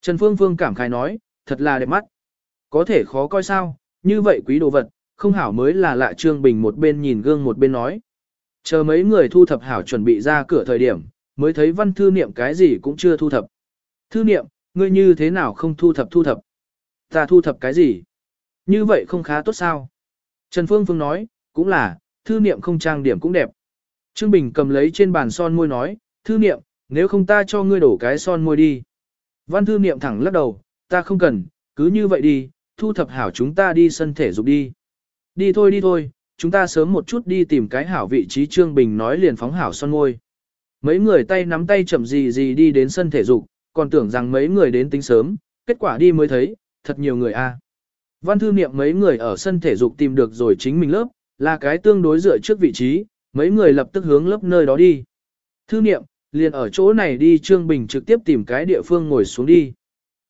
Trần Phương Phương cảm khái nói, thật là đẹp mắt. Có thể khó coi sao, như vậy quý đồ vật, không hảo mới là lạ Trương Bình một bên nhìn gương một bên nói. Chờ mấy người thu thập hảo chuẩn bị ra cửa thời điểm, mới thấy văn thư niệm cái gì cũng chưa thu thập. Thư niệm, ngươi như thế nào không thu thập thu thập? Ta thu thập cái gì? Như vậy không khá tốt sao? Trần Phương Phương nói, cũng là, thư niệm không trang điểm cũng đẹp. Trương Bình cầm lấy trên bàn son môi nói, thư niệm, nếu không ta cho ngươi đổ cái son môi đi. Văn thư niệm thẳng lắc đầu, ta không cần, cứ như vậy đi, thu thập hảo chúng ta đi sân thể dục đi. Đi thôi đi thôi, chúng ta sớm một chút đi tìm cái hảo vị trí Trương Bình nói liền phóng hảo son môi. Mấy người tay nắm tay chậm gì gì đi đến sân thể dục, còn tưởng rằng mấy người đến tính sớm, kết quả đi mới thấy, thật nhiều người a. Văn thư niệm mấy người ở sân thể dục tìm được rồi chính mình lớp, là cái tương đối dựa trước vị trí, mấy người lập tức hướng lớp nơi đó đi. Thư niệm, liền ở chỗ này đi Trương Bình trực tiếp tìm cái địa phương ngồi xuống đi.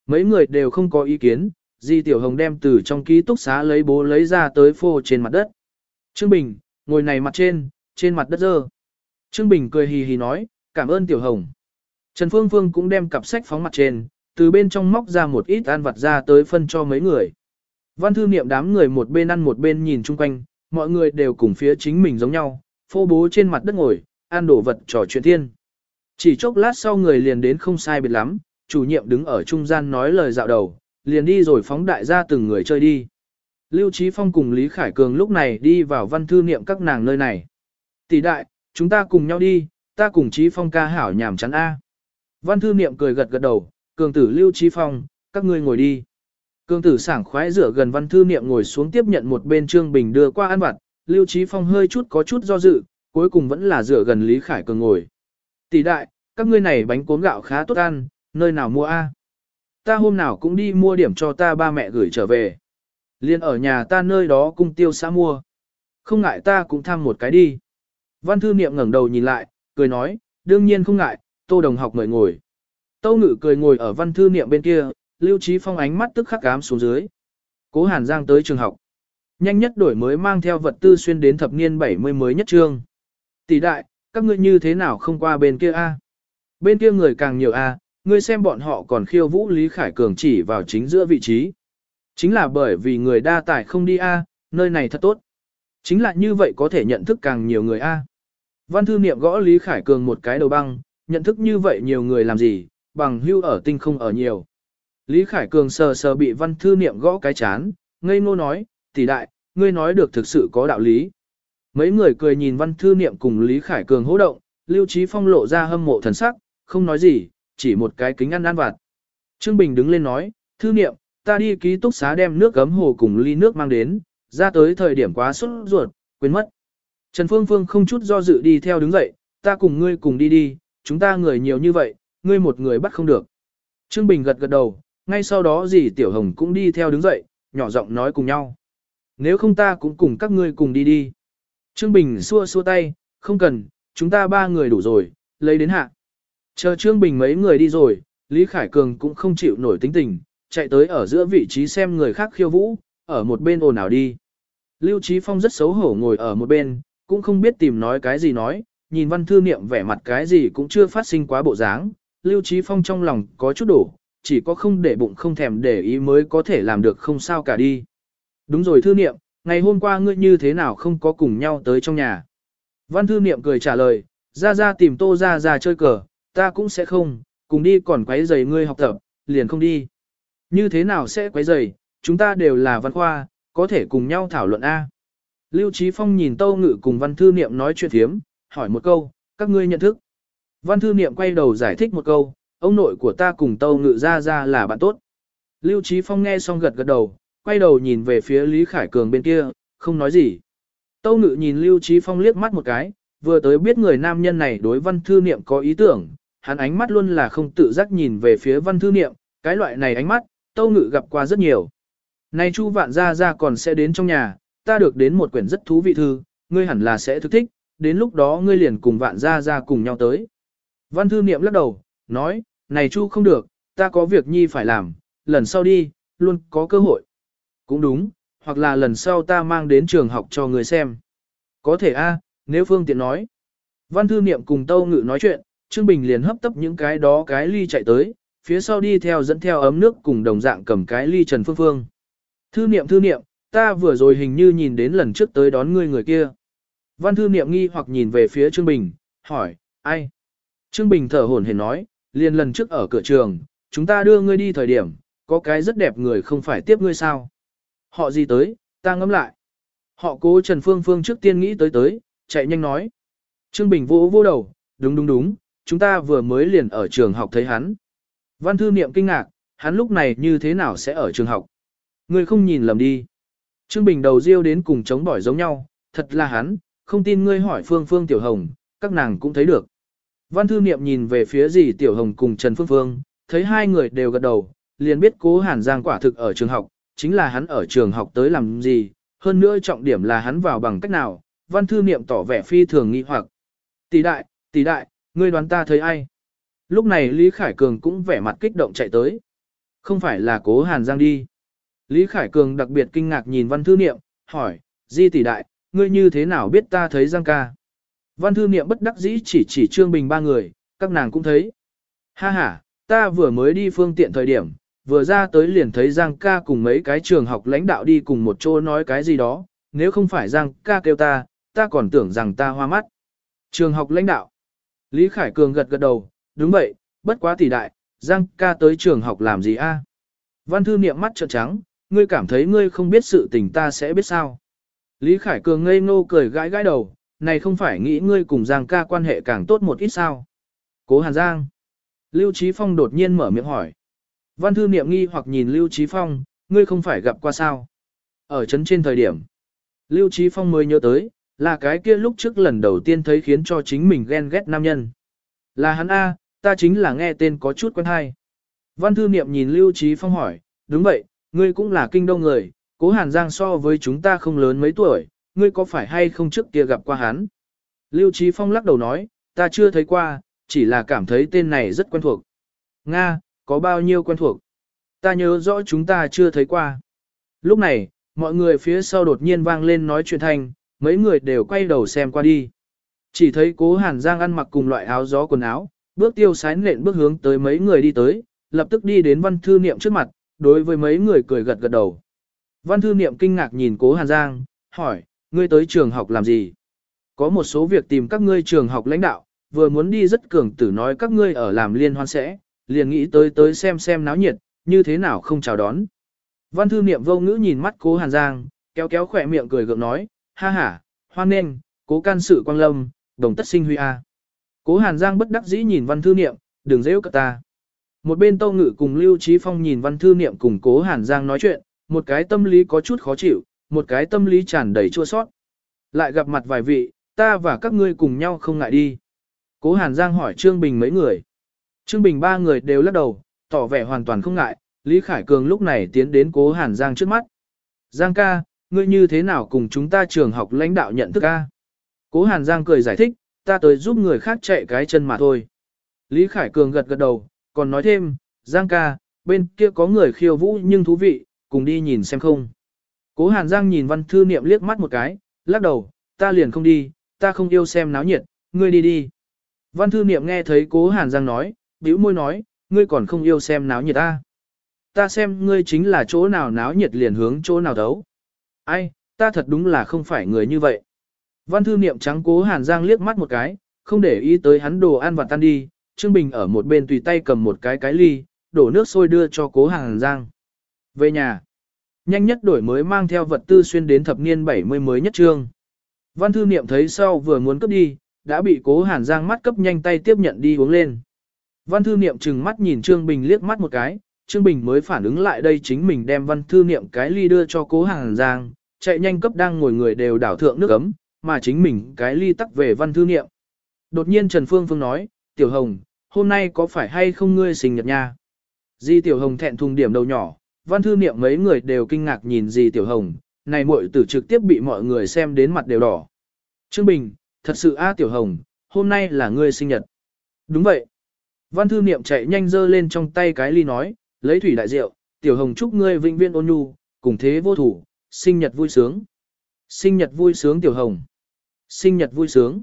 Mấy người đều không có ý kiến, Di Tiểu Hồng đem từ trong ký túc xá lấy bố lấy ra tới phô trên mặt đất. Trương Bình, ngồi này mặt trên, trên mặt đất dơ. Trương Bình cười hì hì nói, cảm ơn Tiểu Hồng. Trần Phương Phương cũng đem cặp sách phóng mặt trên, từ bên trong móc ra một ít ăn vặt ra tới phân cho mấy người. Văn thư niệm đám người một bên ăn một bên nhìn chung quanh, mọi người đều cùng phía chính mình giống nhau, phô bố trên mặt đất ngồi, ăn đổ vật trò chuyện thiên. Chỉ chốc lát sau người liền đến không sai biệt lắm, chủ nhiệm đứng ở trung gian nói lời dạo đầu, liền đi rồi phóng đại ra từng người chơi đi. Lưu Trí Phong cùng Lý Khải Cường lúc này đi vào văn thư niệm các nàng nơi này. Tỷ đại, chúng ta cùng nhau đi, ta cùng Trí Phong ca hảo nhảm chắn A. Văn thư niệm cười gật gật đầu, cường tử Lưu Trí Phong, các ngươi ngồi đi. Cường tử sảng khoái rửa gần văn thư niệm ngồi xuống tiếp nhận một bên Trương Bình đưa qua ăn vặt, Lưu Trí Phong hơi chút có chút do dự, cuối cùng vẫn là rửa gần Lý Khải Cường ngồi. Tỷ đại, các ngươi này bánh cuốn gạo khá tốt ăn, nơi nào mua a? Ta hôm nào cũng đi mua điểm cho ta ba mẹ gửi trở về. Liên ở nhà ta nơi đó cung tiêu xã mua. Không ngại ta cũng tham một cái đi. Văn thư niệm ngẩng đầu nhìn lại, cười nói, đương nhiên không ngại, tô đồng học mời ngồi. Tâu ngự cười ngồi ở văn thư niệm bên kia, lưu trí phong ánh mắt tức khắc cám xuống dưới. Cố Hàn Giang tới trường học. Nhanh nhất đổi mới mang theo vật tư xuyên đến thập niên 70 mới nhất trương. Tỷ đại, các ngươi như thế nào không qua bên kia a? Bên kia người càng nhiều a, ngươi xem bọn họ còn khiêu vũ Lý Khải Cường chỉ vào chính giữa vị trí. Chính là bởi vì người đa tài không đi a, nơi này thật tốt. Chính là như vậy có thể nhận thức càng nhiều người a. Văn thư niệm gõ Lý Khải Cường một cái đầu băng, nhận thức như vậy nhiều người làm gì, bằng hưu ở tinh không ở nhiều. Lý Khải Cường sờ sờ bị văn thư niệm gõ cái chán, ngây ngô nói, tỷ đại, ngươi nói được thực sự có đạo lý. Mấy người cười nhìn văn thư niệm cùng Lý Khải Cường hỗ động, Lưu Trí Phong lộ ra hâm mộ thần sắc, không nói gì, chỉ một cái kính ăn ăn vặt. Trương Bình đứng lên nói, thư niệm, ta đi ký túc xá đem nước gấm hồ cùng ly nước mang đến, ra tới thời điểm quá sốt ruột, quên mất. Trần Phương Phương không chút do dự đi theo đứng dậy, ta cùng ngươi cùng đi đi, chúng ta người nhiều như vậy, ngươi một người bắt không được. Trương Bình gật gật đầu, ngay sau đó dì Tiểu Hồng cũng đi theo đứng dậy, nhỏ giọng nói cùng nhau. Nếu không ta cũng cùng các ngươi cùng đi đi. Trương Bình xua xua tay, không cần, chúng ta ba người đủ rồi, lấy đến hạ. Chờ Trương Bình mấy người đi rồi, Lý Khải Cường cũng không chịu nổi tính tình, chạy tới ở giữa vị trí xem người khác khiêu vũ, ở một bên ồn ào đi. Lưu Trí Phong rất xấu hổ ngồi ở một bên, cũng không biết tìm nói cái gì nói, nhìn văn thư niệm vẻ mặt cái gì cũng chưa phát sinh quá bộ dáng. Lưu Trí Phong trong lòng có chút đổ, chỉ có không để bụng không thèm để ý mới có thể làm được không sao cả đi. Đúng rồi thư niệm, ngày hôm qua ngươi như thế nào không có cùng nhau tới trong nhà. Văn thư niệm cười trả lời, ra ra tìm tô ra ra chơi cờ, ta cũng sẽ không, cùng đi còn quấy giày ngươi học tập, liền không đi. Như thế nào sẽ quấy giày, chúng ta đều là văn khoa, có thể cùng nhau thảo luận A. Lưu Trí Phong nhìn Tâu Ngự cùng Văn Thư Niệm nói chuyện thiếm, hỏi một câu, các ngươi nhận thức. Văn Thư Niệm quay đầu giải thích một câu, ông nội của ta cùng Tâu Ngự ra ra là bạn tốt. Lưu Trí Phong nghe xong gật gật đầu, quay đầu nhìn về phía Lý Khải Cường bên kia, không nói gì. Tâu Ngự nhìn Lưu Trí Phong liếc mắt một cái, vừa tới biết người nam nhân này đối Văn Thư Niệm có ý tưởng, hắn ánh mắt luôn là không tự giác nhìn về phía Văn Thư Niệm, cái loại này ánh mắt, Tâu Ngự gặp qua rất nhiều. Nay Chu Vạn Gia Gia còn sẽ đến trong nhà, ta được đến một quyển rất thú vị thư, ngươi hẳn là sẽ thức thích, đến lúc đó ngươi liền cùng Vạn Gia Gia cùng nhau tới. Văn Thư Niệm lắc đầu, nói, này Chu không được, ta có việc nhi phải làm, lần sau đi, luôn có cơ hội. Cũng đúng, hoặc là lần sau ta mang đến trường học cho người xem. Có thể a, nếu phương tiện nói. Văn Thư Niệm cùng Tâu Ngự nói chuyện, Trương Bình liền hấp tấp những cái đó cái ly chạy tới, phía sau đi theo dẫn theo ấm nước cùng đồng dạng cầm cái ly Trần Phương Phương. Thư niệm thư niệm, ta vừa rồi hình như nhìn đến lần trước tới đón ngươi người kia. Văn thư niệm nghi hoặc nhìn về phía Trương Bình, hỏi, ai? Trương Bình thở hổn hển nói, liền lần trước ở cửa trường, chúng ta đưa ngươi đi thời điểm, có cái rất đẹp người không phải tiếp ngươi sao? Họ gì tới, ta ngẫm lại. Họ cố Trần Phương Phương trước tiên nghĩ tới tới, chạy nhanh nói. Trương Bình vô vô đầu, đúng đúng đúng, chúng ta vừa mới liền ở trường học thấy hắn. Văn thư niệm kinh ngạc, hắn lúc này như thế nào sẽ ở trường học? Ngươi không nhìn lầm đi. Trương Bình đầu riêu đến cùng chống bỏi giống nhau, thật là hắn, không tin ngươi hỏi Phương Phương Tiểu Hồng, các nàng cũng thấy được. Văn thư niệm nhìn về phía gì Tiểu Hồng cùng Trần Phương Phương, thấy hai người đều gật đầu, liền biết cố Hàn Giang quả thực ở trường học, chính là hắn ở trường học tới làm gì, hơn nữa trọng điểm là hắn vào bằng cách nào, văn thư niệm tỏ vẻ phi thường nghi hoặc. Tỷ đại, tỷ đại, ngươi đoán ta thấy ai? Lúc này Lý Khải Cường cũng vẻ mặt kích động chạy tới. Không phải là cố Hàn Giang đi. Lý Khải Cường đặc biệt kinh ngạc nhìn văn thư niệm, hỏi, di tỷ đại, ngươi như thế nào biết ta thấy Giang ca? Văn thư niệm bất đắc dĩ chỉ chỉ Trương Bình ba người, các nàng cũng thấy. Ha ha, ta vừa mới đi phương tiện thời điểm, vừa ra tới liền thấy Giang ca cùng mấy cái trường học lãnh đạo đi cùng một chỗ nói cái gì đó, nếu không phải Giang ca kêu ta, ta còn tưởng rằng ta hoa mắt. Trường học lãnh đạo. Lý Khải Cường gật gật đầu, đúng vậy, bất quá tỷ đại, Giang ca tới trường học làm gì a? Văn thư niệm mắt trợn trắng, ngươi cảm thấy ngươi không biết sự tình ta sẽ biết sao. Lý Khải Cường ngây ngô cười gãi gãi đầu, này không phải nghĩ ngươi cùng Giang ca quan hệ càng tốt một ít sao. Cố Hàn Giang. Lưu Trí Phong đột nhiên mở miệng hỏi. Văn thư niệm nghi hoặc nhìn Lưu Trí Phong, ngươi không phải gặp qua sao. Ở chấn trên thời điểm. Lưu Trí Phong mới nhớ tới, là cái kia lúc trước lần đầu tiên thấy khiến cho chính mình ghen ghét nam nhân. Là hắn A, ta chính là nghe tên có chút quen hay. Văn thư niệm nhìn Lưu Trí Phong hỏi, đúng vậy, ngươi cũng là kinh đông người, cố Hàn Giang so với chúng ta không lớn mấy tuổi, ngươi có phải hay không trước kia gặp qua hắn? Lưu Trí Phong lắc đầu nói, ta chưa thấy qua, chỉ là cảm thấy tên này rất quen thuộc. Nga, có bao nhiêu quen thuộc? Ta nhớ rõ chúng ta chưa thấy qua. Lúc này, mọi người phía sau đột nhiên vang lên nói chuyện thanh, mấy người đều quay đầu xem qua đi. Chỉ thấy cố Hàn Giang ăn mặc cùng loại áo gió quần áo, bước tiêu sái nện bước hướng tới mấy người đi tới, lập tức đi đến văn thư niệm trước mặt, đối với mấy người cười gật gật đầu. Văn thư niệm kinh ngạc nhìn cố Hàn Giang, hỏi, ngươi tới trường học làm gì? Có một số việc tìm các ngươi trường học lãnh đạo, vừa muốn đi rất cường tử nói các ngươi ở làm liên hoan sẽ, liền nghĩ tới tới xem xem náo nhiệt, như thế nào không chào đón. Văn thư niệm vô ngữ nhìn mắt cố Hàn Giang, kéo kéo khỏe miệng cười gượng nói, ha ha, hoan nghênh, cố can sự quang lâm, đồng tất sinh huy a. Cố Hàn Giang bất đắc dĩ nhìn văn thư niệm, đừng dễ cả ta. Một bên Tâu Ngự cùng Lưu Trí Phong nhìn văn thư niệm cùng cố Hàn Giang nói chuyện, một cái tâm lý có chút khó chịu, một cái tâm lý tràn đầy chua sót. Lại gặp mặt vài vị, ta và các ngươi cùng nhau không ngại đi. Cố Hàn Giang hỏi Trương Bình mấy người. Trương Bình ba người đều lắc đầu, tỏ vẻ hoàn toàn không ngại, Lý Khải Cường lúc này tiến đến Cố Hàn Giang trước mắt. Giang ca, ngươi như thế nào cùng chúng ta trường học lãnh đạo nhận thức ca? Cố Hàn Giang cười giải thích, ta tới giúp người khác chạy cái chân mà thôi. Lý Khải Cường gật gật đầu, còn nói thêm, Giang ca, bên kia có người khiêu vũ nhưng thú vị, cùng đi nhìn xem không. Cố Hàn Giang nhìn văn thư niệm liếc mắt một cái, lắc đầu, ta liền không đi, ta không yêu xem náo nhiệt, ngươi đi đi. Văn thư niệm nghe thấy cố Hàn Giang nói, bĩu môi nói, ngươi còn không yêu xem náo nhiệt ta. Ta xem ngươi chính là chỗ nào náo nhiệt liền hướng chỗ nào đấu. Ai, ta thật đúng là không phải người như vậy. Văn thư niệm trắng cố Hàn Giang liếc mắt một cái, không để ý tới hắn đồ ăn và tan đi, Trương Bình ở một bên tùy tay cầm một cái cái ly, đổ nước sôi đưa cho cố Hàn Giang. Về nhà, nhanh nhất đổi mới mang theo vật tư xuyên đến thập niên 70 mới nhất trương. Văn thư niệm thấy sau vừa muốn cấp đi, đã bị cố Hàn Giang mắt cấp nhanh tay tiếp nhận đi uống lên. Văn thư niệm trừng mắt nhìn Trương Bình liếc mắt một cái, Trương Bình mới phản ứng lại đây chính mình đem văn thư niệm cái ly đưa cho cố hàng Giang, chạy nhanh cấp đang ngồi người đều đảo thượng nước ấm, mà chính mình cái ly tắc về văn thư niệm. Đột nhiên Trần Phương Phương nói, Tiểu Hồng, hôm nay có phải hay không ngươi sinh nhật nha? Di Tiểu Hồng thẹn thùng điểm đầu nhỏ, văn thư niệm mấy người đều kinh ngạc nhìn Di Tiểu Hồng, này muội tử trực tiếp bị mọi người xem đến mặt đều đỏ. Trương Bình, thật sự a Tiểu Hồng, hôm nay là ngươi sinh nhật. Đúng vậy. Văn thư niệm chạy nhanh dơ lên trong tay cái ly nói, lấy thủy đại rượu, Tiểu Hồng chúc ngươi vĩnh viên ôn nhu, cùng thế vô thủ, sinh nhật vui sướng. Sinh nhật vui sướng Tiểu Hồng. Sinh nhật vui sướng.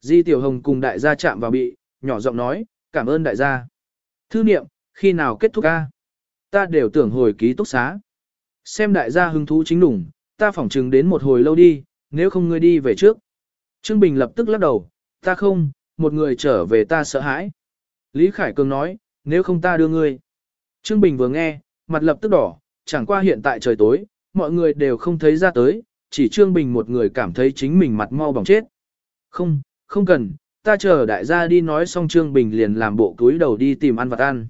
Di Tiểu Hồng cùng đại gia chạm vào bị, nhỏ giọng nói, cảm ơn đại gia. Thư niệm, khi nào kết thúc ca? Ta đều tưởng hồi ký túc xá. Xem đại gia hứng thú chính đủng, ta phỏng chừng đến một hồi lâu đi, nếu không ngươi đi về trước. Trương Bình lập tức lắc đầu, ta không, một người trở về ta sợ hãi. Lý Khải Cường nói, nếu không ta đưa ngươi. Trương Bình vừa nghe, mặt lập tức đỏ, chẳng qua hiện tại trời tối, mọi người đều không thấy ra tới, chỉ Trương Bình một người cảm thấy chính mình mặt mau bỏng chết. Không, không cần, ta chờ đại gia đi nói xong Trương Bình liền làm bộ túi đầu đi tìm ăn vặt ăn.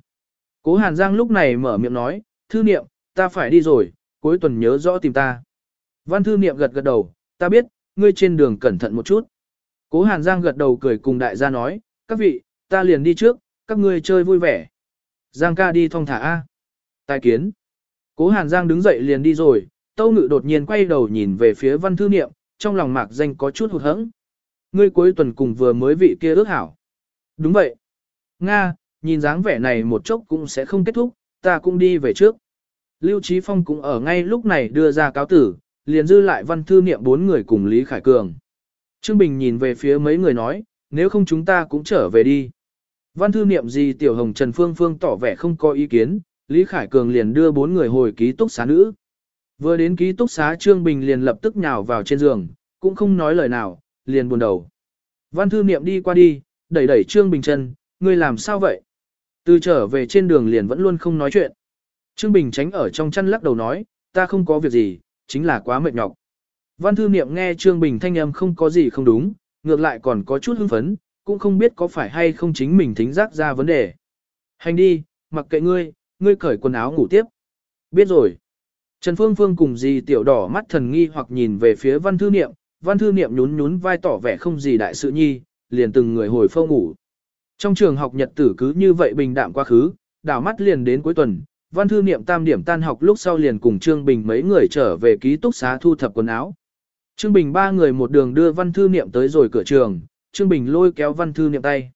Cố Hàn Giang lúc này mở miệng nói, thư niệm, ta phải đi rồi, cuối tuần nhớ rõ tìm ta. Văn thư niệm gật gật đầu, ta biết, ngươi trên đường cẩn thận một chút. Cố Hàn Giang gật đầu cười cùng đại gia nói, các vị, ta liền đi trước, các ngươi chơi vui vẻ. Giang ca đi thong thả A. Tài kiến. Cố Hàn Giang đứng dậy liền đi rồi, Tâu Ngự đột nhiên quay đầu nhìn về phía văn thư niệm, trong lòng mạc danh có chút hụt hẫng. Ngươi cuối tuần cùng vừa mới vị kia ước hảo. Đúng vậy. Nga, nhìn dáng vẻ này một chốc cũng sẽ không kết thúc, ta cũng đi về trước. Lưu Trí Phong cũng ở ngay lúc này đưa ra cáo tử, liền dư lại văn thư niệm bốn người cùng Lý Khải Cường. Trương Bình nhìn về phía mấy người nói, nếu không chúng ta cũng trở về đi. Văn thư niệm gì Tiểu Hồng Trần Phương Phương tỏ vẻ không có ý kiến, Lý Khải Cường liền đưa bốn người hồi ký túc xá nữ. Vừa đến ký túc xá Trương Bình liền lập tức nhào vào trên giường, cũng không nói lời nào, liền buồn đầu. Văn thư niệm đi qua đi, đẩy đẩy Trương Bình chân, ngươi làm sao vậy? Từ trở về trên đường liền vẫn luôn không nói chuyện. Trương Bình tránh ở trong chăn lắc đầu nói, ta không có việc gì, chính là quá mệt nhọc. Văn thư niệm nghe Trương Bình thanh âm không có gì không đúng, ngược lại còn có chút hưng phấn, cũng không biết có phải hay không chính mình thính giác ra vấn đề. Hành đi, mặc kệ ngươi, ngươi cởi quần áo ngủ tiếp. Biết rồi. Trần Phương Phương cùng dì tiểu đỏ mắt thần nghi hoặc nhìn về phía văn thư niệm, văn thư niệm nhún nhún vai tỏ vẻ không gì đại sự nhi, liền từng người hồi phâu ngủ. Trong trường học nhật tử cứ như vậy bình đạm quá khứ, đảo mắt liền đến cuối tuần, văn thư niệm tam điểm tan học lúc sau liền cùng Trương Bình mấy người trở về ký túc xá thu thập quần áo. Trương Bình ba người một đường đưa văn thư niệm tới rồi cửa trường, Trương Bình lôi kéo văn thư niệm tay.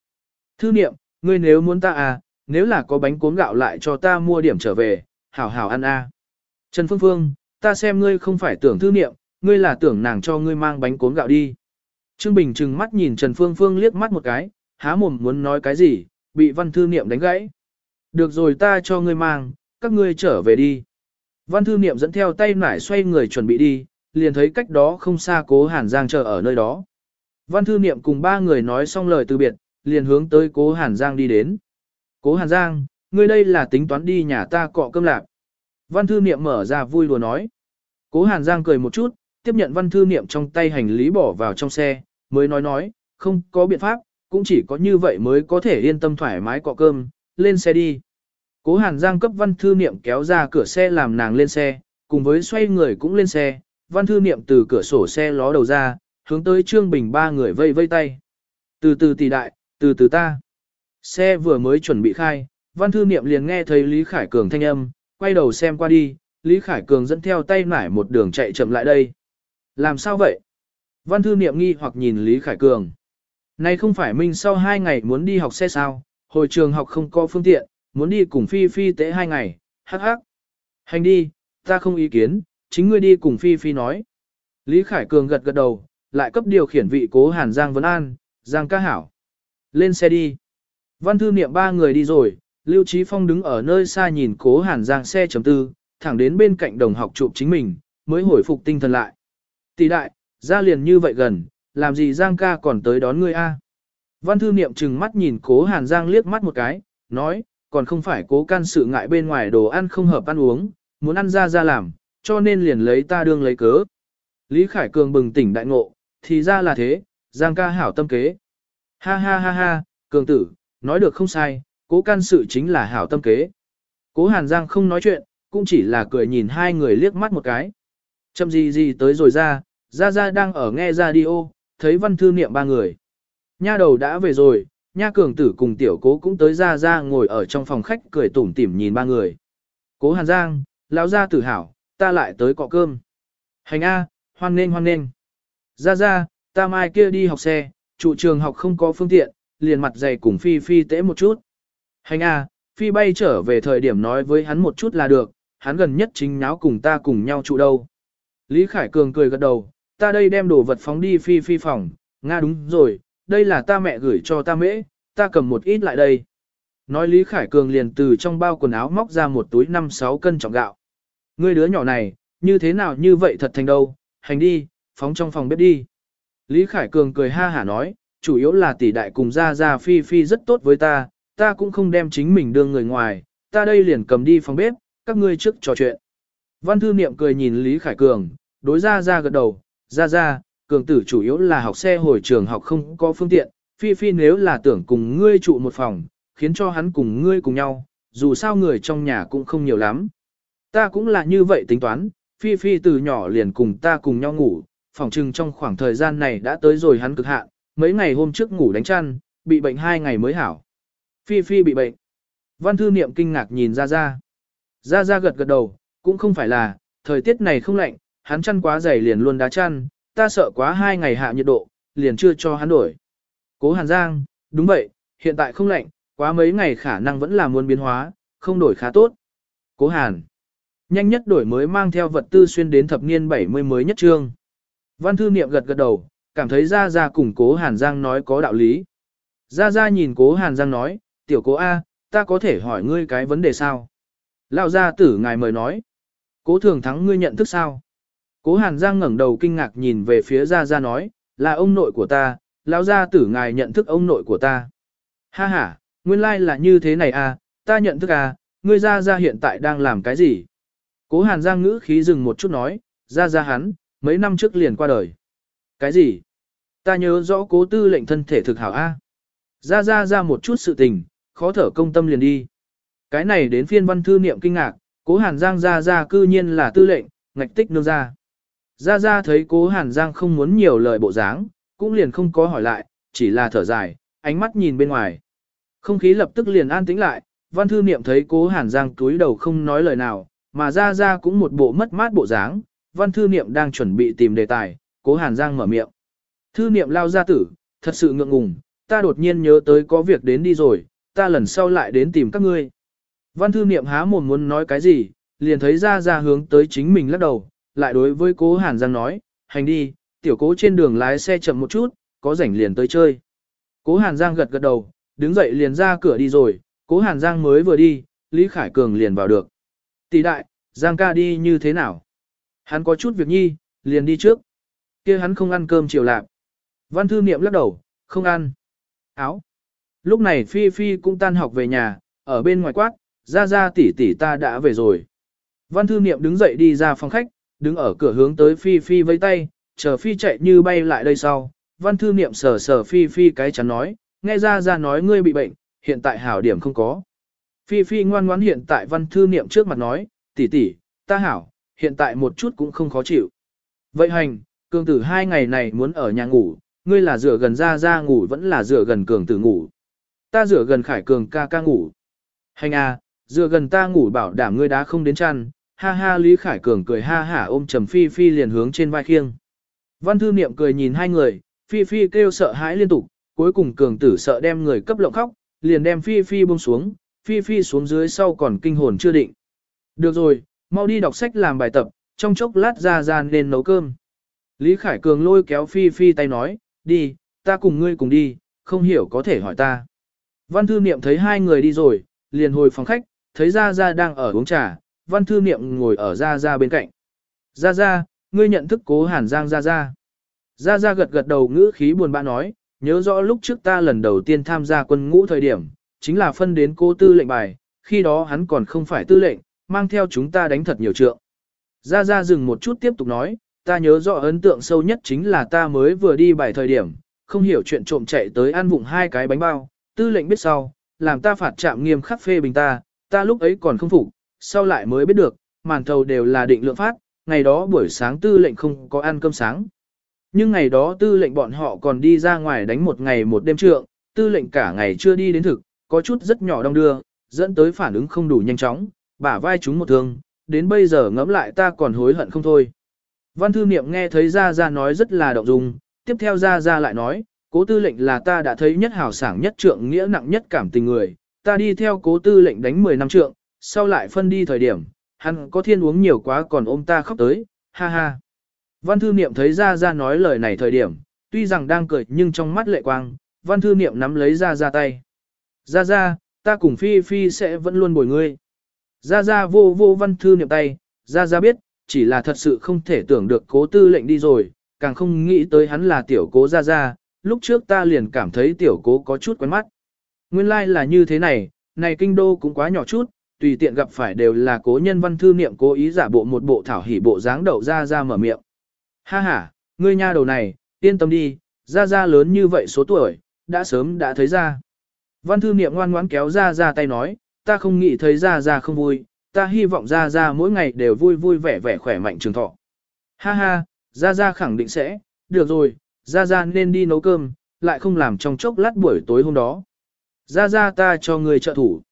Thư niệm, ngươi nếu muốn ta à, nếu là có bánh cuốn gạo lại cho ta mua điểm trở về, hảo hảo ăn. À. Trần Phương Phương, ta xem ngươi không phải tưởng thư niệm, ngươi là tưởng nàng cho ngươi mang bánh cuốn gạo đi. Trương Bình trừng mắt nhìn Trần Phương Phương liếc mắt một cái, há mồm muốn nói cái gì, bị văn thư niệm đánh gãy. Được rồi ta cho ngươi mang, các ngươi trở về đi. Văn thư niệm dẫn theo tay nải xoay người chuẩn bị đi, liền thấy cách đó không xa cố Hàn Giang chờ ở nơi đó. Văn thư niệm cùng ba người nói xong lời từ biệt, liền hướng tới cố Hàn Giang đi đến. Cố Hàn Giang, ngươi đây là tính toán đi nhà ta cọ cơm lạp. Văn thư niệm mở ra vui đùa nói. Cố Hàn Giang cười một chút, tiếp nhận văn thư niệm trong tay hành lý bỏ vào trong xe, mới nói nói, không có biện pháp, cũng chỉ có như vậy mới có thể yên tâm thoải mái cọ cơm, lên xe đi. Cố Hàn Giang cấp văn thư niệm kéo ra cửa xe làm nàng lên xe, cùng với xoay người cũng lên xe, văn thư niệm từ cửa sổ xe ló đầu ra, hướng tới Trương Bình ba người vây vây tay. Từ từ tỷ đại, từ từ ta. Xe vừa mới chuẩn bị khai, văn thư niệm liền nghe thấy Lý Khải Cường thanh âm, quay đầu xem qua đi, Lý Khải Cường dẫn theo tay nải một đường chạy chậm lại đây. Làm sao vậy? Văn thư niệm nghi hoặc nhìn Lý Khải Cường. Này không phải mình sau hai ngày muốn đi học xe sao, hồi trường học không có phương tiện, muốn đi cùng Phi Phi tế hai ngày, hắc hắc. Hành đi, ta không ý kiến, chính ngươi đi cùng Phi Phi nói. Lý Khải Cường gật gật đầu, lại cấp điều khiển vị cố Hàn Giang Vấn An, Giang ca hảo. Lên xe đi. Văn thư niệm ba người đi rồi, Lưu Trí Phong đứng ở nơi xa nhìn cố Hàn Giang xe chấm tư, thẳng đến bên cạnh đồng học chụp chính mình, mới hồi phục tinh thần lại. Tỷ đại, ra liền như vậy gần, làm gì Giang ca còn tới đón ngươi a? Văn thư niệm chừng mắt nhìn cố Hàn Giang liếc mắt một cái, nói, còn không phải cố can sự ngại bên ngoài đồ ăn không hợp ăn uống, muốn ăn ra ra làm, cho nên liền lấy ta đương lấy cớ. Lý Khải Cường bừng tỉnh đại ngộ, thì ra là thế, Giang ca hảo tâm kế. Ha ha ha ha, Cường tử, nói được không sai, cố can sự chính là hảo tâm kế. Cố Hàn Giang không nói chuyện, cũng chỉ là cười nhìn hai người liếc mắt một cái. Chậm gì gì tới rồi ra, ra ra đang ở nghe radio, thấy văn thư niệm ba người. Nha đầu đã về rồi, nha cường tử cùng tiểu cố cũng tới ra ra ngồi ở trong phòng khách cười tủm tỉm nhìn ba người. Cố Hàn Giang, lão gia tử hảo, ta lại tới cọ cơm. Hành A, hoan nên hoan nên. Ra ra, ta mai kia đi học xe, trụ trường học không có phương tiện, liền mặt dày cùng Phi Phi tễ một chút. Hành A, Phi bay trở về thời điểm nói với hắn một chút là được, hắn gần nhất chính nháo cùng ta cùng nhau trụ đâu. Lý Khải Cường cười gật đầu, ta đây đem đồ vật phóng đi Phi Phi phòng, Nga đúng rồi, đây là ta mẹ gửi cho ta mễ, ta cầm một ít lại đây. Nói Lý Khải Cường liền từ trong bao quần áo móc ra một túi 5-6 cân trọng gạo. Ngươi đứa nhỏ này, như thế nào như vậy thật thành đâu, hành đi, phóng trong phòng bếp đi. Lý Khải Cường cười ha hả nói, chủ yếu là tỷ đại cùng ra ra phi phi rất tốt với ta, ta cũng không đem chính mình đưa người ngoài, ta đây liền cầm đi phòng bếp, các ngươi trước trò chuyện. Văn thư niệm cười nhìn Lý Khải Cường, đối ra ra gật đầu, ra ra, cường tử chủ yếu là học xe hồi trường học không có phương tiện, phi phi nếu là tưởng cùng ngươi trụ một phòng, khiến cho hắn cùng ngươi cùng nhau, dù sao người trong nhà cũng không nhiều lắm. Ta cũng là như vậy tính toán, phi phi từ nhỏ liền cùng ta cùng nhau ngủ, phòng trừng trong khoảng thời gian này đã tới rồi hắn cực hạn, mấy ngày hôm trước ngủ đánh chăn, bị bệnh hai ngày mới hảo. Phi phi bị bệnh. Văn thư niệm kinh ngạc nhìn ra ra. Ra ra gật gật đầu, cũng không phải là, thời tiết này không lạnh, hắn chăn quá dày liền luôn đá chăn, ta sợ quá hai ngày hạ nhiệt độ, liền chưa cho hắn đổi. Cố Hàn Giang, đúng vậy, hiện tại không lạnh, quá mấy ngày khả năng vẫn là muốn biến hóa, không đổi khá tốt. Cố Hàn, nhanh nhất đổi mới mang theo vật tư xuyên đến thập niên 70 mới nhất trương. Văn thư niệm gật gật đầu, cảm thấy Gia Gia cùng Cố Hàn Giang nói có đạo lý. Gia Gia nhìn Cố Hàn Giang nói, tiểu cố A, ta có thể hỏi ngươi cái vấn đề sao? Lão gia tử ngài mời nói. Cố thường thắng ngươi nhận thức sao? Cố Hàn Giang ngẩng đầu kinh ngạc nhìn về phía Gia Gia nói, là ông nội của ta, lão gia tử ngài nhận thức ông nội của ta. Ha ha, nguyên lai like là như thế này à, ta nhận thức à, ngươi Gia Gia hiện tại đang làm cái gì? Cố Hàn Giang ngữ khí dừng một chút nói, Gia Gia hắn, mấy năm trước liền qua đời. Cái gì? Ta nhớ rõ cố tư lệnh thân thể thực hảo a. Ra Ra ra một chút sự tình, khó thở công tâm liền đi. Cái này đến phiên văn thư niệm kinh ngạc, cố Hàn Giang Ra Ra cư nhiên là tư lệnh, ngạch tích nương ra. Ra Ra thấy cố Hàn Giang không muốn nhiều lời bộ dáng, cũng liền không có hỏi lại, chỉ là thở dài, ánh mắt nhìn bên ngoài. Không khí lập tức liền an tĩnh lại, văn thư niệm thấy cố Hàn Giang túi đầu không nói lời nào, mà Ra Ra cũng một bộ mất mát bộ dáng, văn thư niệm đang chuẩn bị tìm đề tài, cố Hàn Giang mở miệng. Thư niệm lao ra tử, thật sự ngượng ngùng, ta đột nhiên nhớ tới có việc đến đi rồi, ta lần sau lại đến tìm các ngươi. Văn thư niệm há mồm muốn nói cái gì, liền thấy Gia Gia hướng tới chính mình lắc đầu, lại đối với cố Hàn Giang nói, hành đi, tiểu cố trên đường lái xe chậm một chút, có rảnh liền tới chơi. Cố Hàn Giang gật gật đầu, đứng dậy liền ra cửa đi rồi, cố Hàn Giang mới vừa đi, Lý Khải Cường liền vào được. Tỷ đại, Giang ca đi như thế nào? Hắn có chút việc nhi, liền đi trước. kia hắn không ăn cơm chiều lạc. Văn thư niệm lắc đầu, không ăn. Áo. Lúc này Phi Phi cũng tan học về nhà, ở bên ngoài quát, ra ra tỷ tỷ ta đã về rồi. Văn thư niệm đứng dậy đi ra phòng khách, đứng ở cửa hướng tới Phi Phi vẫy tay, chờ Phi chạy như bay lại đây sau. Văn thư niệm sờ sờ Phi Phi cái chắn nói, nghe ra ra nói ngươi bị bệnh, hiện tại hảo điểm không có. Phi Phi ngoan ngoãn hiện tại văn thư niệm trước mặt nói, tỷ tỷ, ta hảo, hiện tại một chút cũng không khó chịu. Vậy hành, cường tử hai ngày này muốn ở nhà ngủ, ngươi là rửa gần ra ra ngủ vẫn là rửa gần cường tử ngủ. Ta rửa gần khải cường ca ca ngủ. Hành à, rửa gần ta ngủ bảo đảm ngươi đã không đến chăn, ha ha Lý Khải Cường cười ha hả ôm trầm Phi Phi liền hướng trên vai khiêng. Văn thư niệm cười nhìn hai người, Phi Phi kêu sợ hãi liên tục, cuối cùng cường tử sợ đem người cấp lộng khóc, liền đem Phi Phi buông xuống, Phi Phi xuống dưới sau còn kinh hồn chưa định. Được rồi, mau đi đọc sách làm bài tập, trong chốc lát ra ra nên nấu cơm. Lý Khải Cường lôi kéo Phi Phi tay nói, đi, ta cùng ngươi cùng đi, không hiểu có thể hỏi ta. Văn thư niệm thấy hai người đi rồi, liền hồi phòng khách, thấy Gia Gia đang ở uống trà, văn thư niệm ngồi ở Gia Gia bên cạnh. Gia Gia, ngươi nhận thức cố hàn giang Gia Gia. Gia Gia gật gật đầu ngữ khí buồn bã nói, nhớ rõ lúc trước ta lần đầu tiên tham gia quân ngũ thời điểm, chính là phân đến cô tư lệnh bài, khi đó hắn còn không phải tư lệnh, mang theo chúng ta đánh thật nhiều trượng. Gia Gia dừng một chút tiếp tục nói, ta nhớ rõ ấn tượng sâu nhất chính là ta mới vừa đi bài thời điểm, không hiểu chuyện trộm chạy tới ăn vụng hai cái bánh bao, tư lệnh biết sau, làm ta phạt trạm nghiêm khắc phê bình ta, ta lúc ấy còn không phục, sau lại mới biết được, màn thầu đều là định lượng phát, ngày đó buổi sáng tư lệnh không có ăn cơm sáng. Nhưng ngày đó tư lệnh bọn họ còn đi ra ngoài đánh một ngày một đêm trượng, tư lệnh cả ngày chưa đi đến thực, có chút rất nhỏ đong đưa, dẫn tới phản ứng không đủ nhanh chóng, bả vai chúng một thương, đến bây giờ ngẫm lại ta còn hối hận không thôi. Văn thư niệm nghe thấy Gia Gia nói rất là động dung, tiếp theo Gia Gia lại nói, cố tư lệnh là ta đã thấy nhất hào sảng nhất trượng nghĩa nặng nhất cảm tình người, ta đi theo cố tư lệnh đánh 10 năm trượng, sau lại phân đi thời điểm, hắn có thiên uống nhiều quá còn ôm ta khóc tới, ha ha. Văn thư niệm thấy Gia Gia nói lời này thời điểm, tuy rằng đang cười nhưng trong mắt lệ quang, văn thư niệm nắm lấy Gia Gia tay. Gia Gia, ta cùng Phi Phi sẽ vẫn luôn bồi ngươi. Gia Gia vô vô văn thư niệm tay, Gia Gia biết, chỉ là thật sự không thể tưởng được cố tư lệnh đi rồi, càng không nghĩ tới hắn là tiểu cố Gia Gia, lúc trước ta liền cảm thấy tiểu cố có chút quen mắt. Nguyên lai like là như thế này, này kinh đô cũng quá nhỏ chút, tùy tiện gặp phải đều là cố nhân văn thư niệm cố ý giả bộ một bộ thảo hỉ bộ dáng đậu Gia gia mở miệng. Ha ha, ngươi nha đầu này, yên tâm đi, Gia gia lớn như vậy số tuổi, đã sớm đã thấy ra. Văn thư niệm ngoan ngoãn kéo Gia gia tay nói, ta không nghĩ thấy ra ra không vui, ta hy vọng ra ra mỗi ngày đều vui vui vẻ vẻ khỏe mạnh trường thọ. Ha ha, ra ra khẳng định sẽ, được rồi, ra ra nên đi nấu cơm, lại không làm trong chốc lát buổi tối hôm đó. Ra ra ta cho người trợ thủ.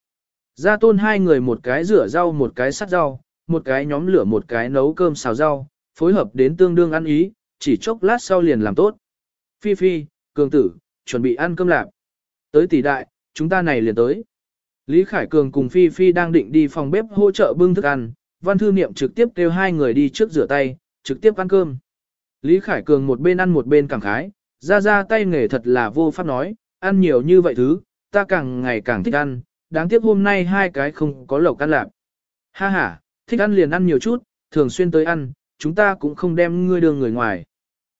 Ra tôn hai người một cái rửa rau một cái sắt rau, một cái nhóm lửa một cái nấu cơm xào rau, phối hợp đến tương đương ăn ý, chỉ chốc lát sau liền làm tốt. Phi Phi, Cường Tử, chuẩn bị ăn cơm lạp. Tới tỷ đại, chúng ta này liền tới. Lý Khải Cường cùng Phi Phi đang định đi phòng bếp hỗ trợ bưng thức ăn, Văn Thư Niệm trực tiếp kêu hai người đi trước rửa tay, trực tiếp ăn cơm. Lý Khải Cường một bên ăn một bên cảm khái, ra ra tay nghề thật là vô pháp nói, ăn nhiều như vậy thứ, ta càng ngày càng thích ăn, đáng tiếc hôm nay hai cái không có lẩu ăn lạc. Ha ha, thích ăn liền ăn nhiều chút, thường xuyên tới ăn, chúng ta cũng không đem ngươi đưa người ngoài.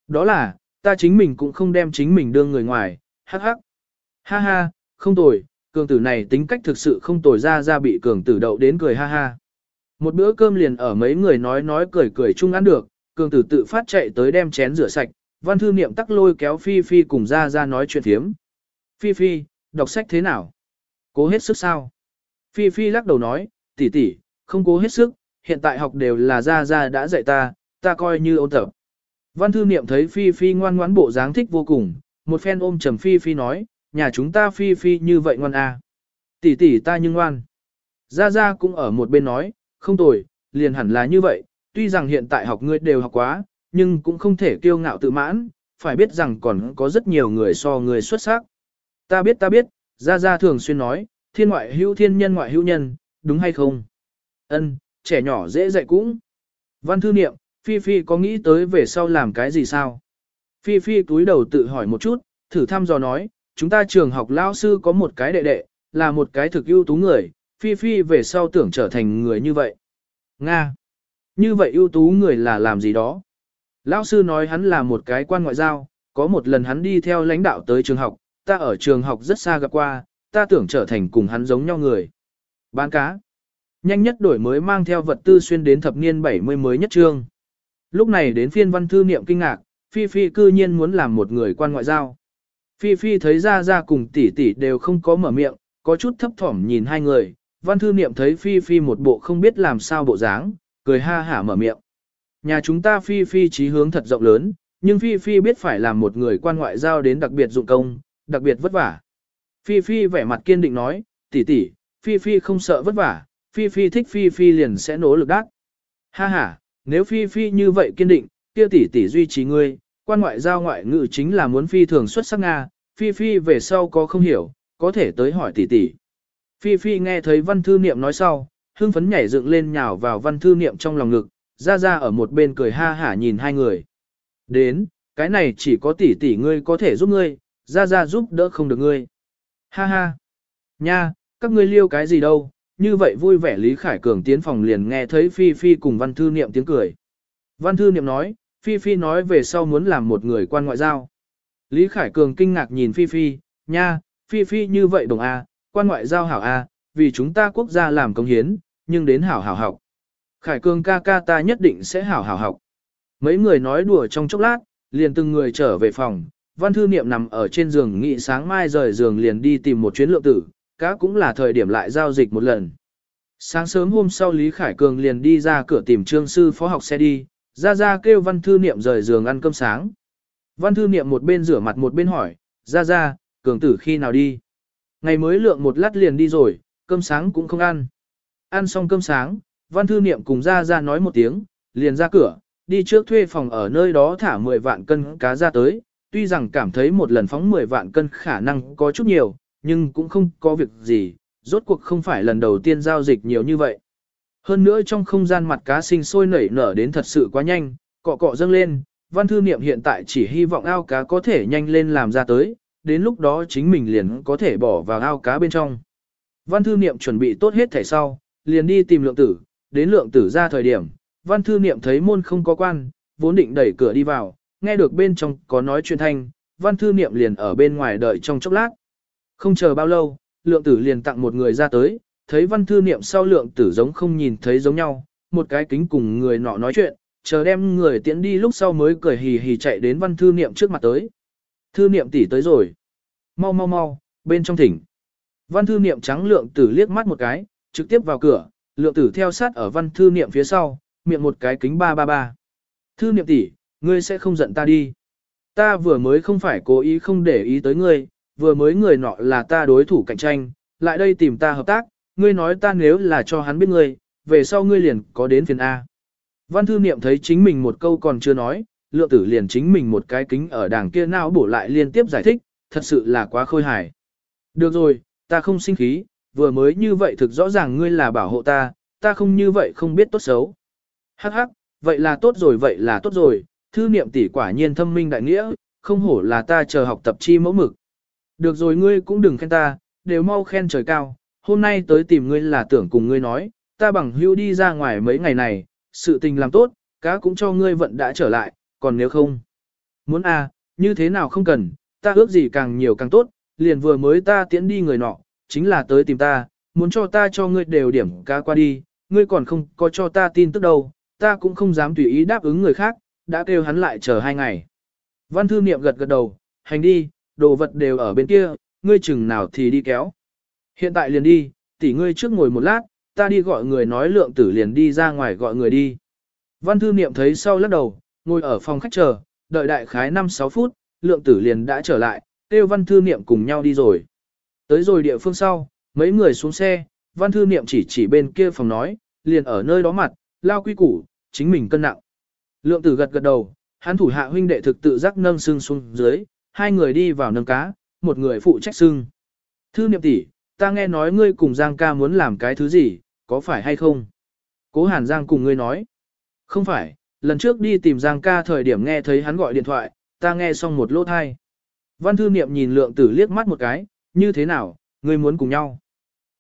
Đó là, ta chính mình cũng không đem chính mình đưa người ngoài, hắc hắc. Ha ha, không tồi, cường tử này tính cách thực sự không tồi ra ra bị cường tử đậu đến cười ha ha. Một bữa cơm liền ở mấy người nói nói cười cười chung ăn được, cường tử tự phát chạy tới đem chén rửa sạch, văn thư niệm tắc lôi kéo Phi Phi cùng ra ra nói chuyện thiếm. Phi Phi, đọc sách thế nào? Cố hết sức sao? Phi Phi lắc đầu nói, tỷ tỷ, không cố hết sức, hiện tại học đều là ra ra đã dạy ta, ta coi như ôn tập. Văn thư niệm thấy Phi Phi ngoan ngoãn bộ dáng thích vô cùng, một phen ôm trầm Phi Phi nói, nhà chúng ta Phi Phi như vậy ngoan à. Tỷ tỷ ta nhưng ngoan. Gia Gia cũng ở một bên nói, không tồi, liền hẳn là như vậy, tuy rằng hiện tại học ngươi đều học quá, nhưng cũng không thể kiêu ngạo tự mãn, phải biết rằng còn có rất nhiều người so người xuất sắc. Ta biết ta biết, Gia Gia thường xuyên nói, thiên ngoại hữu thiên nhân ngoại hữu nhân, đúng hay không? Ân, trẻ nhỏ dễ dạy cũng. Văn thư niệm, Phi Phi có nghĩ tới về sau làm cái gì sao? Phi Phi túi đầu tự hỏi một chút, thử thăm dò nói, chúng ta trường học lao sư có một cái đệ đệ, là một cái thực ưu tú người, Phi Phi về sau tưởng trở thành người như vậy. Nga. Như vậy ưu tú người là làm gì đó? Lão sư nói hắn là một cái quan ngoại giao, có một lần hắn đi theo lãnh đạo tới trường học, ta ở trường học rất xa gặp qua, ta tưởng trở thành cùng hắn giống nhau người. Bán cá. Nhanh nhất đổi mới mang theo vật tư xuyên đến thập niên 70 mới nhất trương. Lúc này đến phiên văn thư niệm kinh ngạc, Phi Phi cư nhiên muốn làm một người quan ngoại giao. Phi Phi thấy ra ra cùng tỷ tỷ đều không có mở miệng, có chút thấp thỏm nhìn hai người, văn thư niệm thấy Phi Phi một bộ không biết làm sao bộ dáng, cười ha hả mở miệng. Nhà chúng ta Phi Phi trí hướng thật rộng lớn, nhưng Phi Phi biết phải làm một người quan ngoại giao đến đặc biệt dụng công, đặc biệt vất vả. Phi Phi vẻ mặt kiên định nói, tỷ tỷ, Phi Phi không sợ vất vả, Phi Phi thích Phi Phi liền sẽ nỗ lực đắc. Ha ha, nếu Phi Phi như vậy kiên định, kia tỷ tỷ duy trì ngươi, quan ngoại giao ngoại ngữ chính là muốn Phi thường xuất sắc Nga, Phi Phi về sau có không hiểu, có thể tới hỏi tỷ tỷ. Phi Phi nghe thấy văn thư niệm nói sau, hưng phấn nhảy dựng lên nhào vào văn thư niệm trong lòng ngực, ra ra ở một bên cười ha hả nhìn hai người. Đến, cái này chỉ có tỷ tỷ ngươi có thể giúp ngươi, ra ra giúp đỡ không được ngươi. Ha ha. Nha, các ngươi liêu cái gì đâu, như vậy vui vẻ Lý Khải Cường tiến phòng liền nghe thấy Phi Phi cùng văn thư niệm tiếng cười. Văn thư niệm nói, Phi Phi nói về sau muốn làm một người quan ngoại giao. Lý Khải Cường kinh ngạc nhìn Phi Phi, nha, Phi Phi như vậy đồng A, quan ngoại giao hảo A, vì chúng ta quốc gia làm công hiến, nhưng đến hảo hảo học. Khải Cường ca ca ta nhất định sẽ hảo hảo học. Mấy người nói đùa trong chốc lát, liền từng người trở về phòng, văn thư niệm nằm ở trên giường nghị sáng mai rời giường liền đi tìm một chuyến lượng tử, cá cũng là thời điểm lại giao dịch một lần. Sáng sớm hôm sau Lý Khải Cường liền đi ra cửa tìm trương sư phó học xe đi, Gia Gia kêu văn thư niệm rời giường ăn cơm sáng. Văn thư niệm một bên rửa mặt một bên hỏi, Gia Gia, Cường tử khi nào đi? Ngày mới lượng một lát liền đi rồi, cơm sáng cũng không ăn. Ăn xong cơm sáng, văn thư niệm cùng Gia Gia nói một tiếng, liền ra cửa, đi trước thuê phòng ở nơi đó thả 10 vạn cân cá ra tới, tuy rằng cảm thấy một lần phóng 10 vạn cân khả năng có chút nhiều, nhưng cũng không có việc gì, rốt cuộc không phải lần đầu tiên giao dịch nhiều như vậy. Hơn nữa trong không gian mặt cá sinh sôi nảy nở đến thật sự quá nhanh, cọ cọ dâng lên, văn thư niệm hiện tại chỉ hy vọng ao cá có thể nhanh lên làm ra tới, đến lúc đó chính mình liền có thể bỏ vào ao cá bên trong. Văn thư niệm chuẩn bị tốt hết thẻ sau, liền đi tìm lượng tử, đến lượng tử ra thời điểm, văn thư niệm thấy môn không có quan, vốn định đẩy cửa đi vào, nghe được bên trong có nói chuyện thanh, văn thư niệm liền ở bên ngoài đợi trong chốc lát. Không chờ bao lâu, lượng tử liền tặng một người ra tới, thấy văn thư niệm sau lượng tử giống không nhìn thấy giống nhau, một cái kính cùng người nọ nói chuyện, chờ đem người tiễn đi lúc sau mới cười hì hì chạy đến văn thư niệm trước mặt tới. Thư niệm tỷ tới rồi. Mau mau mau, bên trong thỉnh. Văn thư niệm trắng lượng tử liếc mắt một cái, trực tiếp vào cửa, lượng tử theo sát ở văn thư niệm phía sau, miệng một cái kính ba ba ba. Thư niệm tỷ, ngươi sẽ không giận ta đi. Ta vừa mới không phải cố ý không để ý tới ngươi, vừa mới người nọ là ta đối thủ cạnh tranh, lại đây tìm ta hợp tác, ngươi nói ta nếu là cho hắn biết ngươi, về sau ngươi liền có đến phiền A. Văn thư niệm thấy chính mình một câu còn chưa nói, lượng tử liền chính mình một cái kính ở đàng kia não bổ lại liên tiếp giải thích, thật sự là quá khôi hài. Được rồi, ta không sinh khí, vừa mới như vậy thực rõ ràng ngươi là bảo hộ ta, ta không như vậy không biết tốt xấu. Hắc hắc, vậy là tốt rồi vậy là tốt rồi, thư niệm tỷ quả nhiên thâm minh đại nghĩa, không hổ là ta chờ học tập chi mẫu mực. Được rồi ngươi cũng đừng khen ta, đều mau khen trời cao, hôm nay tới tìm ngươi là tưởng cùng ngươi nói, ta bằng hưu đi ra ngoài mấy ngày này, sự tình làm tốt, cá cũng cho ngươi vận đã trở lại, còn nếu không. Muốn à, như thế nào không cần, ta ước gì càng nhiều càng tốt, liền vừa mới ta tiễn đi người nọ, chính là tới tìm ta, muốn cho ta cho ngươi đều điểm cá qua đi, ngươi còn không có cho ta tin tức đâu, ta cũng không dám tùy ý đáp ứng người khác, đã kêu hắn lại chờ hai ngày. Văn thư niệm gật gật đầu, hành đi, đồ vật đều ở bên kia, ngươi chừng nào thì đi kéo. Hiện tại liền đi, tỷ ngươi trước ngồi một lát, ta đi gọi người nói lượng tử liền đi ra ngoài gọi người đi. Văn thư niệm thấy sau lắc đầu, ngồi ở phòng khách chờ, đợi đại khái 5-6 phút, lượng tử liền đã trở lại, kêu văn thư niệm cùng nhau đi rồi. Tới rồi địa phương sau, mấy người xuống xe, văn thư niệm chỉ chỉ bên kia phòng nói, liền ở nơi đó mặt, lao quy củ, chính mình cân nặng. Lượng tử gật gật đầu, hắn thủ hạ huynh đệ thực tự giác nâng xương xuống dưới, hai người đi vào nâng cá, một người phụ trách xương. Thư niệm tỷ, ta nghe nói ngươi cùng Giang ca muốn làm cái thứ gì, có phải hay không? Cố Hàn Giang cùng ngươi nói. Không phải, lần trước đi tìm Giang ca thời điểm nghe thấy hắn gọi điện thoại, ta nghe xong một lỗ thai. Văn thư niệm nhìn lượng tử liếc mắt một cái, như thế nào, ngươi muốn cùng nhau.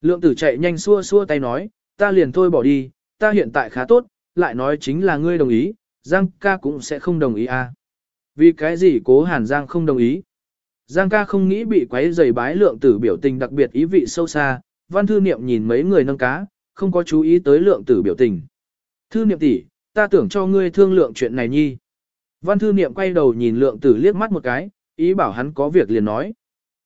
Lượng tử chạy nhanh xua xua tay nói, ta liền thôi bỏ đi, ta hiện tại khá tốt, lại nói chính là ngươi đồng ý, Giang ca cũng sẽ không đồng ý à. Vì cái gì cố Hàn Giang không đồng ý? Giang ca không nghĩ bị quấy giày bái lượng tử biểu tình đặc biệt ý vị sâu xa, văn thư niệm nhìn mấy người nâng cá, không có chú ý tới lượng tử biểu tình. Thư niệm tỷ, ta tưởng cho ngươi thương lượng chuyện này nhi. Văn thư niệm quay đầu nhìn lượng tử liếc mắt một cái, ý bảo hắn có việc liền nói.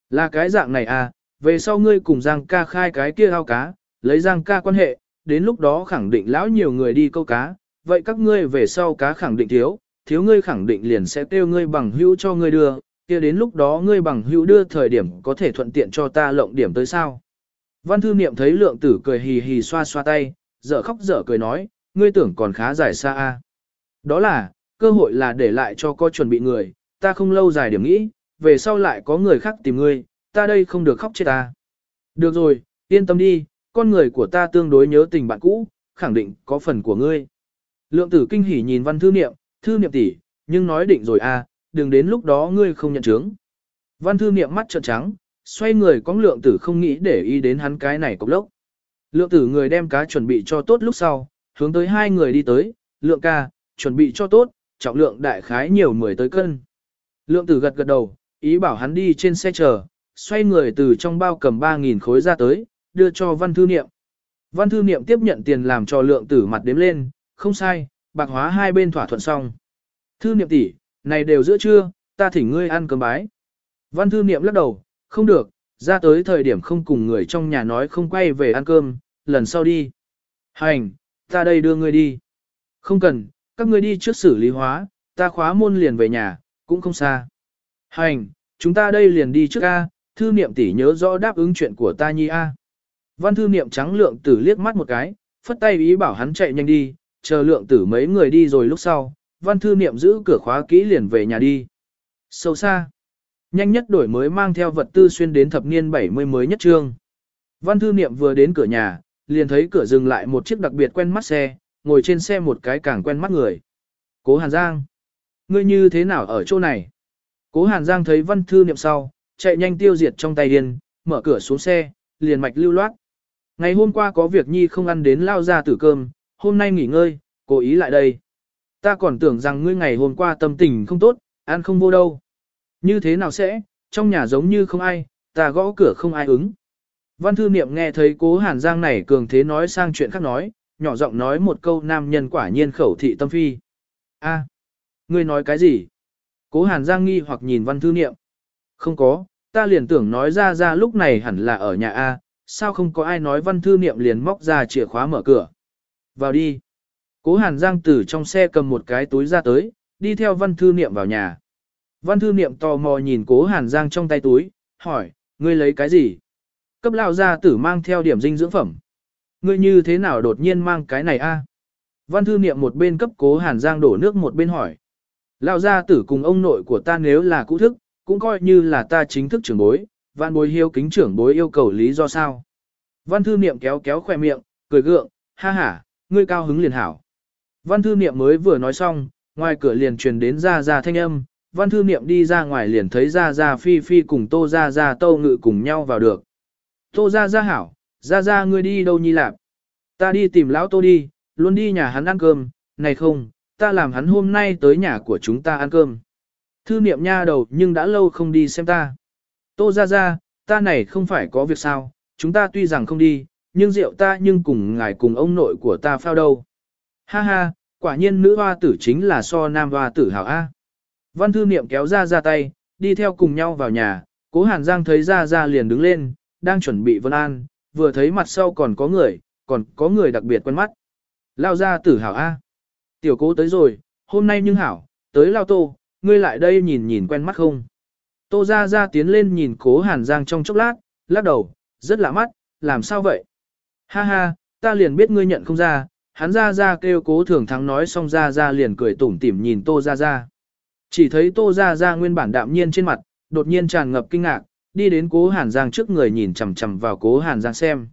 Là cái dạng này à, về sau ngươi cùng Giang ca khai cái kia ao cá, lấy Giang ca quan hệ, đến lúc đó khẳng định lão nhiều người đi câu cá, vậy các ngươi về sau cá khẳng định thiếu, thiếu ngươi khẳng định liền sẽ kêu ngươi bằng hữu cho ngươi đưa, kia đến lúc đó ngươi bằng hữu đưa thời điểm có thể thuận tiện cho ta lộng điểm tới sao. Văn thư niệm thấy lượng tử cười hì hì xoa xoa tay, dở khóc dở cười nói, ngươi tưởng còn khá dài xa a. À. Đó là, cơ hội là để lại cho có chuẩn bị người, ta không lâu dài điểm nghĩ, về sau lại có người khác tìm ngươi, ta đây không được khóc chết ta. Được rồi, yên tâm đi, con người của ta tương đối nhớ tình bạn cũ, khẳng định có phần của ngươi. Lượng tử kinh hỉ nhìn văn thư niệm, thư niệm tỷ, nhưng nói định rồi à, đừng đến lúc đó ngươi không nhận chứng. Văn thư niệm mắt trợn trắng, xoay người có lượng tử không nghĩ để ý đến hắn cái này cục lốc. Lượng tử người đem cá chuẩn bị cho tốt lúc sau, hướng tới hai người đi tới, lượng ca, chuẩn bị cho tốt, trọng lượng đại khái nhiều mười tới cân. Lượng tử gật gật đầu, ý bảo hắn đi trên xe chờ, xoay người từ trong bao cầm 3.000 khối ra tới, đưa cho văn thư niệm. Văn thư niệm tiếp nhận tiền làm cho lượng tử mặt đếm lên, không sai, bạc hóa hai bên thỏa thuận xong. Thư niệm tỷ, này đều giữa trưa, ta thỉnh ngươi ăn cơm bái. Văn thư niệm lắc đầu, không được, ra tới thời điểm không cùng người trong nhà nói không quay về ăn cơm, lần sau đi. Hành, ta đây đưa ngươi đi. Không cần, các ngươi đi trước xử lý hóa, ta khóa môn liền về nhà, cũng không xa. Hành, chúng ta đây liền đi trước A, thư niệm tỷ nhớ rõ đáp ứng chuyện của ta nhi A. Văn thư niệm trắng lượng tử liếc mắt một cái, phất tay ý bảo hắn chạy nhanh đi, chờ lượng tử mấy người đi rồi lúc sau, văn thư niệm giữ cửa khóa kỹ liền về nhà đi. Sâu xa. Nhanh nhất đổi mới mang theo vật tư xuyên đến thập niên 70 mới nhất trương. Văn thư niệm vừa đến cửa nhà, liền thấy cửa dừng lại một chiếc đặc biệt quen mắt xe, ngồi trên xe một cái càng quen mắt người. Cố Hàn Giang. Ngươi như thế nào ở chỗ này? Cố Hàn Giang thấy văn thư niệm sau, chạy nhanh tiêu diệt trong tay điên, mở cửa xuống xe, liền mạch lưu loát. Ngày hôm qua có việc nhi không ăn đến lao ra tử cơm, hôm nay nghỉ ngơi, cố ý lại đây. Ta còn tưởng rằng ngươi ngày hôm qua tâm tình không tốt, ăn không vô đâu. Như thế nào sẽ, trong nhà giống như không ai, ta gõ cửa không ai ứng. Văn thư niệm nghe thấy cố hàn giang này cường thế nói sang chuyện khác nói, nhỏ giọng nói một câu nam nhân quả nhiên khẩu thị tâm phi. a ngươi nói cái gì? Cố hàn giang nghi hoặc nhìn văn thư niệm. Không có, ta liền tưởng nói ra ra lúc này hẳn là ở nhà A, sao không có ai nói văn thư niệm liền móc ra chìa khóa mở cửa. Vào đi. Cố hàn giang từ trong xe cầm một cái túi ra tới, đi theo văn thư niệm vào nhà. Văn thư niệm tò mò nhìn cố hàn giang trong tay túi, hỏi, ngươi lấy cái gì? Cấp Lão gia tử mang theo điểm dinh dưỡng phẩm. Ngươi như thế nào đột nhiên mang cái này a? Văn thư niệm một bên cấp cố hàn giang đổ nước một bên hỏi. Lão gia tử cùng ông nội của ta nếu là cũ thức, cũng coi như là ta chính thức trưởng bối, văn bối hiếu kính trưởng bối yêu cầu lý do sao. Văn thư niệm kéo kéo khoe miệng, cười gượng, ha ha, ngươi cao hứng liền hảo. Văn thư niệm mới vừa nói xong, ngoài cửa liền truyền đến ra ra thanh âm, văn thư niệm đi ra ngoài liền thấy ra ra phi phi cùng tô ra ra tâu ngự cùng nhau vào được. Tô ra ra hảo, ra ra ngươi đi đâu nhi lạp? Ta đi tìm lão tô đi, luôn đi nhà hắn ăn cơm, này không, ta làm hắn hôm nay tới nhà của chúng ta ăn cơm. Thư niệm nha đầu nhưng đã lâu không đi xem ta. Tô ra ra, ta này không phải có việc sao, chúng ta tuy rằng không đi, nhưng rượu ta nhưng cùng ngài cùng ông nội của ta phao đâu. Ha ha, quả nhiên nữ hoa tử chính là so nam hoa tử hảo A. Văn thư niệm kéo ra ra tay, đi theo cùng nhau vào nhà, cố hàn giang thấy ra ra liền đứng lên, đang chuẩn bị vân an, vừa thấy mặt sau còn có người, còn có người đặc biệt quen mắt. Lao ra tử hảo A. Tiểu cố tới rồi, hôm nay nhưng hảo, tới lao tô, ngươi lại đây nhìn nhìn quen mắt không. Tô ra ra tiến lên nhìn cố hàn giang trong chốc lát, lắc đầu, rất lạ mắt, làm sao vậy? Ha ha, ta liền biết ngươi nhận không ra, hắn ra ra kêu cố thường thắng nói xong ra ra liền cười tủm tỉm nhìn tô ra ra. Chỉ thấy tô ra ra nguyên bản đạm nhiên trên mặt, đột nhiên tràn ngập kinh ngạc, đi đến cố hàn giang trước người nhìn chằm chằm vào cố hàn giang xem.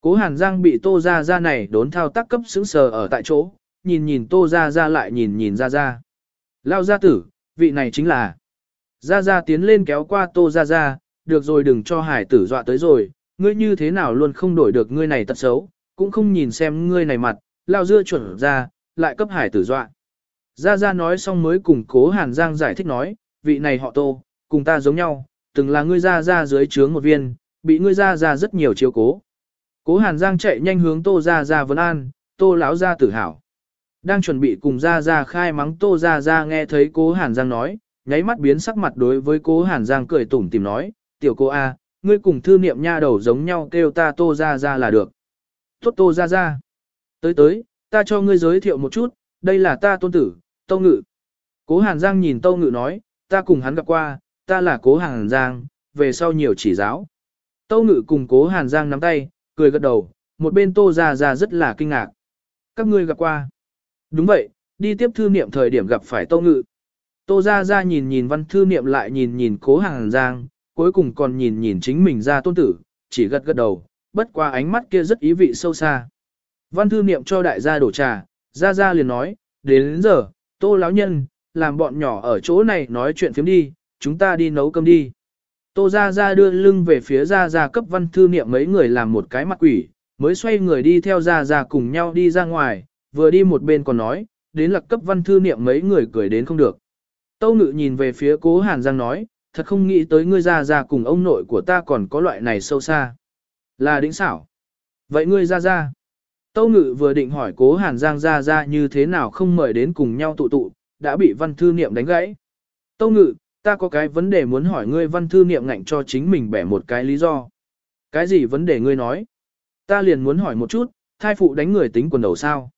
Cố hàn giang bị tô ra ra này đốn thao tác cấp sững sờ ở tại chỗ, nhìn nhìn tô ra ra lại nhìn nhìn ra ra. Lao gia tử, vị này chính là. Ra ra tiến lên kéo qua tô ra ra, được rồi đừng cho hải tử dọa tới rồi, ngươi như thế nào luôn không đổi được ngươi này tật xấu, cũng không nhìn xem ngươi này mặt, lao dưa chuẩn ra, lại cấp hải tử dọa. Gia Gia nói xong mới cùng cố Hàn Giang giải thích nói, vị này họ tô, cùng ta giống nhau, từng là ngươi Gia Gia dưới trướng một viên, bị ngươi Gia Gia rất nhiều chiếu cố. Cố Hàn Giang chạy nhanh hướng tô Gia Gia vấn an, tô lão Gia tử hảo. Đang chuẩn bị cùng Gia Gia khai mắng tô Gia Gia nghe thấy cố Hàn Giang nói, nháy mắt biến sắc mặt đối với cố Hàn Giang cười tủm tìm nói, tiểu cô A, ngươi cùng thư niệm nha đầu giống nhau kêu ta tô Gia Gia là được. Tốt tô Gia Gia. Tới tới, ta cho ngươi giới thiệu một chút, đây là ta tôn tử, Tâu Ngự. Cố Hàn Giang nhìn Tâu Ngự nói, ta cùng hắn gặp qua, ta là Cố Hàn Giang, về sau nhiều chỉ giáo. Tâu Ngự cùng Cố Hàn Giang nắm tay, cười gật đầu, một bên Tô Gia Gia rất là kinh ngạc. Các ngươi gặp qua. Đúng vậy, đi tiếp thư niệm thời điểm gặp phải Tâu Ngự. Tô Gia Gia nhìn nhìn văn thư niệm lại nhìn nhìn Cố Hàn Giang, cuối cùng còn nhìn nhìn chính mình ra tôn tử, chỉ gật gật đầu, bất qua ánh mắt kia rất ý vị sâu xa. Văn thư niệm cho đại gia đổ trà, Gia Gia liền nói, đến, đến giờ, tô lão nhân, làm bọn nhỏ ở chỗ này nói chuyện phiếm đi, chúng ta đi nấu cơm đi. Tô Gia Gia đưa lưng về phía Gia Gia cấp văn thư niệm mấy người làm một cái mặt quỷ, mới xoay người đi theo Gia Gia cùng nhau đi ra ngoài, vừa đi một bên còn nói, đến lạc cấp văn thư niệm mấy người cười đến không được. Tâu Ngự nhìn về phía cố Hàn Giang nói, thật không nghĩ tới ngươi Gia Gia cùng ông nội của ta còn có loại này sâu xa. Là đỉnh xảo. Vậy ngươi Gia Gia. Tâu Ngự vừa định hỏi cố Hàn Giang ra ra như thế nào không mời đến cùng nhau tụ tụ, đã bị văn thư niệm đánh gãy. Tâu ngự, ta có cái vấn đề muốn hỏi ngươi văn thư niệm ngạnh cho chính mình bẻ một cái lý do. Cái gì vấn đề ngươi nói? Ta liền muốn hỏi một chút, thai phụ đánh người tính quần đầu sao?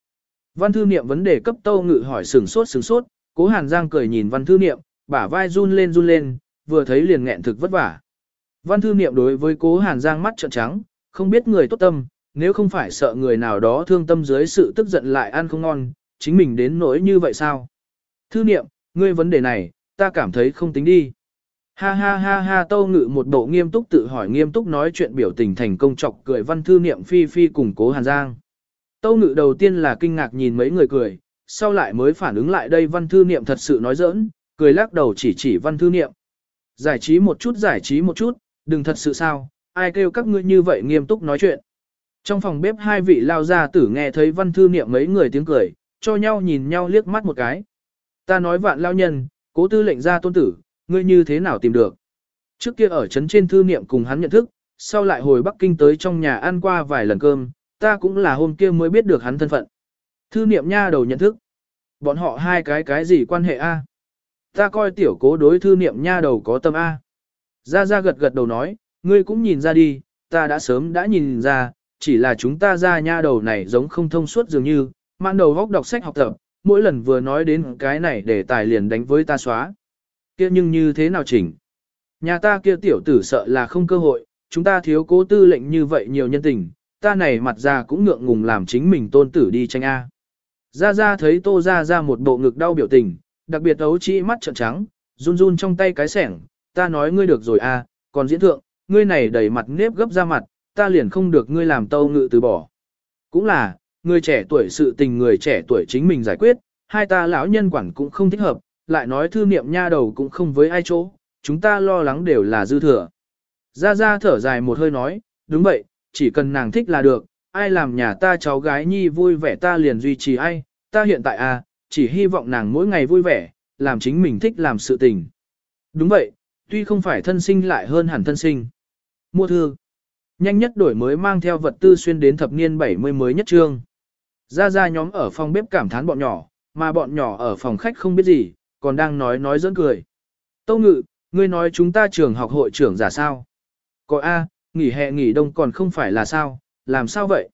Văn thư niệm vấn đề cấp tâu ngự hỏi sừng sốt sừng sốt, cố hàn giang cười nhìn văn thư niệm, bả vai run lên run lên, vừa thấy liền nghẹn thực vất vả. Văn thư niệm đối với cố hàn giang mắt trợn trắng, không biết người tốt tâm, nếu không phải sợ người nào đó thương tâm dưới sự tức giận lại ăn không ngon, chính mình đến nỗi như vậy sao? Thư niệm, ngươi vấn đề này, ta cảm thấy không tính đi. Ha ha ha ha tâu ngự một bộ nghiêm túc tự hỏi nghiêm túc nói chuyện biểu tình thành công chọc cười văn thư niệm phi phi cùng cố hàn giang. Tâu ngự đầu tiên là kinh ngạc nhìn mấy người cười, sau lại mới phản ứng lại đây văn thư niệm thật sự nói giỡn, cười lắc đầu chỉ chỉ văn thư niệm. Giải trí một chút giải trí một chút, đừng thật sự sao, ai kêu các ngươi như vậy nghiêm túc nói chuyện. Trong phòng bếp hai vị lao gia tử nghe thấy văn thư niệm mấy người tiếng cười, cho nhau nhìn nhau liếc mắt một cái. Ta nói vạn lao nhân, cố tư lệnh ra tôn tử, ngươi như thế nào tìm được. Trước kia ở trấn trên thư niệm cùng hắn nhận thức, sau lại hồi Bắc Kinh tới trong nhà ăn qua vài lần cơm, ta cũng là hôm kia mới biết được hắn thân phận. Thư niệm nha đầu nhận thức. Bọn họ hai cái cái gì quan hệ a? Ta coi tiểu cố đối thư niệm nha đầu có tâm A. gia gia gật gật đầu nói, ngươi cũng nhìn ra đi, ta đã sớm đã nhìn ra, chỉ là chúng ta ra nha đầu này giống không thông suốt dường như, mang đầu góc đọc sách học tập, mỗi lần vừa nói đến cái này để tài liền đánh với ta xóa. kia nhưng như thế nào chỉnh? Nhà ta kia tiểu tử sợ là không cơ hội, chúng ta thiếu cố tư lệnh như vậy nhiều nhân tình, ta này mặt ra cũng ngượng ngùng làm chính mình tôn tử đi tranh A. Ra ra thấy tô ra ra một bộ ngực đau biểu tình, đặc biệt ấu trĩ mắt trợn trắng, run run trong tay cái sẻng, ta nói ngươi được rồi a, còn diễn thượng, ngươi này đầy mặt nếp gấp ra mặt, ta liền không được ngươi làm tâu ngự từ bỏ. Cũng là, người trẻ tuổi sự tình người trẻ tuổi chính mình giải quyết, hai ta lão nhân quản cũng không thích hợp, lại nói thư niệm nha đầu cũng không với ai chỗ, chúng ta lo lắng đều là dư thừa. Gia gia thở dài một hơi nói, đúng vậy, chỉ cần nàng thích là được, ai làm nhà ta cháu gái nhi vui vẻ ta liền duy trì ai, ta hiện tại à, chỉ hy vọng nàng mỗi ngày vui vẻ, làm chính mình thích làm sự tình. Đúng vậy, tuy không phải thân sinh lại hơn hẳn thân sinh. Mua thư. Nhanh nhất đổi mới mang theo vật tư xuyên đến thập niên 70 mới nhất trương. Ra ra nhóm ở phòng bếp cảm thán bọn nhỏ, mà bọn nhỏ ở phòng khách không biết gì, còn đang nói nói dẫn cười. Tâu ngự, ngươi nói chúng ta trường học hội trưởng giả sao? Có A, nghỉ hè nghỉ đông còn không phải là sao, làm sao vậy?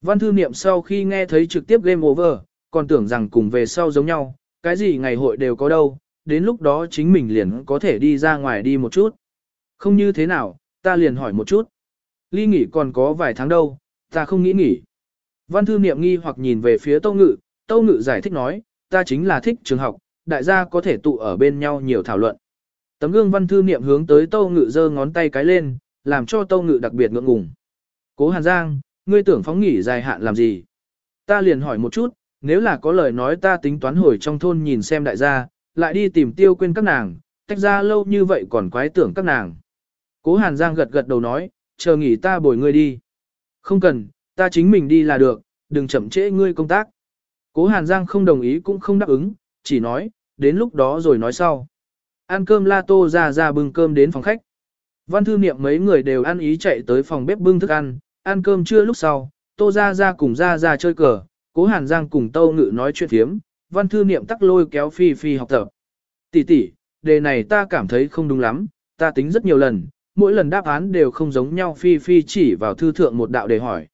Văn thư niệm sau khi nghe thấy trực tiếp game over, còn tưởng rằng cùng về sau giống nhau, cái gì ngày hội đều có đâu, đến lúc đó chính mình liền có thể đi ra ngoài đi một chút. Không như thế nào, ta liền hỏi một chút. Ly nghỉ còn có vài tháng đâu, ta không nghĩ nghỉ. Văn thư niệm nghi hoặc nhìn về phía Tâu Ngự, Tâu Ngự giải thích nói, ta chính là thích trường học, đại gia có thể tụ ở bên nhau nhiều thảo luận. Tấm gương văn thư niệm hướng tới Tâu Ngự giơ ngón tay cái lên, làm cho Tâu Ngự đặc biệt ngượng ngùng. Cố Hàn Giang, ngươi tưởng phóng nghỉ dài hạn làm gì? Ta liền hỏi một chút, nếu là có lời nói ta tính toán hồi trong thôn nhìn xem đại gia, lại đi tìm tiêu quên các nàng, tách ra lâu như vậy còn quái tưởng các nàng. Cố Hàn Giang gật gật đầu nói, chờ nghỉ ta bồi ngươi đi. Không cần, ta chính mình đi là được, đừng chậm trễ ngươi công tác. Cố Hàn Giang không đồng ý cũng không đáp ứng, chỉ nói, đến lúc đó rồi nói sau. Ăn cơm la tô ra ra bưng cơm đến phòng khách. Văn thư niệm mấy người đều ăn ý chạy tới phòng bếp bưng thức ăn, ăn cơm trưa lúc sau, tô ra ra cùng ra ra chơi cờ, cố Hàn Giang cùng tâu ngự nói chuyện thiếm, văn thư niệm tắc lôi kéo phi phi học tập. Tỷ tỷ, đề này ta cảm thấy không đúng lắm, ta tính rất nhiều lần, mỗi lần đáp án đều không giống nhau phi phi chỉ vào thư thượng một đạo để hỏi.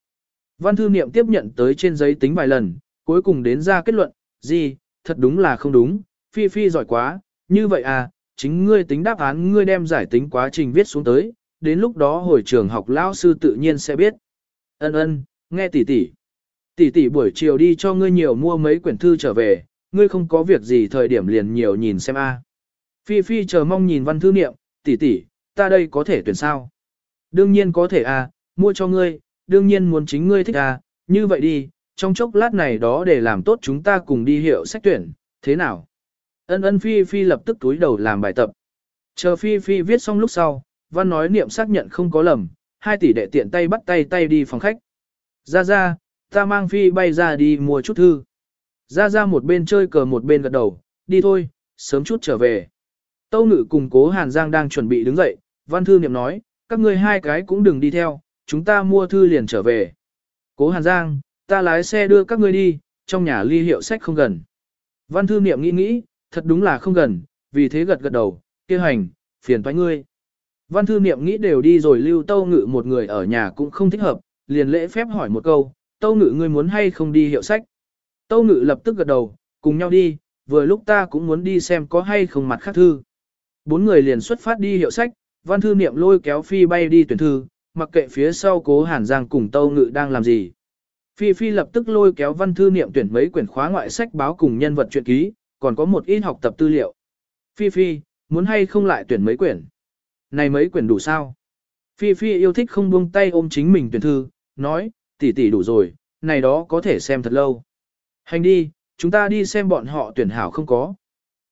Văn thư niệm tiếp nhận tới trên giấy tính vài lần, cuối cùng đến ra kết luận, gì, thật đúng là không đúng, phi phi giỏi quá, như vậy à, chính ngươi tính đáp án ngươi đem giải tính quá trình viết xuống tới, đến lúc đó hồi trường học lão sư tự nhiên sẽ biết. Ân ân, nghe tỷ tỷ. Tỷ tỷ buổi chiều đi cho ngươi nhiều mua mấy quyển thư trở về, ngươi không có việc gì thời điểm liền nhiều nhìn xem a. Phi Phi chờ mong nhìn văn thư niệm, tỷ tỷ, ta đây có thể tuyển sao? Đương nhiên có thể à, mua cho ngươi, đương nhiên muốn chính ngươi thích à, như vậy đi, trong chốc lát này đó để làm tốt chúng ta cùng đi hiệu sách tuyển, thế nào? Ân ân Phi Phi lập tức túi đầu làm bài tập. Chờ Phi Phi viết xong lúc sau, văn nói niệm xác nhận không có lầm, hai tỷ đệ tiện tay bắt tay tay đi phòng khách. Ra ra, ta mang Phi bay ra đi mua chút thư. Ra ra một bên chơi cờ một bên gật đầu, đi thôi, sớm chút trở về. Tâu ngự cùng cố Hàn Giang đang chuẩn bị đứng dậy, văn thư niệm nói, các ngươi hai cái cũng đừng đi theo, chúng ta mua thư liền trở về. Cố Hàn Giang, ta lái xe đưa các ngươi đi, trong nhà ly hiệu sách không gần. Văn thư niệm nghĩ nghĩ, thật đúng là không gần, vì thế gật gật đầu, kêu hành, phiền toái ngươi. Văn thư niệm nghĩ đều đi rồi lưu tâu ngự một người ở nhà cũng không thích hợp, liền lễ phép hỏi một câu, tâu ngự ngươi muốn hay không đi hiệu sách. Tâu ngự lập tức gật đầu, cùng nhau đi, vừa lúc ta cũng muốn đi xem có hay không mặt khác thư. Bốn người liền xuất phát đi hiệu sách, văn thư niệm lôi kéo phi bay đi tuyển thư, mặc kệ phía sau cố hàn giang cùng tâu ngự đang làm gì. Phi Phi lập tức lôi kéo văn thư niệm tuyển mấy quyển khóa ngoại sách báo cùng nhân vật truyện ký, còn có một ít học tập tư liệu. Phi Phi, muốn hay không lại tuyển mấy quyển? Này mấy quyển đủ sao? Phi Phi yêu thích không buông tay ôm chính mình tuyển thư, nói, tỷ tỷ đủ rồi, này đó có thể xem thật lâu. Hành đi, chúng ta đi xem bọn họ tuyển hảo không có.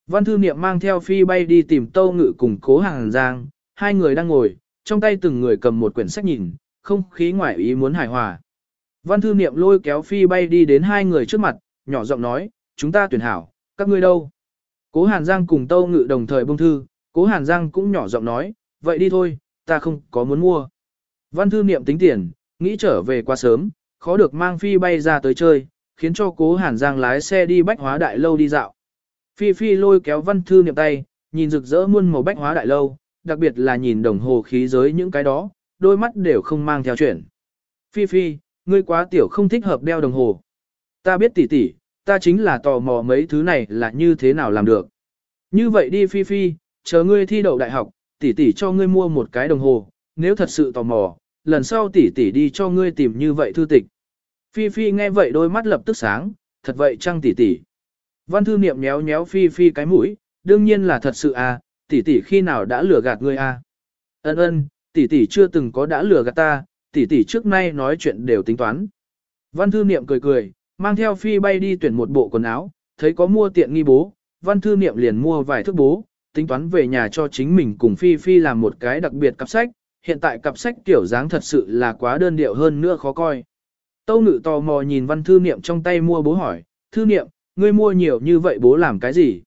Văn thư niệm mang theo Phi bay đi tìm Tâu Ngự cùng Cố Hàng Giang, hai người đang ngồi, trong tay từng người cầm một quyển sách nhìn, không khí ngoại ý muốn hài hòa. Văn thư niệm lôi kéo Phi bay đi đến hai người trước mặt, nhỏ giọng nói, chúng ta tuyển hảo, các ngươi đâu? Cố Hàn Giang cùng Tâu Ngự đồng thời bông thư, Cố Hàn Giang cũng nhỏ giọng nói, vậy đi thôi, ta không có muốn mua. Văn thư niệm tính tiền, nghĩ trở về quá sớm, khó được mang Phi bay ra tới chơi, khiến cho Cố Hàn Giang lái xe đi bách hóa đại lâu đi dạo. Phi Phi lôi kéo văn thư niệm tay, nhìn rực rỡ muôn màu bách hóa đại lâu, đặc biệt là nhìn đồng hồ khí giới những cái đó, đôi mắt đều không mang theo chuyển. Phi Phi, ngươi quá tiểu không thích hợp đeo đồng hồ. Ta biết tỉ tỉ, ta chính là tò mò mấy thứ này là như thế nào làm được. Như vậy đi Phi Phi, chờ ngươi thi đậu đại học, tỷ tỷ cho ngươi mua một cái đồng hồ, nếu thật sự tò mò, lần sau tỷ tỷ đi cho ngươi tìm như vậy thư tịch. Phi Phi nghe vậy đôi mắt lập tức sáng, thật vậy chăng tỷ tỷ. Văn thư niệm nhéo nhéo Phi Phi cái mũi, đương nhiên là thật sự à, tỷ tỷ khi nào đã lừa gạt ngươi à. Ân ân, tỷ tỷ chưa từng có đã lừa gạt ta, tỷ tỷ trước nay nói chuyện đều tính toán. Văn thư niệm cười cười, mang theo Phi bay đi tuyển một bộ quần áo, thấy có mua tiện nghi bố, văn thư niệm liền mua vài thước bố, tính toán về nhà cho chính mình cùng Phi Phi làm một cái đặc biệt cặp sách, hiện tại cặp sách kiểu dáng thật sự là quá đơn điệu hơn nữa khó coi. Tâu ngự tò mò nhìn văn thư niệm trong tay mua bố hỏi, thư niệm, ngươi mua nhiều như vậy bố làm cái gì?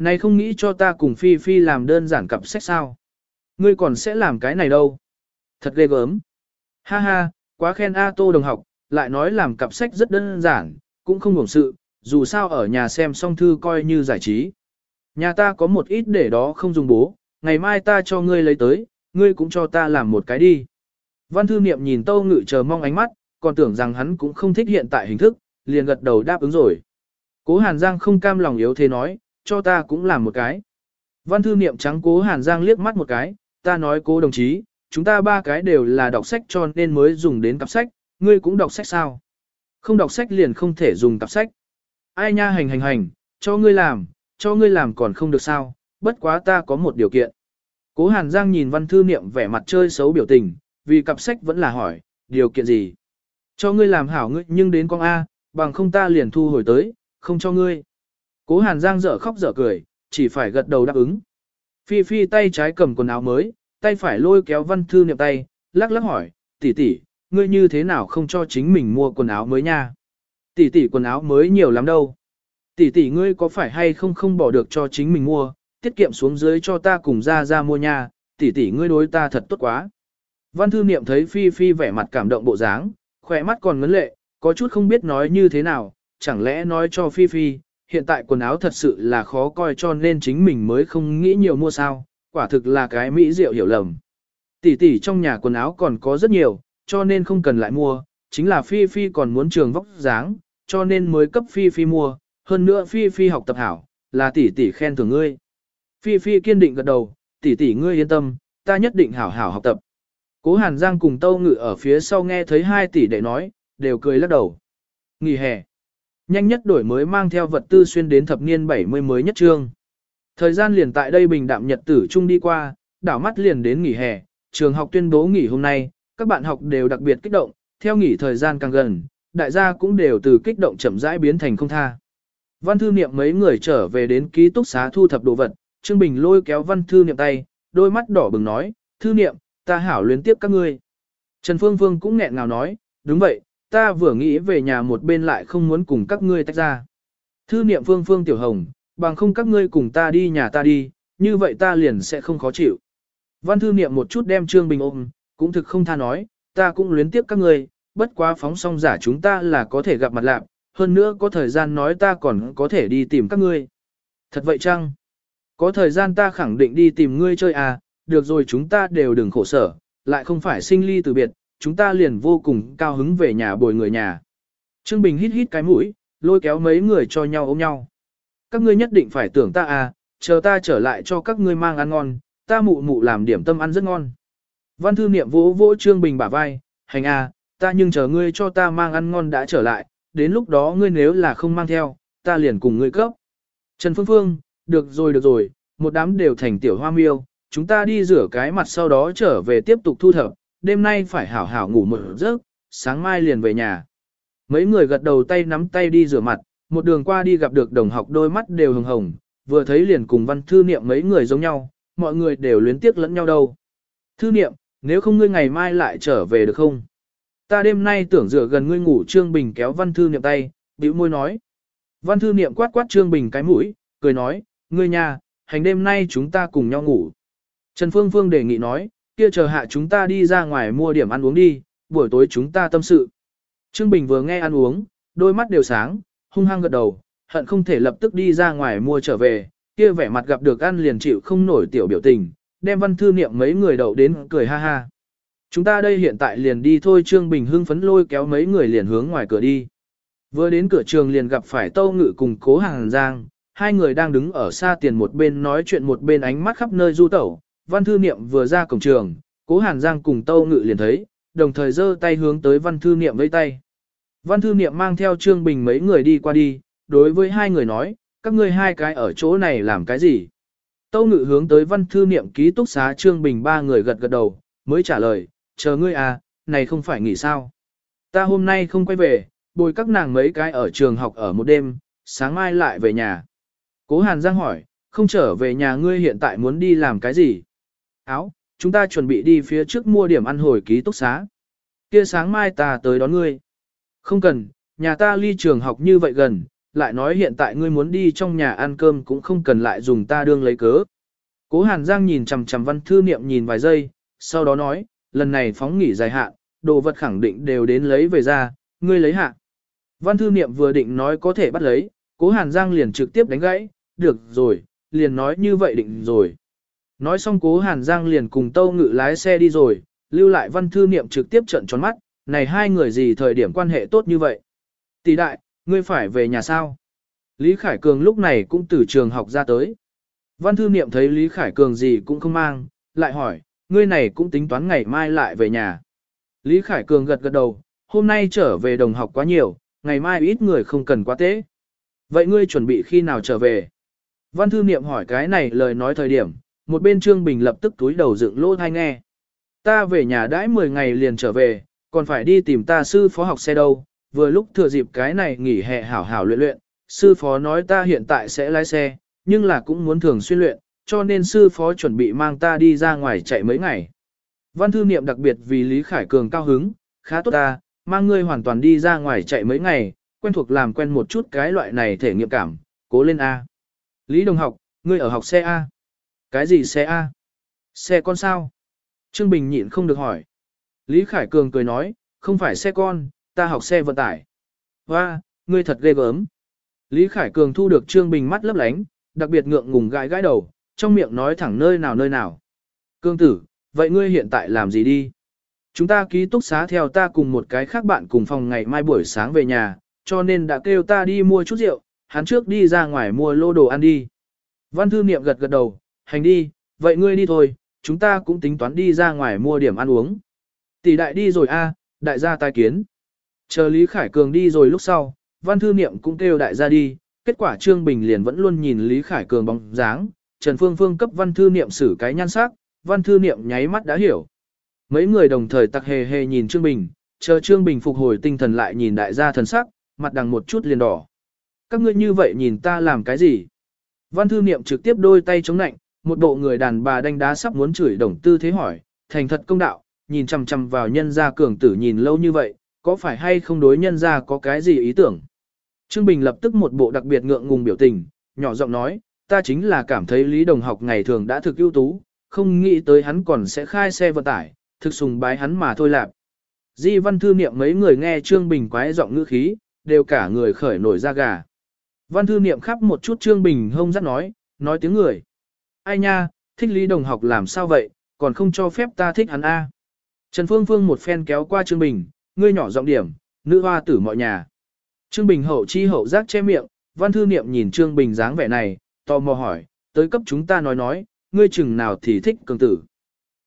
Này không nghĩ cho ta cùng Phi Phi làm đơn giản cặp sách sao? Ngươi còn sẽ làm cái này đâu? Thật ghê gớm. Ha ha, quá khen A Tô đồng học, lại nói làm cặp sách rất đơn giản, cũng không hưởng sự, dù sao ở nhà xem xong thư coi như giải trí. Nhà ta có một ít để đó không dùng bố, ngày mai ta cho ngươi lấy tới, ngươi cũng cho ta làm một cái đi. Văn thư niệm nhìn Tâu Ngự chờ mong ánh mắt, còn tưởng rằng hắn cũng không thích hiện tại hình thức, liền gật đầu đáp ứng rồi. Cố Hàn Giang không cam lòng yếu thế nói, cho ta cũng làm một cái. Văn thư niệm trắng Cố Hàn Giang liếc mắt một cái, ta nói cố đồng chí, chúng ta ba cái đều là đọc sách cho nên mới dùng đến cặp sách, ngươi cũng đọc sách sao? Không đọc sách liền không thể dùng cặp sách. Ai nha hành hành hành, cho ngươi làm, cho ngươi làm còn không được sao, bất quá ta có một điều kiện. Cố Hàn Giang nhìn văn thư niệm vẻ mặt chơi xấu biểu tình, vì cặp sách vẫn là hỏi, điều kiện gì? Cho ngươi làm hảo ngươi nhưng đến con A, bằng không ta liền thu hồi tới, không cho ngươi. Cố Hàn Giang dở khóc dở cười, chỉ phải gật đầu đáp ứng. Phi Phi tay trái cầm quần áo mới, tay phải lôi kéo văn thư niệm tay, lắc lắc hỏi, tỷ tỷ, ngươi như thế nào không cho chính mình mua quần áo mới nha? Tỷ tỷ quần áo mới nhiều lắm đâu. Tỷ tỷ ngươi có phải hay không không bỏ được cho chính mình mua, tiết kiệm xuống dưới cho ta cùng ra ra mua nha, tỷ tỷ ngươi đối ta thật tốt quá. Văn thư niệm thấy Phi Phi vẻ mặt cảm động bộ dáng, khỏe mắt còn ngấn lệ, có chút không biết nói như thế nào, chẳng lẽ nói cho Phi Phi, hiện tại quần áo thật sự là khó coi cho nên chính mình mới không nghĩ nhiều mua sao, quả thực là cái mỹ diệu hiểu lầm. Tỷ tỷ trong nhà quần áo còn có rất nhiều, cho nên không cần lại mua, chính là Phi Phi còn muốn trường vóc dáng, cho nên mới cấp Phi Phi mua, hơn nữa Phi Phi học tập hảo, là tỷ tỷ khen thưởng ngươi. Phi Phi kiên định gật đầu, tỷ tỷ ngươi yên tâm, ta nhất định hảo hảo học tập. Cố Hàn Giang cùng Tâu Ngự ở phía sau nghe thấy hai tỷ đệ nói, đều cười lắc đầu. Nghỉ hè. Nhanh nhất đổi mới mang theo vật tư xuyên đến thập niên 70 mới nhất trương. Thời gian liền tại đây bình đạm nhật tử chung đi qua, đảo mắt liền đến nghỉ hè, trường học tuyên bố nghỉ hôm nay, các bạn học đều đặc biệt kích động, theo nghỉ thời gian càng gần, đại gia cũng đều từ kích động chậm rãi biến thành không tha. Văn thư niệm mấy người trở về đến ký túc xá thu thập đồ vật, Trương Bình lôi kéo văn thư niệm tay, đôi mắt đỏ bừng nói, thư niệm, ta hảo luyến tiếp các ngươi. Trần Phương Phương cũng nghẹn ngào nói, đúng vậy, ta vừa nghĩ về nhà một bên lại không muốn cùng các ngươi tách ra. Thư niệm Phương Phương Tiểu Hồng, bằng không các ngươi cùng ta đi nhà ta đi, như vậy ta liền sẽ không khó chịu. Văn thư niệm một chút đem Trương Bình ôm, cũng thực không tha nói, ta cũng luyến tiếp các ngươi, bất quá phóng song giả chúng ta là có thể gặp mặt lạc, hơn nữa có thời gian nói ta còn có thể đi tìm các ngươi. Thật vậy chăng? Có thời gian ta khẳng định đi tìm ngươi chơi à, được rồi chúng ta đều đừng khổ sở, lại không phải sinh ly từ biệt, chúng ta liền vô cùng cao hứng về nhà bồi người nhà. Trương Bình hít hít cái mũi, lôi kéo mấy người cho nhau ôm nhau. Các ngươi nhất định phải tưởng ta à, chờ ta trở lại cho các ngươi mang ăn ngon, ta mụ mụ làm điểm tâm ăn rất ngon. Văn thư niệm vỗ vỗ Trương Bình bả vai, hành à, ta nhưng chờ ngươi cho ta mang ăn ngon đã trở lại, đến lúc đó ngươi nếu là không mang theo, ta liền cùng ngươi cấp. Trần Phương Phương, được rồi được rồi, một đám đều thành tiểu hoa miêu, chúng ta đi rửa cái mặt sau đó trở về tiếp tục thu thập, đêm nay phải hảo hảo ngủ một giấc, sáng mai liền về nhà. Mấy người gật đầu tay nắm tay đi rửa mặt, một đường qua đi gặp được đồng học đôi mắt đều hồng hồng, vừa thấy liền cùng văn thư niệm mấy người giống nhau, mọi người đều luyến tiếc lẫn nhau đâu. Thư niệm, nếu không ngươi ngày mai lại trở về được không? Ta đêm nay tưởng rửa gần ngươi ngủ Trương Bình kéo văn thư niệm tay, bĩu môi nói. Văn thư niệm quát quát Trương Bình cái mũi, cười nói, ngươi nhà, hành đêm nay chúng ta cùng nhau ngủ. Trần Phương Phương đề nghị nói, kia chờ hạ chúng ta đi ra ngoài mua điểm ăn uống đi, buổi tối chúng ta tâm sự. Trương Bình vừa nghe ăn uống, đôi mắt đều sáng, hung hăng gật đầu, hận không thể lập tức đi ra ngoài mua trở về, kia vẻ mặt gặp được ăn liền chịu không nổi tiểu biểu tình, đem văn thư niệm mấy người đậu đến cười ha ha. Chúng ta đây hiện tại liền đi thôi Trương Bình hưng phấn lôi kéo mấy người liền hướng ngoài cửa đi. Vừa đến cửa trường liền gặp phải Tâu Ngự cùng Cố Hàng Giang, hai người đang đứng ở xa tiền một bên nói chuyện một bên ánh mắt khắp nơi du tẩu, văn thư niệm vừa ra cổng trường, cố hàn giang cùng tâu ngự liền thấy, đồng thời giơ tay hướng tới văn thư niệm với tay. Văn thư niệm mang theo Trương Bình mấy người đi qua đi, đối với hai người nói, các ngươi hai cái ở chỗ này làm cái gì? Tâu ngự hướng tới văn thư niệm ký túc xá Trương Bình ba người gật gật đầu, mới trả lời, chờ ngươi à, này không phải nghỉ sao? Ta hôm nay không quay về, bồi các nàng mấy cái ở trường học ở một đêm, sáng mai lại về nhà. Cố Hàn Giang hỏi, không trở về nhà ngươi hiện tại muốn đi làm cái gì? Áo, chúng ta chuẩn bị đi phía trước mua điểm ăn hồi ký túc xá. Kia sáng mai ta tới đón ngươi. Không cần, nhà ta ly trường học như vậy gần, lại nói hiện tại ngươi muốn đi trong nhà ăn cơm cũng không cần lại dùng ta đương lấy cớ. Cố Hàn Giang nhìn chằm chằm văn thư niệm nhìn vài giây, sau đó nói, lần này phóng nghỉ dài hạn, đồ vật khẳng định đều đến lấy về ra, ngươi lấy hạ. Văn thư niệm vừa định nói có thể bắt lấy, cố Hàn Giang liền trực tiếp đánh gãy, được rồi, liền nói như vậy định rồi. Nói xong cố Hàn Giang liền cùng Tâu Ngự lái xe đi rồi, lưu lại văn thư niệm trực tiếp trận tròn mắt, này hai người gì thời điểm quan hệ tốt như vậy. Tỷ đại, ngươi phải về nhà sao? Lý Khải Cường lúc này cũng từ trường học ra tới. Văn thư niệm thấy Lý Khải Cường gì cũng không mang, lại hỏi, ngươi này cũng tính toán ngày mai lại về nhà. Lý Khải Cường gật gật đầu, hôm nay trở về đồng học quá nhiều, ngày mai ít người không cần quá tế. Vậy ngươi chuẩn bị khi nào trở về? Văn thư niệm hỏi cái này lời nói thời điểm, một bên Trương Bình lập tức túi đầu dựng lỗ thai nghe. Ta về nhà đãi 10 ngày liền trở về, còn phải đi tìm ta sư phó học xe đâu, vừa lúc thừa dịp cái này nghỉ hè hảo hảo luyện luyện, sư phó nói ta hiện tại sẽ lái xe, nhưng là cũng muốn thường xuyên luyện, cho nên sư phó chuẩn bị mang ta đi ra ngoài chạy mấy ngày. Văn thư niệm đặc biệt vì Lý Khải Cường cao hứng, khá tốt ta, mang ngươi hoàn toàn đi ra ngoài chạy mấy ngày, quen thuộc làm quen một chút cái loại này thể nghiệm cảm, cố lên A. Lý đồng học, ngươi ở học xe A. Cái gì xe A? Xe con sao? Trương Bình nhịn không được hỏi. Lý Khải Cường cười nói, không phải xe con, ta học xe vận tải. Hoa, ngươi thật ghê gớm. Lý Khải Cường thu được Trương Bình mắt lấp lánh, đặc biệt ngượng ngùng gãi gãi đầu, trong miệng nói thẳng nơi nào nơi nào. Cương tử, vậy ngươi hiện tại làm gì đi? Chúng ta ký túc xá theo ta cùng một cái khác bạn cùng phòng ngày mai buổi sáng về nhà, cho nên đã kêu ta đi mua chút rượu, hắn trước đi ra ngoài mua lô đồ ăn đi. Văn thư niệm gật gật đầu, hành đi, vậy ngươi đi thôi, chúng ta cũng tính toán đi ra ngoài mua điểm ăn uống. Tỷ đại đi rồi a, đại gia tai kiến. Chờ Lý Khải Cường đi rồi lúc sau, văn thư niệm cũng kêu đại gia đi, kết quả Trương Bình liền vẫn luôn nhìn Lý Khải Cường bóng dáng, Trần Phương Phương cấp văn thư niệm xử cái nhan sắc, văn thư niệm nháy mắt đã hiểu. Mấy người đồng thời tặc hề hề nhìn Trương Bình, chờ Trương Bình phục hồi tinh thần lại nhìn đại gia thần sắc, mặt đằng một chút liền đỏ. Các ngươi như vậy nhìn ta làm cái gì? Văn thư niệm trực tiếp đôi tay chống nạnh, một bộ người đàn bà đánh đá sắp muốn chửi đồng tư thế hỏi, thành thật công đạo, nhìn chằm chằm vào nhân gia cường tử nhìn lâu như vậy, có phải hay không đối nhân gia có cái gì ý tưởng? Trương Bình lập tức một bộ đặc biệt ngượng ngùng biểu tình, nhỏ giọng nói, ta chính là cảm thấy Lý Đồng học ngày thường đã thực ưu tú, không nghĩ tới hắn còn sẽ khai xe vận tải, thực sùng bái hắn mà thôi lạp. Di văn thư niệm mấy người nghe Trương Bình quái giọng ngữ khí, đều cả người khởi nổi da gà. Văn thư niệm khắp một chút Trương Bình hông dắt nói, nói tiếng người. Ai nha, thích Lý Đồng học làm sao vậy, còn không cho phép ta thích hắn a. Trần Phương Phương một phen kéo qua Trương Bình, ngươi nhỏ giọng điểm, nữ hoa tử mọi nhà. Trương Bình hậu chi hậu giác che miệng, văn thư niệm nhìn Trương Bình dáng vẻ này, tò mò hỏi, tới cấp chúng ta nói nói, ngươi chừng nào thì thích cường tử.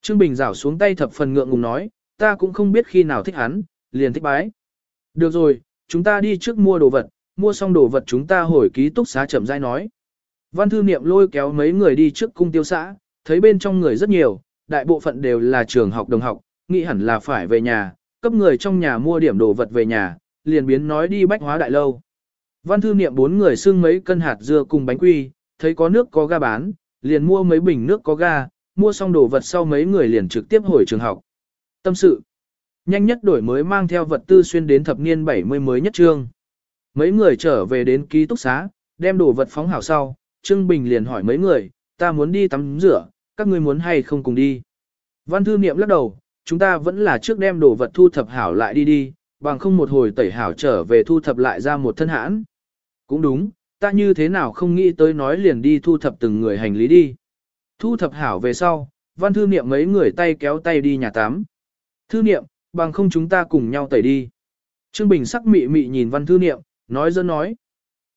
Trương Bình rảo xuống tay thập phần ngượng ngùng nói, ta cũng không biết khi nào thích hắn, liền thích bái. Được rồi, chúng ta đi trước mua đồ vật, mua xong đồ vật chúng ta hồi ký túc xá chậm rãi nói. Văn thư niệm lôi kéo mấy người đi trước cung tiêu xã, thấy bên trong người rất nhiều, đại bộ phận đều là trường học đồng học, nghĩ hẳn là phải về nhà, cấp người trong nhà mua điểm đồ vật về nhà, liền biến nói đi bách hóa đại lâu. Văn thư niệm bốn người xưng mấy cân hạt dưa cùng bánh quy, thấy có nước có ga bán, liền mua mấy bình nước có ga, mua xong đồ vật sau mấy người liền trực tiếp hồi trường học. Tâm sự. Nhanh nhất đổi mới mang theo vật tư xuyên đến thập niên 70 mới nhất trương. Mấy người trở về đến ký túc xá, đem đồ vật phóng hảo sau, Trương Bình liền hỏi mấy người, ta muốn đi tắm rửa, các ngươi muốn hay không cùng đi. Văn thư niệm lắc đầu, chúng ta vẫn là trước đem đồ vật thu thập hảo lại đi đi, bằng không một hồi tẩy hảo trở về thu thập lại ra một thân hãn. Cũng đúng, ta như thế nào không nghĩ tới nói liền đi thu thập từng người hành lý đi. Thu thập hảo về sau, văn thư niệm mấy người tay kéo tay đi nhà tắm. Thư niệm, bằng không chúng ta cùng nhau tẩy đi. Trương Bình sắc mị mị nhìn văn thư niệm, nói dân nói.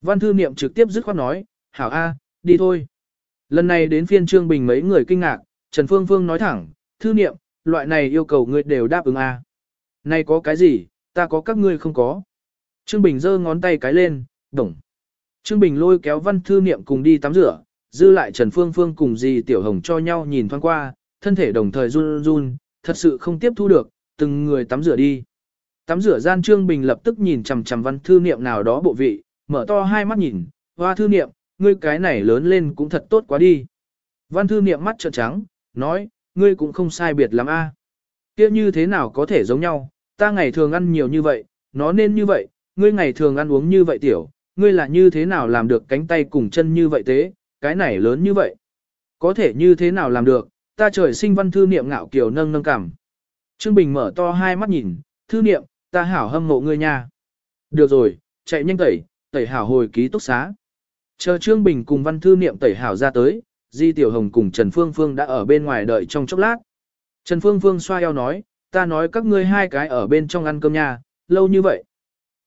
Văn thư niệm trực tiếp dứt khoát nói, hảo A, đi thôi. Lần này đến phiên Trương Bình mấy người kinh ngạc, Trần Phương Phương nói thẳng, thư niệm, loại này yêu cầu ngươi đều đáp ứng A. Này có cái gì, ta có các ngươi không có. Trương Bình giơ ngón tay cái lên, đồng. Trương Bình lôi kéo văn thư niệm cùng đi tắm rửa, dư lại Trần Phương Phương cùng dì Tiểu Hồng cho nhau nhìn thoáng qua, thân thể đồng thời run run, thật sự không tiếp thu được, từng người tắm rửa đi. Tắm rửa gian Trương Bình lập tức nhìn chằm chằm văn thư niệm nào đó bộ vị, mở to hai mắt nhìn, hoa thư niệm, ngươi cái này lớn lên cũng thật tốt quá đi. Văn thư niệm mắt trợn trắng, nói, ngươi cũng không sai biệt lắm a. À. Kia như thế nào có thể giống nhau, ta ngày thường ăn nhiều như vậy, nó nên như vậy, ngươi ngày thường ăn uống như vậy tiểu, ngươi là như thế nào làm được cánh tay cùng chân như vậy thế, cái này lớn như vậy. Có thể như thế nào làm được, ta trời sinh văn thư niệm ngạo kiều nâng nâng cảm. Trương Bình mở to hai mắt nhìn, thư niệm, ta hảo hâm mộ ngươi nha. Được rồi, chạy nhanh tẩy, tẩy hảo hồi ký túc xá. Chờ Trương Bình cùng văn thư niệm tẩy hảo ra tới, Di Tiểu Hồng cùng Trần Phương Phương đã ở bên ngoài đợi trong chốc lát. Trần Phương Phương xoa eo nói, ta nói các ngươi hai cái ở bên trong ăn cơm nha, lâu như vậy.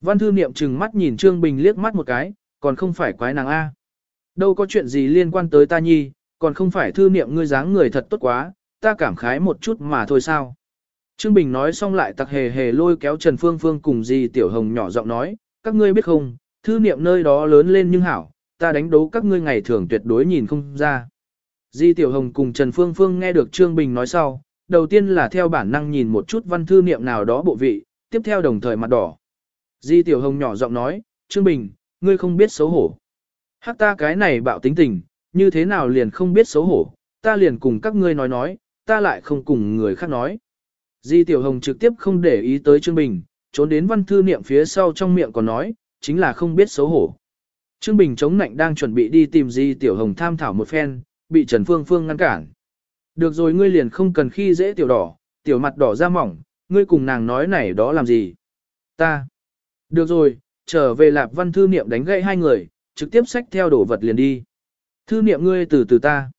Văn thư niệm trừng mắt nhìn Trương Bình liếc mắt một cái, còn không phải quái nàng A. Đâu có chuyện gì liên quan tới ta nhi, còn không phải thư niệm ngươi dáng người thật tốt quá, ta cảm khái một chút mà thôi sao. Trương Bình nói xong lại tặc hề hề lôi kéo Trần Phương Phương cùng Di Tiểu Hồng nhỏ giọng nói, các ngươi biết không, thư niệm nơi đó lớn lên nhưng hảo, ta đánh đấu các ngươi ngày thường tuyệt đối nhìn không ra. Di Tiểu Hồng cùng Trần Phương Phương nghe được Trương Bình nói sau, đầu tiên là theo bản năng nhìn một chút văn thư niệm nào đó bộ vị, tiếp theo đồng thời mặt đỏ. Di Tiểu Hồng nhỏ giọng nói, Trương Bình, ngươi không biết xấu hổ. Hắc ta cái này bạo tính tình, như thế nào liền không biết xấu hổ, ta liền cùng các ngươi nói nói, ta lại không cùng người khác nói. Di Tiểu Hồng trực tiếp không để ý tới Trương Bình, trốn đến văn thư niệm phía sau trong miệng còn nói, chính là không biết xấu hổ. Trương Bình chống nạnh đang chuẩn bị đi tìm Di Tiểu Hồng tham thảo một phen, bị Trần Phương Phương ngăn cản. Được rồi ngươi liền không cần khi dễ tiểu đỏ, tiểu mặt đỏ ra mỏng, ngươi cùng nàng nói này đó làm gì? Ta. Được rồi, trở về lạp văn thư niệm đánh gậy hai người, trực tiếp xách theo đồ vật liền đi. Thư niệm ngươi từ từ ta.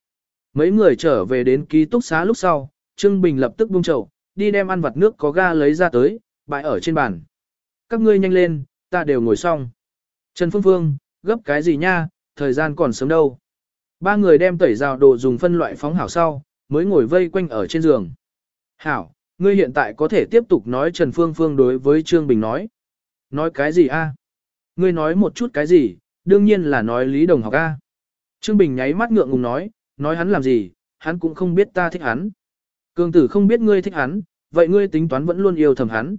Mấy người trở về đến ký túc xá lúc sau, Trương Bình lập tức buông chậu, đi đem ăn vặt nước có ga lấy ra tới, bãi ở trên bàn. Các ngươi nhanh lên, ta đều ngồi xong. Trần Phương Phương, gấp cái gì nha, thời gian còn sớm đâu. Ba người đem tẩy rào đồ dùng phân loại phóng hảo sau, mới ngồi vây quanh ở trên giường. Hảo, ngươi hiện tại có thể tiếp tục nói Trần Phương Phương đối với Trương Bình nói. Nói cái gì a? Ngươi nói một chút cái gì, đương nhiên là nói Lý Đồng học a. Trương Bình nháy mắt ngượng ngùng nói, nói hắn làm gì, hắn cũng không biết ta thích hắn. Cường tử không biết ngươi thích hắn, vậy ngươi tính toán vẫn luôn yêu thầm hắn.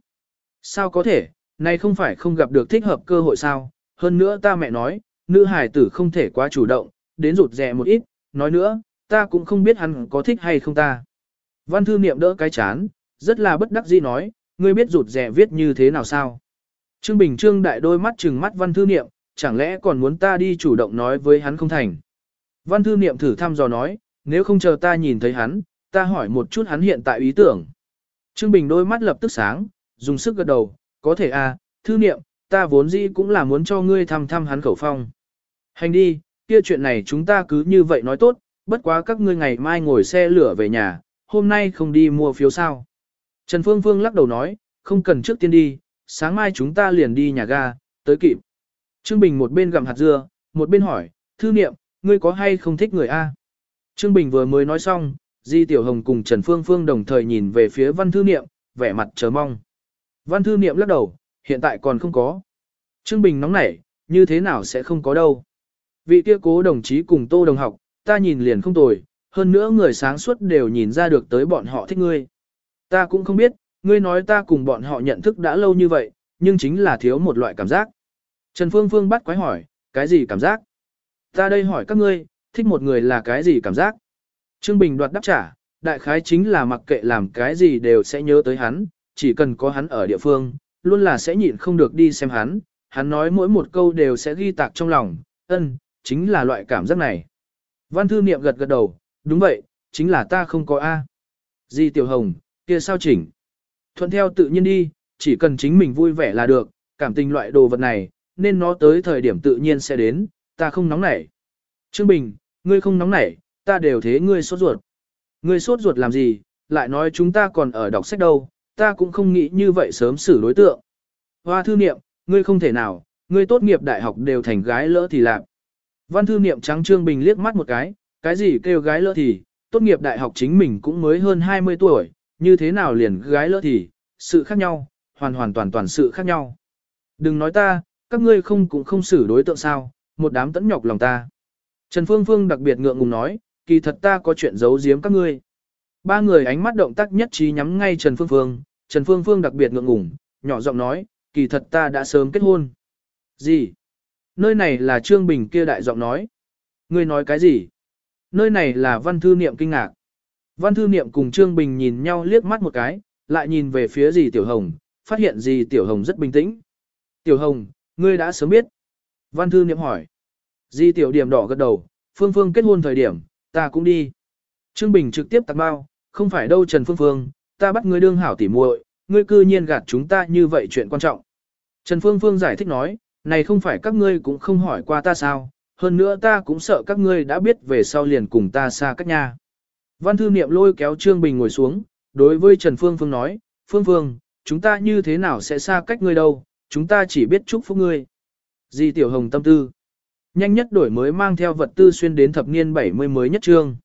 Sao có thể, này không phải không gặp được thích hợp cơ hội sao, hơn nữa ta mẹ nói, nữ hải tử không thể quá chủ động, đến rụt rè một ít, nói nữa, ta cũng không biết hắn có thích hay không ta. Văn thư niệm đỡ cái chán, rất là bất đắc dĩ nói, ngươi biết rụt rè viết như thế nào sao. Trương Bình Trương đại đôi mắt trừng mắt văn thư niệm, chẳng lẽ còn muốn ta đi chủ động nói với hắn không thành. Văn thư niệm thử thăm dò nói, nếu không chờ ta nhìn thấy hắn, ta hỏi một chút hắn hiện tại ý tưởng. Trương Bình đôi mắt lập tức sáng, dùng sức gật đầu, có thể à, thư niệm, ta vốn dĩ cũng là muốn cho ngươi thăm thăm hắn khẩu phong. Hành đi, kia chuyện này chúng ta cứ như vậy nói tốt, bất quá các ngươi ngày mai ngồi xe lửa về nhà, hôm nay không đi mua phiếu sao. Trần Phương Phương lắc đầu nói, không cần trước tiên đi, sáng mai chúng ta liền đi nhà ga, tới kịp. Trương Bình một bên gặm hạt dưa, một bên hỏi, thư niệm, ngươi có hay không thích người A? Trương Bình vừa mới nói xong, Di Tiểu Hồng cùng Trần Phương Phương đồng thời nhìn về phía văn thư niệm, vẻ mặt chờ mong. Văn thư niệm lắc đầu, hiện tại còn không có. Trương Bình nóng nảy, như thế nào sẽ không có đâu. Vị kia cố đồng chí cùng tô đồng học, ta nhìn liền không tồi, hơn nữa người sáng suốt đều nhìn ra được tới bọn họ thích ngươi. Ta cũng không biết, ngươi nói ta cùng bọn họ nhận thức đã lâu như vậy, nhưng chính là thiếu một loại cảm giác. Trần Phương Phương bắt quái hỏi, cái gì cảm giác? Ta đây hỏi các ngươi, thích một người là cái gì cảm giác? Trương Bình đoạt đáp trả, đại khái chính là mặc kệ làm cái gì đều sẽ nhớ tới hắn, chỉ cần có hắn ở địa phương, luôn là sẽ nhịn không được đi xem hắn, hắn nói mỗi một câu đều sẽ ghi tạc trong lòng, ân, chính là loại cảm giác này. Văn thư niệm gật gật đầu, đúng vậy, chính là ta không có A. Di Tiểu Hồng, kia sao chỉnh? Thuận theo tự nhiên đi, chỉ cần chính mình vui vẻ là được, cảm tình loại đồ vật này, nên nó tới thời điểm tự nhiên sẽ đến, ta không nóng nảy. Trương Bình, ngươi không nóng nảy, ta đều thế ngươi sốt ruột. Ngươi sốt ruột làm gì, lại nói chúng ta còn ở đọc sách đâu, ta cũng không nghĩ như vậy sớm xử đối tượng. Hoa thư niệm, ngươi không thể nào, ngươi tốt nghiệp đại học đều thành gái lỡ thì làm. Văn thư niệm trắng Trương Bình liếc mắt một cái, cái gì kêu gái lỡ thì, tốt nghiệp đại học chính mình cũng mới hơn 20 tuổi, như thế nào liền gái lỡ thì, sự khác nhau, hoàn hoàn toàn toàn sự khác nhau. Đừng nói ta, các ngươi không cũng không xử đối tượng sao, một đám tẫn nhọc lòng ta. Trần Phương Phương đặc biệt ngượng ngùng nói, kỳ thật ta có chuyện giấu giếm các ngươi. Ba người ánh mắt động tác nhất trí nhắm ngay Trần Phương Phương, Trần Phương Phương đặc biệt ngượng ngùng, nhỏ giọng nói, kỳ thật ta đã sớm kết hôn. Gì? Nơi này là Trương Bình kia đại giọng nói. Ngươi nói cái gì? Nơi này là văn thư niệm kinh ngạc. Văn thư niệm cùng Trương Bình nhìn nhau liếc mắt một cái, lại nhìn về phía dì Tiểu Hồng, phát hiện dì Tiểu Hồng rất bình tĩnh. Tiểu Hồng, ngươi đã sớm biết. Văn thư niệm hỏi. Dì Tiểu Điểm đỏ gật đầu, Phương Phương kết hôn thời điểm, ta cũng đi. Trương Bình trực tiếp tặng bao, không phải đâu Trần Phương Phương, ta bắt ngươi đương hảo tỉ muội, ngươi cư nhiên gạt chúng ta như vậy chuyện quan trọng. Trần Phương Phương giải thích nói, này không phải các ngươi cũng không hỏi qua ta sao, hơn nữa ta cũng sợ các ngươi đã biết về sau liền cùng ta xa cách nhà. Văn thư niệm lôi kéo Trương Bình ngồi xuống, đối với Trần Phương Phương nói, Phương Phương, chúng ta như thế nào sẽ xa cách ngươi đâu, chúng ta chỉ biết chúc phúc ngươi. Di Tiểu Hồng tâm tư. Nhanh nhất đổi mới mang theo vật tư xuyên đến thập niên 70 mới nhất trương.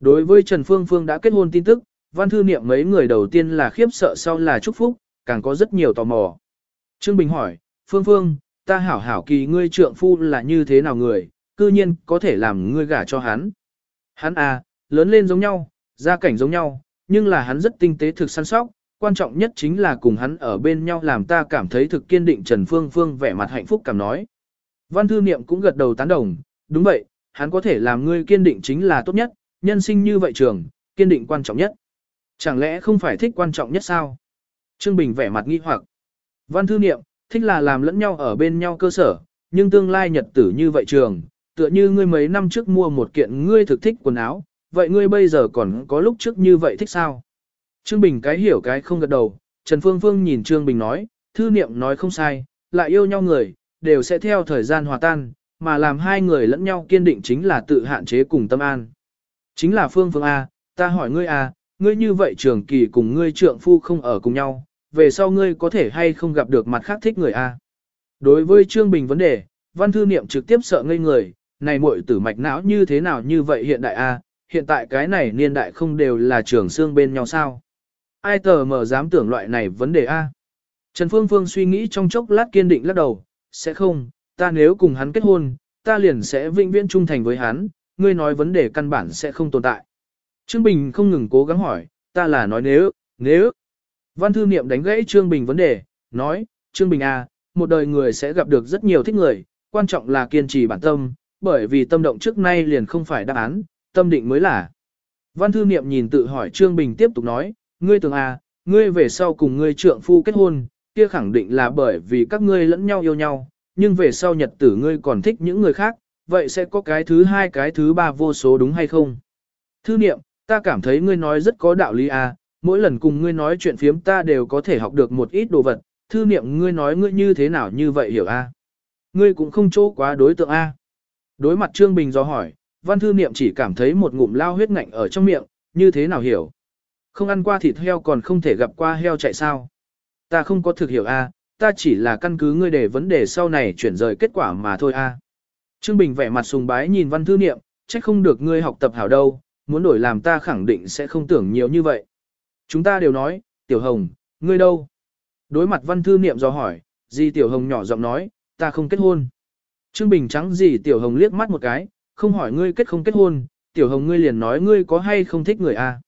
Đối với Trần Phương Phương đã kết hôn tin tức, văn thư niệm mấy người đầu tiên là khiếp sợ sau là chúc phúc, càng có rất nhiều tò mò. Trương Bình hỏi, Phương Phương, ta hảo hảo kỳ ngươi trượng phu là như thế nào người, cư nhiên có thể làm ngươi gả cho hắn. Hắn à, lớn lên giống nhau, gia cảnh giống nhau, nhưng là hắn rất tinh tế thực săn sóc, quan trọng nhất chính là cùng hắn ở bên nhau làm ta cảm thấy thực kiên định Trần Phương Phương vẻ mặt hạnh phúc cảm nói. Văn thư niệm cũng gật đầu tán đồng, đúng vậy, hắn có thể làm ngươi kiên định chính là tốt nhất, nhân sinh như vậy trường, kiên định quan trọng nhất. Chẳng lẽ không phải thích quan trọng nhất sao? Trương Bình vẻ mặt nghi hoặc. Văn thư niệm, thích là làm lẫn nhau ở bên nhau cơ sở, nhưng tương lai nhật tử như vậy trường, tựa như ngươi mấy năm trước mua một kiện ngươi thực thích quần áo, vậy ngươi bây giờ còn có lúc trước như vậy thích sao? Trương Bình cái hiểu cái không gật đầu, Trần Phương Phương nhìn Trương Bình nói, thư niệm nói không sai, lại yêu nhau người, đều sẽ theo thời gian hòa tan, mà làm hai người lẫn nhau kiên định chính là tự hạn chế cùng tâm an. Chính là Phương Phương A, ta hỏi ngươi A, ngươi như vậy trường kỳ cùng ngươi trượng phu không ở cùng nhau, về sau ngươi có thể hay không gặp được mặt khác thích người A. Đối với Trương Bình vấn đề, văn thư niệm trực tiếp sợ ngây người, này muội tử mạch não như thế nào như vậy hiện đại A, hiện tại cái này niên đại không đều là trường xương bên nhau sao. Ai tờ mở dám tưởng loại này vấn đề A. Trần Phương Phương suy nghĩ trong chốc lát kiên định lắc đầu, sẽ không, ta nếu cùng hắn kết hôn, ta liền sẽ vĩnh viễn trung thành với hắn, ngươi nói vấn đề căn bản sẽ không tồn tại. Trương Bình không ngừng cố gắng hỏi, ta là nói nếu, nếu. Văn thư niệm đánh gãy Trương Bình vấn đề, nói, Trương Bình à, một đời người sẽ gặp được rất nhiều thích người, quan trọng là kiên trì bản tâm, bởi vì tâm động trước nay liền không phải đáp án, tâm định mới là. Văn thư niệm nhìn tự hỏi Trương Bình tiếp tục nói, ngươi tưởng à, ngươi về sau cùng ngươi trượng phu kết hôn, kia khẳng định là bởi vì các ngươi lẫn nhau yêu nhau, nhưng về sau nhật tử ngươi còn thích những người khác, vậy sẽ có cái thứ hai cái thứ ba vô số đúng hay không? Thư niệm, ta cảm thấy ngươi nói rất có đạo lý à, mỗi lần cùng ngươi nói chuyện phiếm ta đều có thể học được một ít đồ vật, thư niệm ngươi nói ngươi như thế nào như vậy hiểu a? À? Ngươi cũng không chỗ quá đối tượng a. À? Đối mặt Trương Bình do hỏi, văn thư niệm chỉ cảm thấy một ngụm lao huyết ngạnh ở trong miệng, như thế nào hiểu? Không ăn qua thịt heo còn không thể gặp qua heo chạy sao? Ta không có thực hiểu a, à, ta chỉ là căn cứ ngươi để vấn đề sau này chuyển rời kết quả mà thôi a. Trương Bình vẻ mặt sùng bái nhìn văn thư niệm, trách không được ngươi học tập hảo đâu, muốn đổi làm ta khẳng định sẽ không tưởng nhiều như vậy. Chúng ta đều nói, Tiểu Hồng, ngươi đâu? Đối mặt văn thư niệm do hỏi, gì Tiểu Hồng nhỏ giọng nói, ta không kết hôn. Trương Bình trắng gì Tiểu Hồng liếc mắt một cái, không hỏi ngươi kết không kết hôn, Tiểu Hồng ngươi liền nói ngươi có hay không thích người a?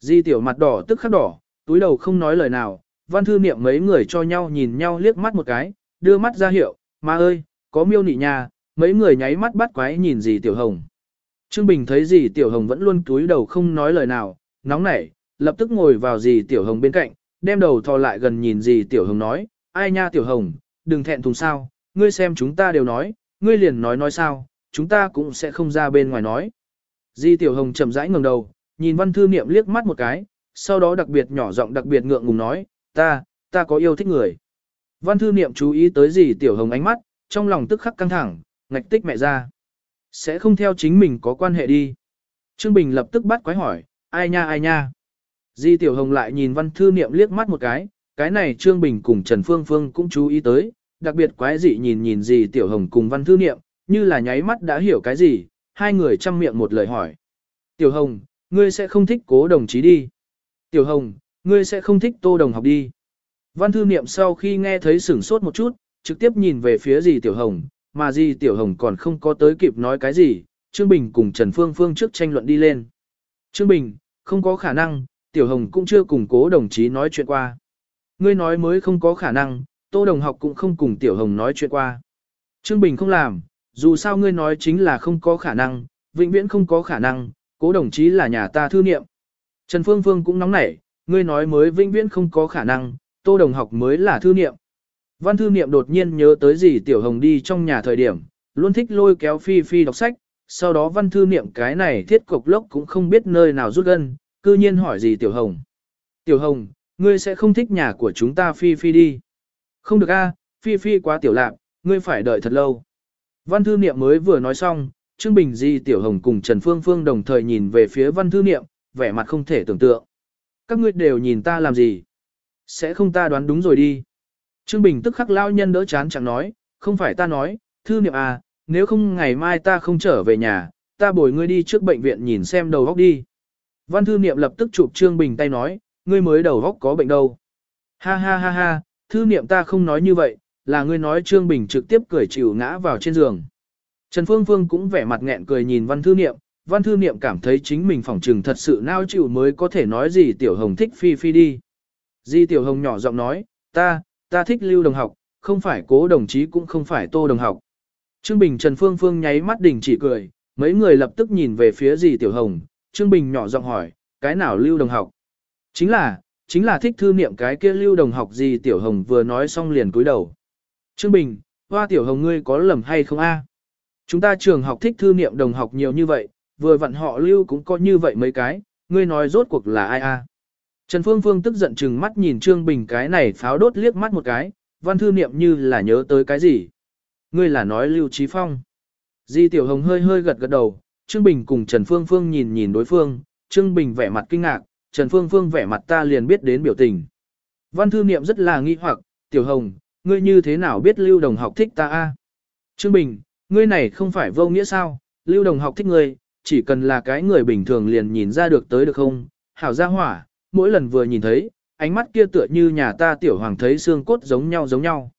Di Tiểu mặt đỏ tức khắc đỏ, túi đầu không nói lời nào, văn thư niệm mấy người cho nhau nhìn nhau liếc mắt một cái, đưa mắt ra hiệu, ma ơi, có miêu nị nhà, mấy người nháy mắt bắt quái nhìn gì Tiểu Hồng. Trương Bình thấy gì Tiểu Hồng vẫn luôn cúi đầu không nói lời nào, nóng nảy, lập tức ngồi vào gì Tiểu Hồng bên cạnh, đem đầu thò lại gần nhìn gì Tiểu Hồng nói, ai nha Tiểu Hồng, đừng thẹn thùng sao, ngươi xem chúng ta đều nói, ngươi liền nói nói sao, chúng ta cũng sẽ không ra bên ngoài nói. Di Tiểu Hồng chậm rãi ngẩng đầu, nhìn văn thư niệm liếc mắt một cái, sau đó đặc biệt nhỏ giọng đặc biệt ngượng ngùng nói, ta, ta có yêu thích người. Văn thư niệm chú ý tới gì Tiểu Hồng ánh mắt, trong lòng tức khắc căng thẳng, ngạch tích mẹ ra. Sẽ không theo chính mình có quan hệ đi. Trương Bình lập tức bắt quái hỏi, ai nha ai nha. Di Tiểu Hồng lại nhìn văn thư niệm liếc mắt một cái, cái này Trương Bình cùng Trần Phương Phương cũng chú ý tới, đặc biệt quái dị nhìn nhìn Di Tiểu Hồng cùng văn thư niệm, như là nháy mắt đã hiểu cái gì, hai người chăm miệng một lời hỏi. Tiểu Hồng, ngươi sẽ không thích cố đồng chí đi. Tiểu Hồng, ngươi sẽ không thích tô đồng học đi. Văn thư niệm sau khi nghe thấy sửng sốt một chút, trực tiếp nhìn về phía gì Tiểu Hồng, mà gì Tiểu Hồng còn không có tới kịp nói cái gì, Trương Bình cùng Trần Phương Phương trước tranh luận đi lên. Trương Bình, không có khả năng, Tiểu Hồng cũng chưa cùng cố đồng chí nói chuyện qua. Ngươi nói mới không có khả năng, Tô Đồng học cũng không cùng Tiểu Hồng nói chuyện qua. Trương Bình không làm, dù sao ngươi nói chính là không có khả năng, vĩnh viễn không có khả năng, cố đồng chí là nhà ta thư niệm. Trần Phương Phương cũng nóng nảy, ngươi nói mới vĩnh viễn không có khả năng, Tô Đồng học mới là thư niệm. Văn thư niệm đột nhiên nhớ tới gì Tiểu Hồng đi trong nhà thời điểm, luôn thích lôi kéo Phi Phi đọc sách, sau đó văn thư niệm cái này thiết cục lốc cũng không biết nơi nào rút gân, cư nhiên hỏi gì Tiểu Hồng. Tiểu Hồng, ngươi sẽ không thích nhà của chúng ta Phi Phi đi. Không được a, Phi Phi quá tiểu lạc, ngươi phải đợi thật lâu. Văn thư niệm mới vừa nói xong, Trương Bình Di Tiểu Hồng cùng Trần Phương Phương đồng thời nhìn về phía văn thư niệm, vẻ mặt không thể tưởng tượng. Các ngươi đều nhìn ta làm gì? Sẽ không ta đoán đúng rồi đi. Trương Bình tức khắc lao nhân đỡ chán chẳng nói, không phải ta nói, thư niệm à, nếu không ngày mai ta không trở về nhà, ta bồi ngươi đi trước bệnh viện nhìn xem đầu góc đi. Văn thư niệm lập tức chụp Trương Bình tay nói, ngươi mới đầu góc có bệnh đâu. Ha ha ha ha, thư niệm ta không nói như vậy, là ngươi nói Trương Bình trực tiếp cười chịu ngã vào trên giường. Trần Phương Phương cũng vẻ mặt nghẹn cười nhìn văn thư niệm, văn thư niệm cảm thấy chính mình phỏng trừng thật sự nao chịu mới có thể nói gì Tiểu Hồng thích Phi Phi đi. Di Tiểu Hồng nhỏ giọng nói, ta, ta thích lưu đồng học, không phải cố đồng chí cũng không phải tô đồng học. Trương Bình Trần Phương Phương nháy mắt đỉnh chỉ cười, mấy người lập tức nhìn về phía gì Tiểu Hồng, Trương Bình nhỏ giọng hỏi, cái nào lưu đồng học? Chính là, chính là thích thư niệm cái kia lưu đồng học gì Tiểu Hồng vừa nói xong liền cúi đầu. Trương Bình, hoa tiểu hồng ngươi có lầm hay không a? Chúng ta trường học thích thư niệm đồng học nhiều như vậy, vừa vặn họ lưu cũng có như vậy mấy cái, ngươi nói rốt cuộc là ai a? Trần Phương Phương tức giận chừng mắt nhìn Trương Bình cái này pháo đốt liếc mắt một cái, văn thư niệm như là nhớ tới cái gì. Ngươi là nói Lưu Trí Phong. Di Tiểu Hồng hơi hơi gật gật đầu, Trương Bình cùng Trần Phương Phương nhìn nhìn đối phương, Trương Bình vẻ mặt kinh ngạc, Trần Phương Phương vẻ mặt ta liền biết đến biểu tình. Văn thư niệm rất là nghi hoặc, Tiểu Hồng, ngươi như thế nào biết Lưu Đồng học thích ta a? Trương Bình, ngươi này không phải vô nghĩa sao, Lưu Đồng học thích ngươi, chỉ cần là cái người bình thường liền nhìn ra được tới được không, hảo gia hỏa, mỗi lần vừa nhìn thấy, ánh mắt kia tựa như nhà ta Tiểu Hoàng thấy xương cốt giống nhau giống nhau.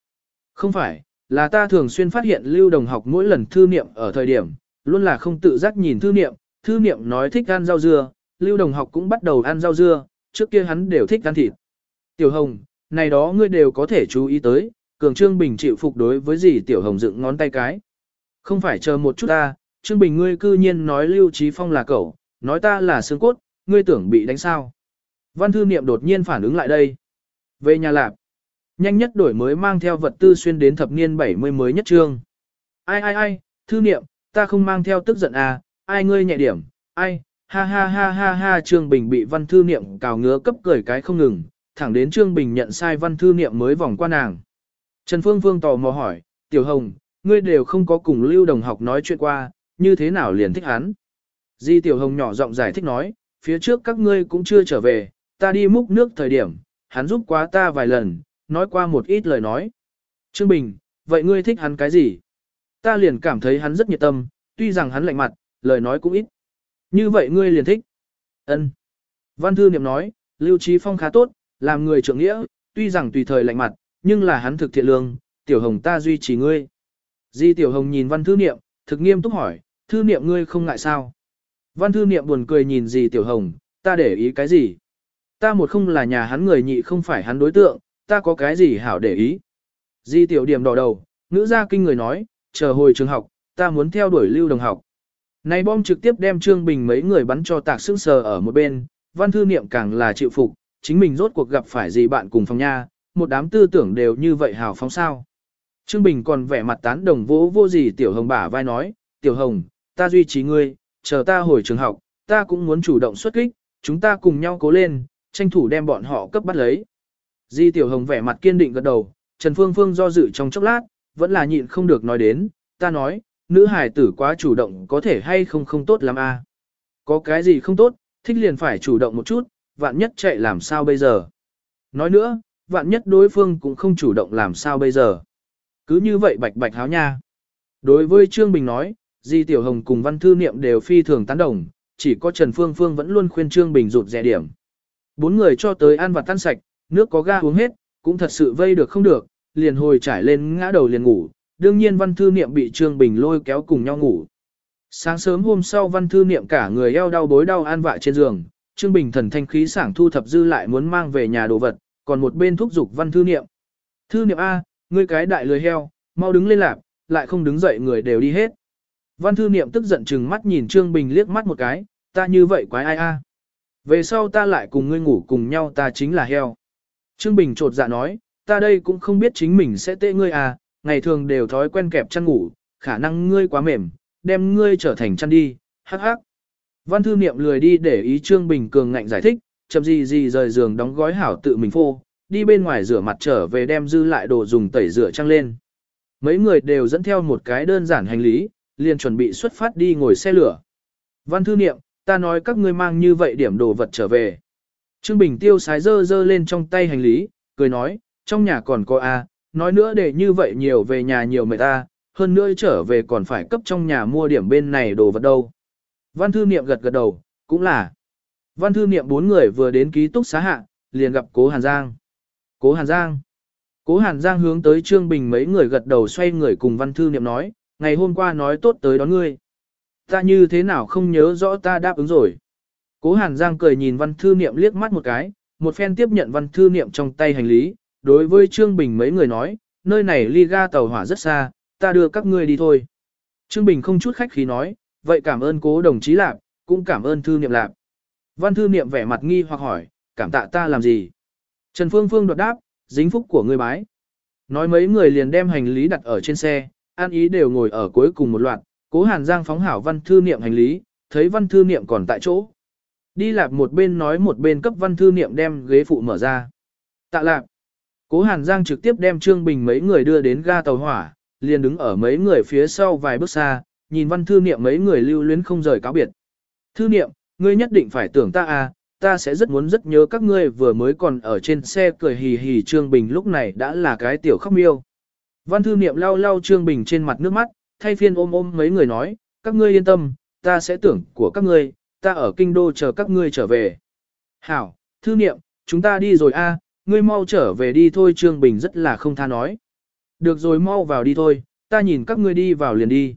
Không phải, là ta thường xuyên phát hiện Lưu Đồng học mỗi lần thư niệm ở thời điểm, luôn là không tự giác nhìn thư niệm, thư niệm nói thích ăn rau dưa, Lưu Đồng học cũng bắt đầu ăn rau dưa, trước kia hắn đều thích ăn thịt. Tiểu Hồng, này đó ngươi đều có thể chú ý tới, Cường Trương Bình chịu phục đối với gì Tiểu Hồng dựng ngón tay cái. Không phải chờ một chút ta, Trương Bình ngươi cư nhiên nói Lưu Trí Phong là cậu, nói ta là xương cốt, ngươi tưởng bị đánh sao. Văn thư niệm đột nhiên phản ứng lại đây. Về nhà lạp, nhanh nhất đổi mới mang theo vật tư xuyên đến thập niên 70 mới nhất trương. Ai ai ai, thư niệm, ta không mang theo tức giận à, ai ngươi nhẹ điểm, ai, ha ha ha ha ha Trương Bình bị văn thư niệm cào ngứa cấp cười cái không ngừng, thẳng đến Trương Bình nhận sai văn thư niệm mới vòng qua nàng. Trần Phương Phương tò mò hỏi, Tiểu Hồng, ngươi đều không có cùng Lưu Đồng học nói chuyện qua, như thế nào liền thích hắn? Di Tiểu Hồng nhỏ giọng giải thích nói, phía trước các ngươi cũng chưa trở về, ta đi múc nước thời điểm, hắn giúp quá ta vài lần, nói qua một ít lời nói. Trương Bình, vậy ngươi thích hắn cái gì? Ta liền cảm thấy hắn rất nhiệt tâm, tuy rằng hắn lạnh mặt, lời nói cũng ít. Như vậy ngươi liền thích. Ân. Văn thư niệm nói, Lưu Trí Phong khá tốt, làm người trưởng nghĩa, tuy rằng tùy thời lạnh mặt, nhưng là hắn thực thiện lương, tiểu hồng ta duy trì ngươi. Di tiểu hồng nhìn văn thư niệm, thực nghiêm túc hỏi, thư niệm ngươi không ngại sao? Văn thư niệm buồn cười nhìn gì tiểu hồng, ta để ý cái gì? Ta một không là nhà hắn người nhị không phải hắn đối tượng, ta có cái gì hảo để ý? Di tiểu điểm đỏ đầu, ngữ gia kinh người nói, chờ hồi trường học, ta muốn theo đuổi lưu đồng học. Này bom trực tiếp đem Trương Bình mấy người bắn cho tạc sững sờ ở một bên, văn thư niệm càng là chịu phục, chính mình rốt cuộc gặp phải gì bạn cùng phòng nha, một đám tư tưởng đều như vậy hào phóng sao. Trương Bình còn vẻ mặt tán đồng vỗ vô gì Tiểu Hồng bả vai nói, Tiểu Hồng, ta duy trì ngươi, chờ ta hồi trường học, ta cũng muốn chủ động xuất kích, chúng ta cùng nhau cố lên, tranh thủ đem bọn họ cấp bắt lấy. Di Tiểu Hồng vẻ mặt kiên định gật đầu, Trần Phương Phương do dự trong chốc lát, vẫn là nhịn không được nói đến, ta nói, nữ hải tử quá chủ động có thể hay không không tốt lắm a à? Có cái gì không tốt, thích liền phải chủ động một chút, vạn nhất chạy làm sao bây giờ. Nói nữa, vạn nhất đối phương cũng không chủ động làm sao bây giờ. Cứ như vậy bạch bạch háo nha. Đối với Trương Bình nói, Di Tiểu Hồng cùng Văn Thư Niệm đều phi thường tán đồng, chỉ có Trần Phương Phương vẫn luôn khuyên Trương Bình rụt rẻ điểm. Bốn người cho tới ăn và tan sạch, nước có ga uống hết, cũng thật sự vây được không được, liền hồi trải lên ngã đầu liền ngủ, đương nhiên văn thư niệm bị Trương Bình lôi kéo cùng nhau ngủ. Sáng sớm hôm sau văn thư niệm cả người eo đau bối đau an vạ trên giường, Trương Bình thần thanh khí sảng thu thập dư lại muốn mang về nhà đồ vật, còn một bên thúc giục văn thư niệm. Thư niệm A, ngươi cái đại lười heo, mau đứng lên lạp, lại không đứng dậy người đều đi hết. Văn thư niệm tức giận chừng mắt nhìn Trương Bình liếc mắt một cái, ta như vậy quái ai a? Về sau ta lại cùng ngươi ngủ cùng nhau ta chính là heo. Trương Bình trột dạ nói, ta đây cũng không biết chính mình sẽ tệ ngươi à, ngày thường đều thói quen kẹp chăn ngủ, khả năng ngươi quá mềm, đem ngươi trở thành chăn đi, hắc hắc. Văn thư niệm lười đi để ý Trương Bình cường ngạnh giải thích, chậm gì gì rời giường đóng gói hảo tự mình phô, đi bên ngoài rửa mặt trở về đem dư lại đồ dùng tẩy rửa trăng lên. Mấy người đều dẫn theo một cái đơn giản hành lý, liền chuẩn bị xuất phát đi ngồi xe lửa. Văn thư niệm, ta nói các ngươi mang như vậy điểm đồ vật trở về. Trương Bình tiêu sái dơ dơ lên trong tay hành lý, cười nói, trong nhà còn có A, nói nữa để như vậy nhiều về nhà nhiều mệt ta, hơn nữa trở về còn phải cấp trong nhà mua điểm bên này đồ vật đâu. Văn thư niệm gật gật đầu, cũng là. Văn thư niệm bốn người vừa đến ký túc xá hạ, liền gặp cố Hàn Giang. Cố Hàn Giang. Cố Hàn Giang hướng tới Trương Bình mấy người gật đầu xoay người cùng văn thư niệm nói, ngày hôm qua nói tốt tới đón ngươi. Ta như thế nào không nhớ rõ ta đáp ứng rồi. Cố Hàn Giang cười nhìn văn thư niệm liếc mắt một cái, một phen tiếp nhận văn thư niệm trong tay hành lý, đối với Trương Bình mấy người nói, nơi này ly ga tàu hỏa rất xa, ta đưa các ngươi đi thôi. Trương Bình không chút khách khí nói, vậy cảm ơn cố đồng chí Lạp, cũng cảm ơn thư niệm Lạp. Văn thư niệm vẻ mặt nghi hoặc hỏi, cảm tạ ta làm gì? Trần Phương Phương đột đáp, dính phúc của ngươi bái. Nói mấy người liền đem hành lý đặt ở trên xe, an ý đều ngồi ở cuối cùng một loạt, cố hàn giang phóng hảo văn thư niệm hành lý, thấy văn thư niệm còn tại chỗ. Đi lạp một bên nói một bên cấp văn thư niệm đem ghế phụ mở ra. Tạ lạp. Cố hàn giang trực tiếp đem Trương Bình mấy người đưa đến ga tàu hỏa, liền đứng ở mấy người phía sau vài bước xa, nhìn văn thư niệm mấy người lưu luyến không rời cáo biệt. Thư niệm, ngươi nhất định phải tưởng ta à, ta sẽ rất muốn rất nhớ các ngươi vừa mới còn ở trên xe cười hì hì Trương Bình lúc này đã là cái tiểu khóc miêu. Văn thư niệm lau lau Trương Bình trên mặt nước mắt, thay phiên ôm ôm mấy người nói, các ngươi yên tâm, ta sẽ tưởng của các ngươi, ta ở kinh đô chờ các ngươi trở về. Hảo, thư niệm, chúng ta đi rồi a, ngươi mau trở về đi thôi Trương Bình rất là không tha nói. Được rồi mau vào đi thôi, ta nhìn các ngươi đi vào liền đi.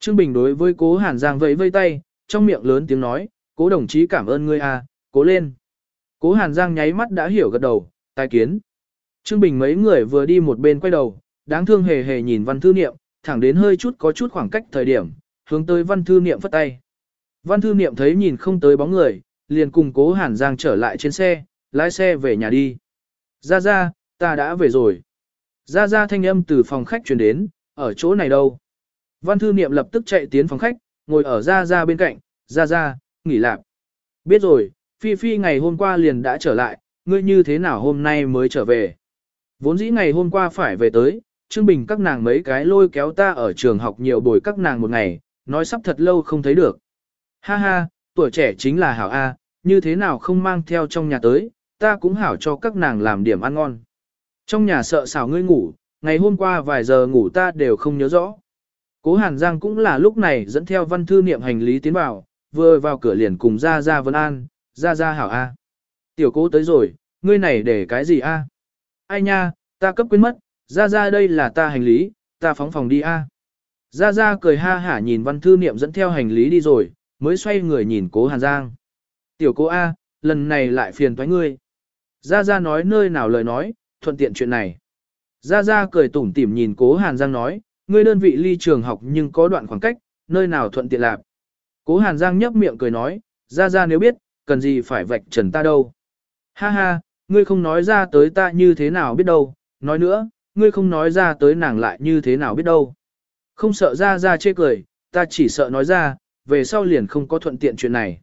Trương Bình đối với cố Hàn Giang vẫy vây tay, trong miệng lớn tiếng nói, cố đồng chí cảm ơn ngươi a, cố lên. Cố Hàn Giang nháy mắt đã hiểu gật đầu, tài kiến. Trương Bình mấy người vừa đi một bên quay đầu, đáng thương hề hề nhìn văn thư niệm, thẳng đến hơi chút có chút khoảng cách thời điểm, hướng tới văn thư niệm phất tay. Văn thư niệm thấy nhìn không tới bóng người, liền cùng cố Hàn Giang trở lại trên xe, lái xe về nhà đi. Ra ra, ta đã về rồi. Ra ra thanh âm từ phòng khách truyền đến, ở chỗ này đâu. Văn thư niệm lập tức chạy tiến phòng khách, ngồi ở ra ra bên cạnh, ra ra, nghỉ lạc. Biết rồi, Phi Phi ngày hôm qua liền đã trở lại, ngươi như thế nào hôm nay mới trở về. Vốn dĩ ngày hôm qua phải về tới, Trương Bình các nàng mấy cái lôi kéo ta ở trường học nhiều bồi các nàng một ngày, nói sắp thật lâu không thấy được. Ha ha, tuổi trẻ chính là hảo A, như thế nào không mang theo trong nhà tới, ta cũng hảo cho các nàng làm điểm ăn ngon. Trong nhà sợ xảo ngươi ngủ, ngày hôm qua vài giờ ngủ ta đều không nhớ rõ. Cố Hàn Giang cũng là lúc này dẫn theo văn thư niệm hành lý tiến vào, vừa vào cửa liền cùng ra ra vân an, ra ra hảo A. Tiểu cố tới rồi, ngươi này để cái gì A? Ai nha, ta cấp quên mất, ra ra đây là ta hành lý, ta phóng phòng đi A. Ra ra cười ha hả nhìn văn thư niệm dẫn theo hành lý đi rồi, mới xoay người nhìn cố Hàn Giang. Tiểu cố A, lần này lại phiền thoái ngươi. Ra ra nói nơi nào lời nói, thuận tiện chuyện này. Ra ra cười tủm tỉm nhìn cố Hàn Giang nói, ngươi đơn vị ly trường học nhưng có đoạn khoảng cách, nơi nào thuận tiện lạc. Cố Hàn Giang nhấp miệng cười nói, ra ra nếu biết, cần gì phải vạch trần ta đâu. Ha ha, ngươi không nói ra tới ta như thế nào biết đâu, nói nữa, ngươi không nói ra tới nàng lại như thế nào biết đâu. Không sợ ra ra chê cười, ta chỉ sợ nói ra, về sau liền không có thuận tiện chuyện này.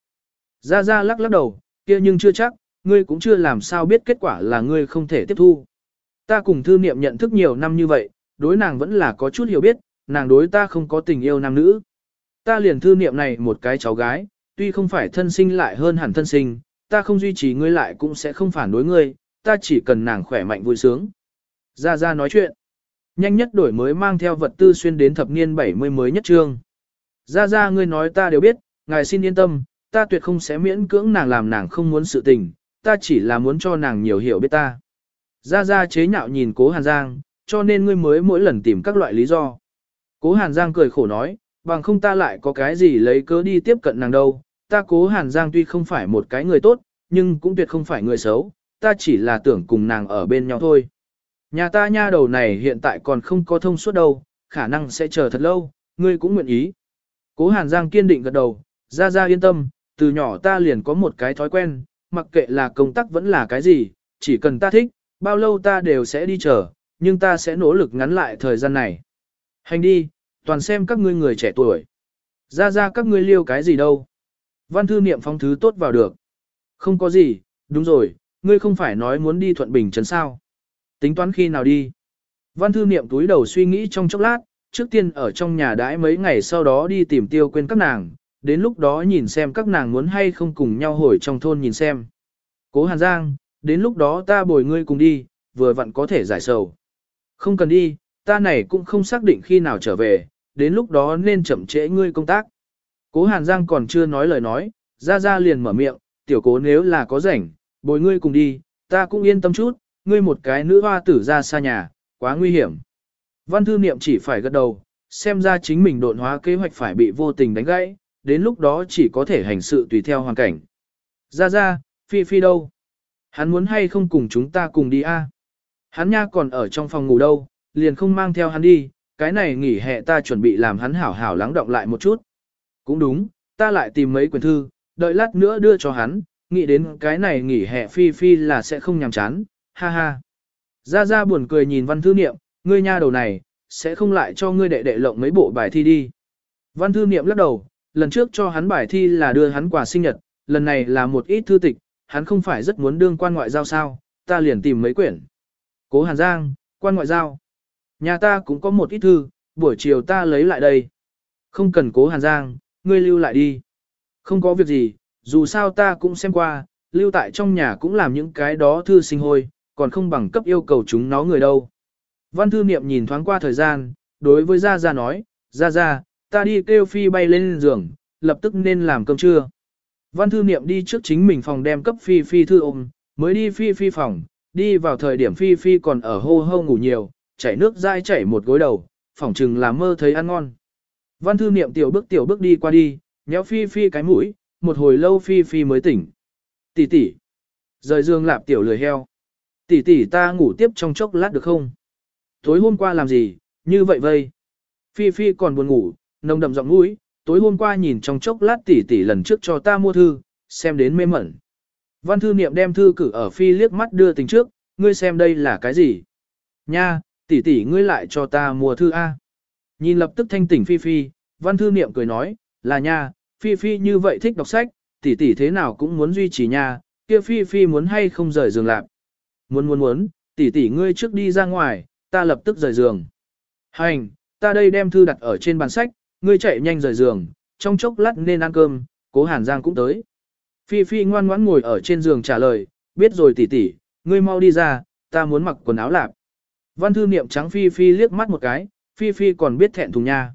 Ra ra lắc lắc đầu, kia nhưng chưa chắc, ngươi cũng chưa làm sao biết kết quả là ngươi không thể tiếp thu. Ta cùng thư niệm nhận thức nhiều năm như vậy, đối nàng vẫn là có chút hiểu biết, nàng đối ta không có tình yêu nam nữ. Ta liền thư niệm này một cái cháu gái, tuy không phải thân sinh lại hơn hẳn thân sinh, ta không duy trì ngươi lại cũng sẽ không phản đối ngươi, ta chỉ cần nàng khỏe mạnh vui sướng. Ra ra nói chuyện. Nhanh nhất đổi mới mang theo vật tư xuyên đến thập niên 70 mới nhất trương. Ra ra ngươi nói ta đều biết, ngài xin yên tâm, ta tuyệt không sẽ miễn cưỡng nàng làm nàng không muốn sự tình, ta chỉ là muốn cho nàng nhiều hiểu biết ta. Ra ra chế nhạo nhìn cố Hàn Giang, cho nên ngươi mới mỗi lần tìm các loại lý do. Cố Hàn Giang cười khổ nói, bằng không ta lại có cái gì lấy cớ đi tiếp cận nàng đâu, ta cố Hàn Giang tuy không phải một cái người tốt, nhưng cũng tuyệt không phải người xấu, ta chỉ là tưởng cùng nàng ở bên nhau thôi. Nhà ta nha đầu này hiện tại còn không có thông suốt đâu, khả năng sẽ chờ thật lâu, ngươi cũng nguyện ý. Cố Hàn Giang kiên định gật đầu, ra ra yên tâm, từ nhỏ ta liền có một cái thói quen, mặc kệ là công tác vẫn là cái gì, chỉ cần ta thích, bao lâu ta đều sẽ đi chờ, nhưng ta sẽ nỗ lực ngắn lại thời gian này. Hành đi, toàn xem các ngươi người trẻ tuổi. Ra ra các ngươi liêu cái gì đâu. Văn thư niệm phong thứ tốt vào được. Không có gì, đúng rồi, ngươi không phải nói muốn đi thuận bình trấn sao. Tính toán khi nào đi. Văn thư niệm túi đầu suy nghĩ trong chốc lát, trước tiên ở trong nhà đãi mấy ngày sau đó đi tìm tiêu quên các nàng, đến lúc đó nhìn xem các nàng muốn hay không cùng nhau hồi trong thôn nhìn xem. Cố Hàn Giang, đến lúc đó ta bồi ngươi cùng đi, vừa vặn có thể giải sầu. Không cần đi, ta này cũng không xác định khi nào trở về, đến lúc đó nên chậm trễ ngươi công tác. Cố Hàn Giang còn chưa nói lời nói, ra ra liền mở miệng, tiểu cố nếu là có rảnh, bồi ngươi cùng đi, ta cũng yên tâm chút, ngươi một cái nữ hoa tử ra xa nhà, quá nguy hiểm. Văn thư niệm chỉ phải gật đầu, xem ra chính mình độn hóa kế hoạch phải bị vô tình đánh gãy, đến lúc đó chỉ có thể hành sự tùy theo hoàn cảnh. Ra ra, Phi Phi đâu? Hắn muốn hay không cùng chúng ta cùng đi a? Hắn nha còn ở trong phòng ngủ đâu, liền không mang theo hắn đi, cái này nghỉ hè ta chuẩn bị làm hắn hảo hảo lắng động lại một chút. Cũng đúng, ta lại tìm mấy quyển thư, đợi lát nữa đưa cho hắn, nghĩ đến cái này nghỉ hè Phi Phi là sẽ không nhàm chán, ha ha. Ra Ra buồn cười nhìn văn thư niệm, ngươi nha đầu này, sẽ không lại cho ngươi đệ đệ lộng mấy bộ bài thi đi. Văn thư niệm lắc đầu, lần trước cho hắn bài thi là đưa hắn quà sinh nhật, lần này là một ít thư tịch, hắn không phải rất muốn đương quan ngoại giao sao, ta liền tìm mấy quyển. Cố Hàn Giang, quan ngoại giao. Nhà ta cũng có một ít thư, buổi chiều ta lấy lại đây. Không cần cố Hàn Giang, ngươi lưu lại đi. Không có việc gì, dù sao ta cũng xem qua, lưu tại trong nhà cũng làm những cái đó thư sinh hôi, còn không bằng cấp yêu cầu chúng nó người đâu. Văn thư niệm nhìn thoáng qua thời gian, đối với Gia Gia nói, Gia Gia, ta đi kêu Phi bay lên giường, lập tức nên làm cơm trưa. Văn thư niệm đi trước chính mình phòng đem cấp Phi Phi thư ôm, mới đi Phi Phi phòng, đi vào thời điểm Phi Phi còn ở hô hô ngủ nhiều, chảy nước dai chảy một gối đầu, phỏng chừng là mơ thấy ăn ngon. Văn thư niệm tiểu bước tiểu bước đi qua đi, nhéo Phi Phi cái mũi, một hồi lâu Phi Phi mới tỉnh. Tỷ tỷ, rời giường lạp tiểu lười heo. Tỷ tỷ ta ngủ tiếp trong chốc lát được không? Tối hôm qua làm gì, như vậy vây. Phi Phi còn buồn ngủ, nồng đậm giọng mũi, tối hôm qua nhìn trong chốc lát tỷ tỷ lần trước cho ta mua thư, xem đến mê mẩn. Văn thư niệm đem thư cử ở Phi liếc mắt đưa tình trước, ngươi xem đây là cái gì? Nha, tỷ tỷ ngươi lại cho ta mua thư A. Nhìn lập tức thanh tỉnh Phi Phi, văn thư niệm cười nói, là nha, Phi Phi như vậy thích đọc sách, tỷ tỷ thế nào cũng muốn duy trì nha, kia Phi Phi muốn hay không rời giường lạc. Muốn muốn muốn, tỷ tỷ ngươi trước đi ra ngoài, ta lập tức rời giường. Hành, ta đây đem thư đặt ở trên bàn sách, ngươi chạy nhanh rời giường, trong chốc lát nên ăn cơm, cố Hàn Giang cũng tới. Phi Phi ngoan ngoãn ngồi ở trên giường trả lời, biết rồi tỷ tỷ, ngươi mau đi ra, ta muốn mặc quần áo lạp. Văn thư niệm trắng Phi Phi liếc mắt một cái, Phi Phi còn biết thẹn thùng nha.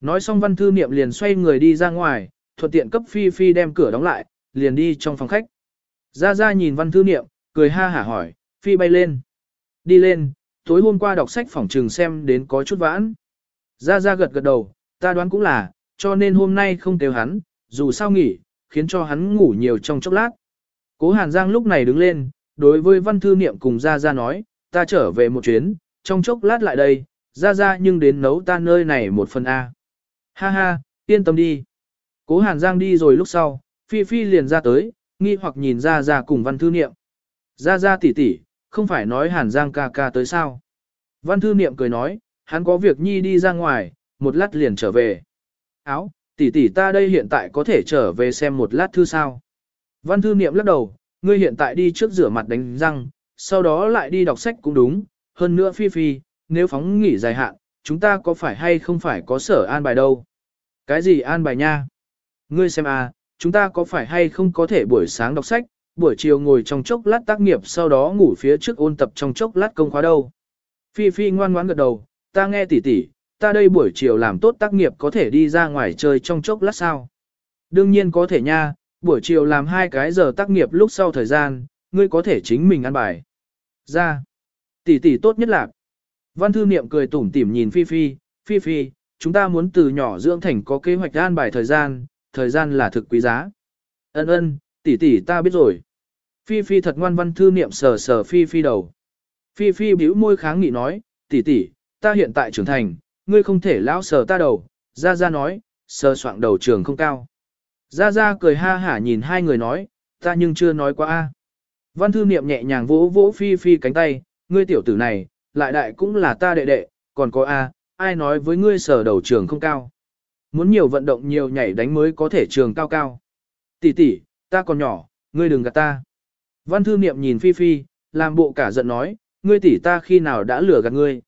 Nói xong văn thư niệm liền xoay người đi ra ngoài, thuận tiện cấp Phi Phi đem cửa đóng lại, liền đi trong phòng khách. Ra ra nhìn văn thư niệm, cười ha hả hỏi, Phi bay lên. Đi lên, tối hôm qua đọc sách phỏng trường xem đến có chút vãn. Ra ra gật gật đầu, ta đoán cũng là, cho nên hôm nay không kêu hắn, dù sao nghỉ, khiến cho hắn ngủ nhiều trong chốc lát. Cố Hàn Giang lúc này đứng lên, đối với văn thư niệm cùng ra ra nói, ta trở về một chuyến, trong chốc lát lại đây, ra ra nhưng đến nấu ta nơi này một phần A. Ha ha, yên tâm đi. Cố Hàn Giang đi rồi lúc sau, Phi Phi liền ra tới, nghi hoặc nhìn ra ra cùng văn thư niệm. Ra ra tỷ tỷ, không phải nói Hàn Giang ca ca tới sao. Văn thư niệm cười nói, hắn có việc nhi đi ra ngoài, một lát liền trở về. Áo, tỷ tỷ ta đây hiện tại có thể trở về xem một lát thư sao. Văn thư niệm lắc đầu, ngươi hiện tại đi trước rửa mặt đánh răng, sau đó lại đi đọc sách cũng đúng, hơn nữa phi phi, nếu phóng nghỉ dài hạn, chúng ta có phải hay không phải có sở an bài đâu. Cái gì an bài nha? Ngươi xem à, chúng ta có phải hay không có thể buổi sáng đọc sách, buổi chiều ngồi trong chốc lát tác nghiệp sau đó ngủ phía trước ôn tập trong chốc lát công khóa đâu. Phi Phi ngoan ngoãn gật đầu, ta nghe tỉ tỉ, ta đây buổi chiều làm tốt tác nghiệp có thể đi ra ngoài chơi trong chốc lát sao. Đương nhiên có thể nha, buổi chiều làm hai cái giờ tác nghiệp lúc sau thời gian, ngươi có thể chính mình ăn bài. Ra, tỷ tỷ tốt nhất là. Văn thư niệm cười tủm tỉm nhìn Phi Phi, Phi Phi, chúng ta muốn từ nhỏ dưỡng thành có kế hoạch an bài thời gian, thời gian là thực quý giá. Ân ân, tỷ tỷ ta biết rồi. Phi Phi thật ngoan văn thư niệm sờ sờ Phi Phi đầu. Phi Phi bĩu môi kháng nghị nói, tỷ tỷ, ta hiện tại trưởng thành, ngươi không thể lão sờ ta đầu. Gia Gia nói, sờ soạng đầu trường không cao. Gia Gia cười ha hả nhìn hai người nói, ta nhưng chưa nói qua a. Văn thư niệm nhẹ nhàng vỗ vỗ Phi Phi cánh tay, ngươi tiểu tử này, lại đại cũng là ta đệ đệ, còn có a, ai nói với ngươi sờ đầu trường không cao. Muốn nhiều vận động nhiều nhảy đánh mới có thể trường cao cao. Tỷ tỷ, ta còn nhỏ, ngươi đừng gạt ta. Văn thư niệm nhìn Phi Phi, làm bộ cả giận nói, ngươi tỷ ta khi nào đã lừa gạt ngươi.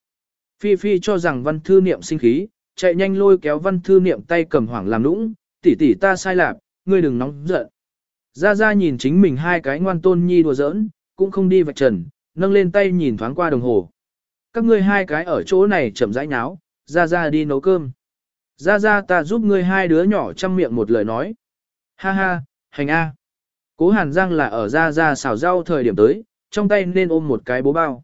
Phi Phi cho rằng văn thư niệm sinh khí, chạy nhanh lôi kéo văn thư niệm tay cầm hoảng làm nũng, tỷ tỷ ta sai lạc, ngươi đừng nóng giận. Ra ra nhìn chính mình hai cái ngoan tôn nhi đùa giỡn, cũng không đi vạch trần, nâng lên tay nhìn thoáng qua đồng hồ. Các ngươi hai cái ở chỗ này chậm rãi nháo, ra ra đi nấu cơm. Ra ra ta giúp ngươi hai đứa nhỏ chăm miệng một lời nói. Ha ha, hành a. Cố Hàn Giang là ở ra ra xào rau thời điểm tới, trong tay nên ôm một cái bố bao.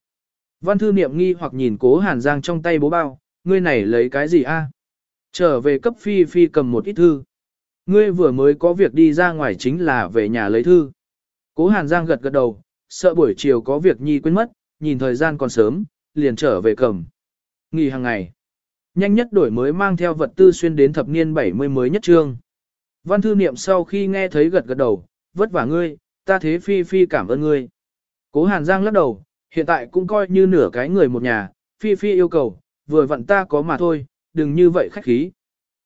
Văn thư niệm nghi hoặc nhìn cố Hàn Giang trong tay bố bao, ngươi này lấy cái gì a? Trở về cấp phi phi cầm một ít thư. Ngươi vừa mới có việc đi ra ngoài chính là về nhà lấy thư. Cố Hàn Giang gật gật đầu, sợ buổi chiều có việc nhi quên mất, nhìn thời gian còn sớm, liền trở về cầm. Nghỉ hàng ngày. Nhanh nhất đổi mới mang theo vật tư xuyên đến thập niên 70 mới nhất trương. Văn thư niệm sau khi nghe thấy gật gật đầu, vất vả ngươi, ta thế phi phi cảm ơn ngươi. Cố Hàn Giang lắc đầu, hiện tại cũng coi như nửa cái người một nhà, Phi Phi yêu cầu, vừa vặn ta có mà thôi, đừng như vậy khách khí.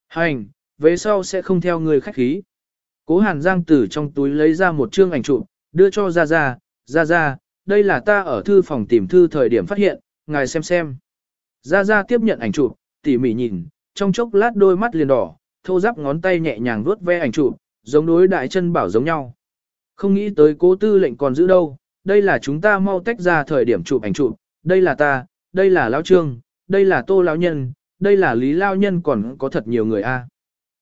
Hành, về sau sẽ không theo người khách khí. Cố Hàn Giang từ trong túi lấy ra một chương ảnh chụp, đưa cho Gia Gia, Gia Gia, đây là ta ở thư phòng tìm thư thời điểm phát hiện, ngài xem xem. Gia Gia tiếp nhận ảnh chụp, tỉ mỉ nhìn, trong chốc lát đôi mắt liền đỏ, thô giáp ngón tay nhẹ nhàng vuốt ve ảnh chụp, giống đối đại chân bảo giống nhau. Không nghĩ tới cố tư lệnh còn giữ đâu, đây là chúng ta mau tách ra thời điểm chụp ảnh chụp, đây là ta, đây là Lão Trương, đây là Tô Lão Nhân, đây là Lý Lao Nhân còn có thật nhiều người a.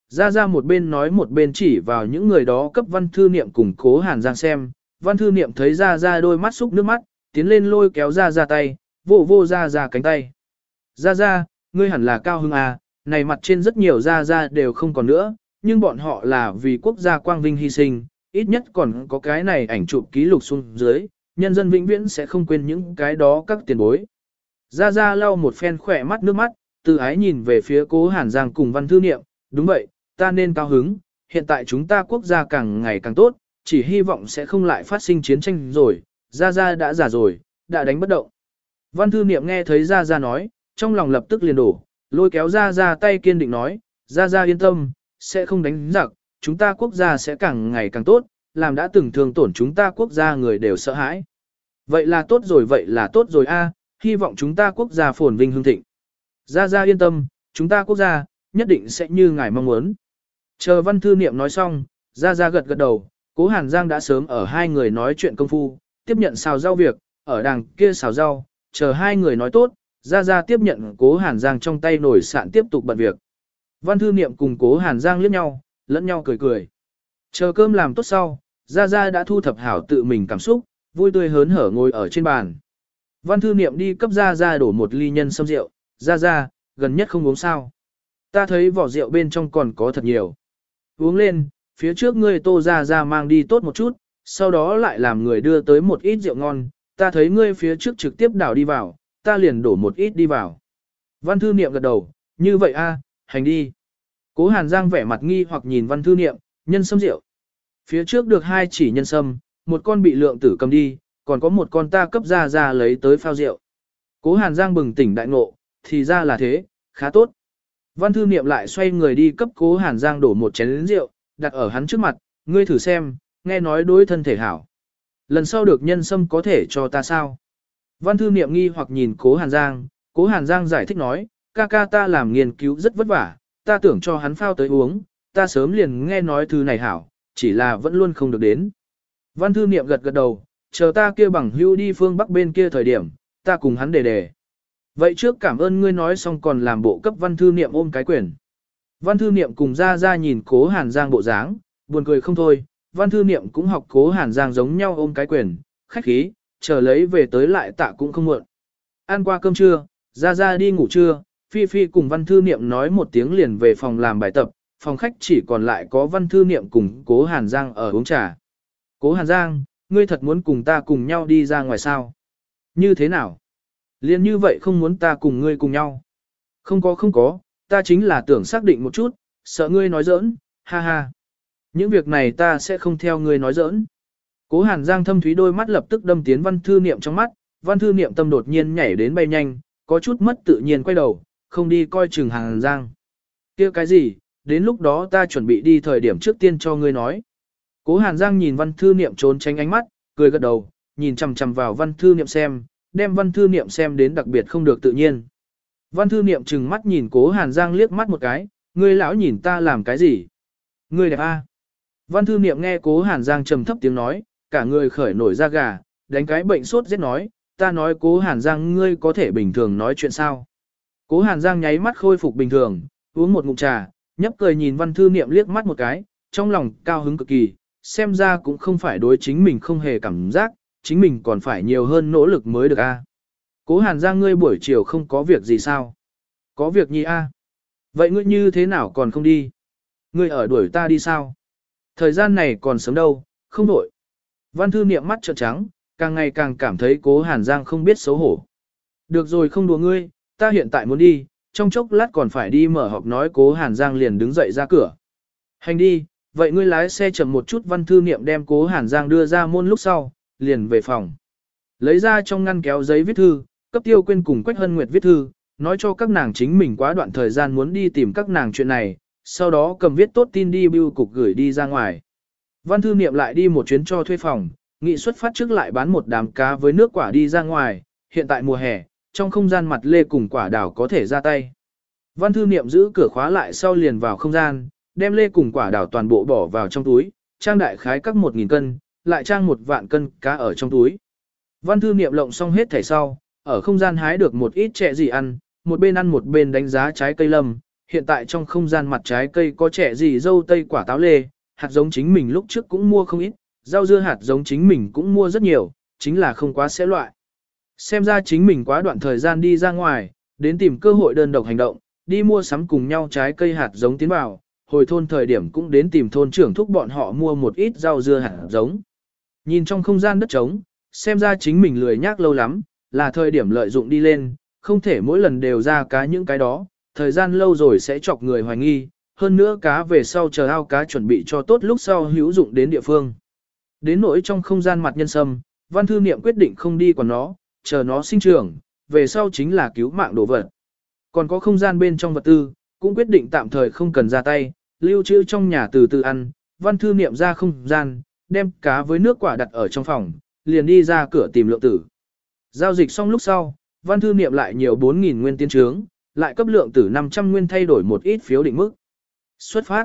Ra ra một bên nói một bên chỉ vào những người đó cấp văn thư niệm cùng cố hàn giang xem, văn thư niệm thấy ra ra đôi mắt xúc nước mắt, tiến lên lôi kéo ra ra tay, vô vô ra ra cánh tay. Ra ra, ngươi hẳn là cao hưng à, này mặt trên rất nhiều ra ra đều không còn nữa, nhưng bọn họ là vì quốc gia quang vinh hy sinh, ít nhất còn có cái này ảnh chụp ký lục xuống dưới, nhân dân vĩnh viễn sẽ không quên những cái đó các tiền bối. Ra ra lau một phen khỏe mắt nước mắt, từ ái nhìn về phía cố Hàn Giang cùng văn thư niệm, đúng vậy, ta nên cao hứng, hiện tại chúng ta quốc gia càng ngày càng tốt, chỉ hy vọng sẽ không lại phát sinh chiến tranh rồi, ra ra đã già rồi, đã đánh bất động. Văn thư niệm nghe thấy ra ra nói, trong lòng lập tức liền đổ, lôi kéo ra ra tay kiên định nói, ra ra yên tâm, sẽ không đánh giặc, chúng ta quốc gia sẽ càng ngày càng tốt, làm đã từng thương tổn chúng ta quốc gia người đều sợ hãi. Vậy là tốt rồi vậy là tốt rồi a, hy vọng chúng ta quốc gia phồn vinh hương thịnh. gia gia yên tâm, chúng ta quốc gia, nhất định sẽ như ngài mong muốn. Chờ văn thư niệm nói xong, gia gia gật gật đầu, cố hàn giang đã sớm ở hai người nói chuyện công phu, tiếp nhận xào rau việc, ở đằng kia xào rau, chờ hai người nói tốt, gia gia tiếp nhận cố hàn giang trong tay nổi sạn tiếp tục bận việc. Văn thư niệm cùng cố hàn giang liếc nhau, lẫn nhau cười cười. Chờ cơm làm tốt sau, ra ra đã thu thập hảo tự mình cảm xúc, vui tươi hớn hở ngồi ở trên bàn. Văn thư niệm đi cấp ra ra đổ một ly nhân sâm rượu, ra ra, gần nhất không uống sao. Ta thấy vỏ rượu bên trong còn có thật nhiều. Uống lên, phía trước ngươi tô ra ra mang đi tốt một chút, sau đó lại làm người đưa tới một ít rượu ngon, ta thấy ngươi phía trước trực tiếp đảo đi vào, ta liền đổ một ít đi vào. Văn thư niệm gật đầu, như vậy a, hành đi. Cố Hàn Giang vẻ mặt nghi hoặc nhìn văn thư niệm, nhân sâm rượu. Phía trước được hai chỉ nhân sâm, một con bị lượng tử cầm đi, còn có một con ta cấp ra ra lấy tới phao rượu. Cố Hàn Giang bừng tỉnh đại ngộ, thì ra là thế, khá tốt. Văn thư niệm lại xoay người đi cấp cố Hàn Giang đổ một chén rượu, đặt ở hắn trước mặt, ngươi thử xem, nghe nói đối thân thể hảo. Lần sau được nhân sâm có thể cho ta sao? Văn thư niệm nghi hoặc nhìn cố Hàn Giang, cố Hàn Giang giải thích nói, ca ca ta làm nghiên cứu rất vất vả, ta tưởng cho hắn phao tới uống, ta sớm liền nghe nói thư này hảo, chỉ là vẫn luôn không được đến. Văn thư niệm gật gật đầu, chờ ta kia bằng hưu đi phương bắc bên kia thời điểm, ta cùng hắn đề đề. Vậy trước cảm ơn ngươi nói xong còn làm bộ cấp văn thư niệm ôm cái quyền. Văn thư niệm cùng ra ra nhìn cố hàn giang bộ dáng, buồn cười không thôi, văn thư niệm cũng học cố hàn giang giống nhau ôm cái quyền, khách khí, chờ lấy về tới lại tạ cũng không muộn. Ăn qua cơm trưa, ra ra đi ngủ trưa, Phi Phi cùng văn thư niệm nói một tiếng liền về phòng làm bài tập, phòng khách chỉ còn lại có văn thư niệm cùng cố hàn giang ở uống trà. Cố hàn giang, ngươi thật muốn cùng ta cùng nhau đi ra ngoài sao? Như thế nào? Liên như vậy không muốn ta cùng ngươi cùng nhau. Không có không có, ta chính là tưởng xác định một chút, sợ ngươi nói giỡn, ha ha. Những việc này ta sẽ không theo ngươi nói giỡn. Cố hàn giang thâm thúy đôi mắt lập tức đâm tiến văn thư niệm trong mắt, văn thư niệm tâm đột nhiên nhảy đến bay nhanh, có chút mất tự nhiên quay đầu, không đi coi chừng hàn giang. kia cái gì, đến lúc đó ta chuẩn bị đi thời điểm trước tiên cho ngươi nói. Cố hàn giang nhìn văn thư niệm trốn tránh ánh mắt, cười gật đầu, nhìn chằm chằm vào văn thư niệm xem, đem văn thư niệm xem đến đặc biệt không được tự nhiên. Văn thư niệm trừng mắt nhìn cố hàn giang liếc mắt một cái, ngươi lão nhìn ta làm cái gì? Ngươi đẹp a. À? Văn thư niệm nghe cố hàn giang trầm thấp tiếng nói, cả người khởi nổi da gà, đánh cái bệnh sốt rét nói, ta nói cố hàn giang ngươi có thể bình thường nói chuyện sao? Cố hàn giang nháy mắt khôi phục bình thường, uống một ngụm trà, nhấp cười nhìn văn thư niệm liếc mắt một cái, trong lòng cao hứng cực kỳ, xem ra cũng không phải đối chính mình không hề cảm giác, chính mình còn phải nhiều hơn nỗ lực mới được a. À? Cố Hàn Giang ngươi buổi chiều không có việc gì sao? Có việc nhi a. Vậy ngươi như thế nào còn không đi? Ngươi ở đuổi ta đi sao? Thời gian này còn sớm đâu, không đổi. Văn thư niệm mắt trợn trắng, càng ngày càng cảm thấy cố Hàn Giang không biết xấu hổ. Được rồi không đùa ngươi, ta hiện tại muốn đi, trong chốc lát còn phải đi mở họp nói cố Hàn Giang liền đứng dậy ra cửa. Hành đi, vậy ngươi lái xe chậm một chút văn thư niệm đem cố Hàn Giang đưa ra môn lúc sau, liền về phòng. Lấy ra trong ngăn kéo giấy viết thư, cấp tiêu quên cùng Quách Hân Nguyệt viết thư, nói cho các nàng chính mình quá đoạn thời gian muốn đi tìm các nàng chuyện này, sau đó cầm viết tốt tin đi bưu cục gửi đi ra ngoài. Văn thư niệm lại đi một chuyến cho thuê phòng, nghị xuất phát trước lại bán một đám cá với nước quả đi ra ngoài, hiện tại mùa hè, trong không gian mặt lê cùng quả đào có thể ra tay. Văn thư niệm giữ cửa khóa lại sau liền vào không gian, đem lê cùng quả đào toàn bộ bỏ vào trong túi, trang đại khái các một nghìn cân, lại trang một vạn cân cá ở trong túi. Văn thư niệm lộng xong hết thẻ sau, ở không gian hái được một ít trẻ gì ăn, một bên ăn một bên đánh giá trái cây lâm. Hiện tại trong không gian mặt trái cây có trẻ gì dâu tây quả táo lê, hạt giống chính mình lúc trước cũng mua không ít, rau dưa hạt giống chính mình cũng mua rất nhiều, chính là không quá sẽ loại. Xem ra chính mình quá đoạn thời gian đi ra ngoài, đến tìm cơ hội đơn độc hành động, đi mua sắm cùng nhau trái cây hạt giống tiến vào, hồi thôn thời điểm cũng đến tìm thôn trưởng thúc bọn họ mua một ít rau dưa hạt giống. Nhìn trong không gian đất trống, xem ra chính mình lười nhác lâu lắm, là thời điểm lợi dụng đi lên, không thể mỗi lần đều ra cá những cái đó, thời gian lâu rồi sẽ chọc người hoài nghi, hơn nữa cá về sau chờ ao cá chuẩn bị cho tốt lúc sau hữu dụng đến địa phương. Đến nỗi trong không gian mặt nhân sâm, văn thư niệm quyết định không đi còn nó, chờ nó sinh trưởng, về sau chính là cứu mạng đồ vật. Còn có không gian bên trong vật tư, cũng quyết định tạm thời không cần ra tay, lưu trữ trong nhà từ từ ăn, văn thư niệm ra không gian, đem cá với nước quả đặt ở trong phòng, liền đi ra cửa tìm lượng tử. Giao dịch xong lúc sau, văn thư niệm lại nhiều 4.000 nguyên tiên trướng, lại cấp lượng tử 500 nguyên thay đổi một ít phiếu định mức. Xuất phát.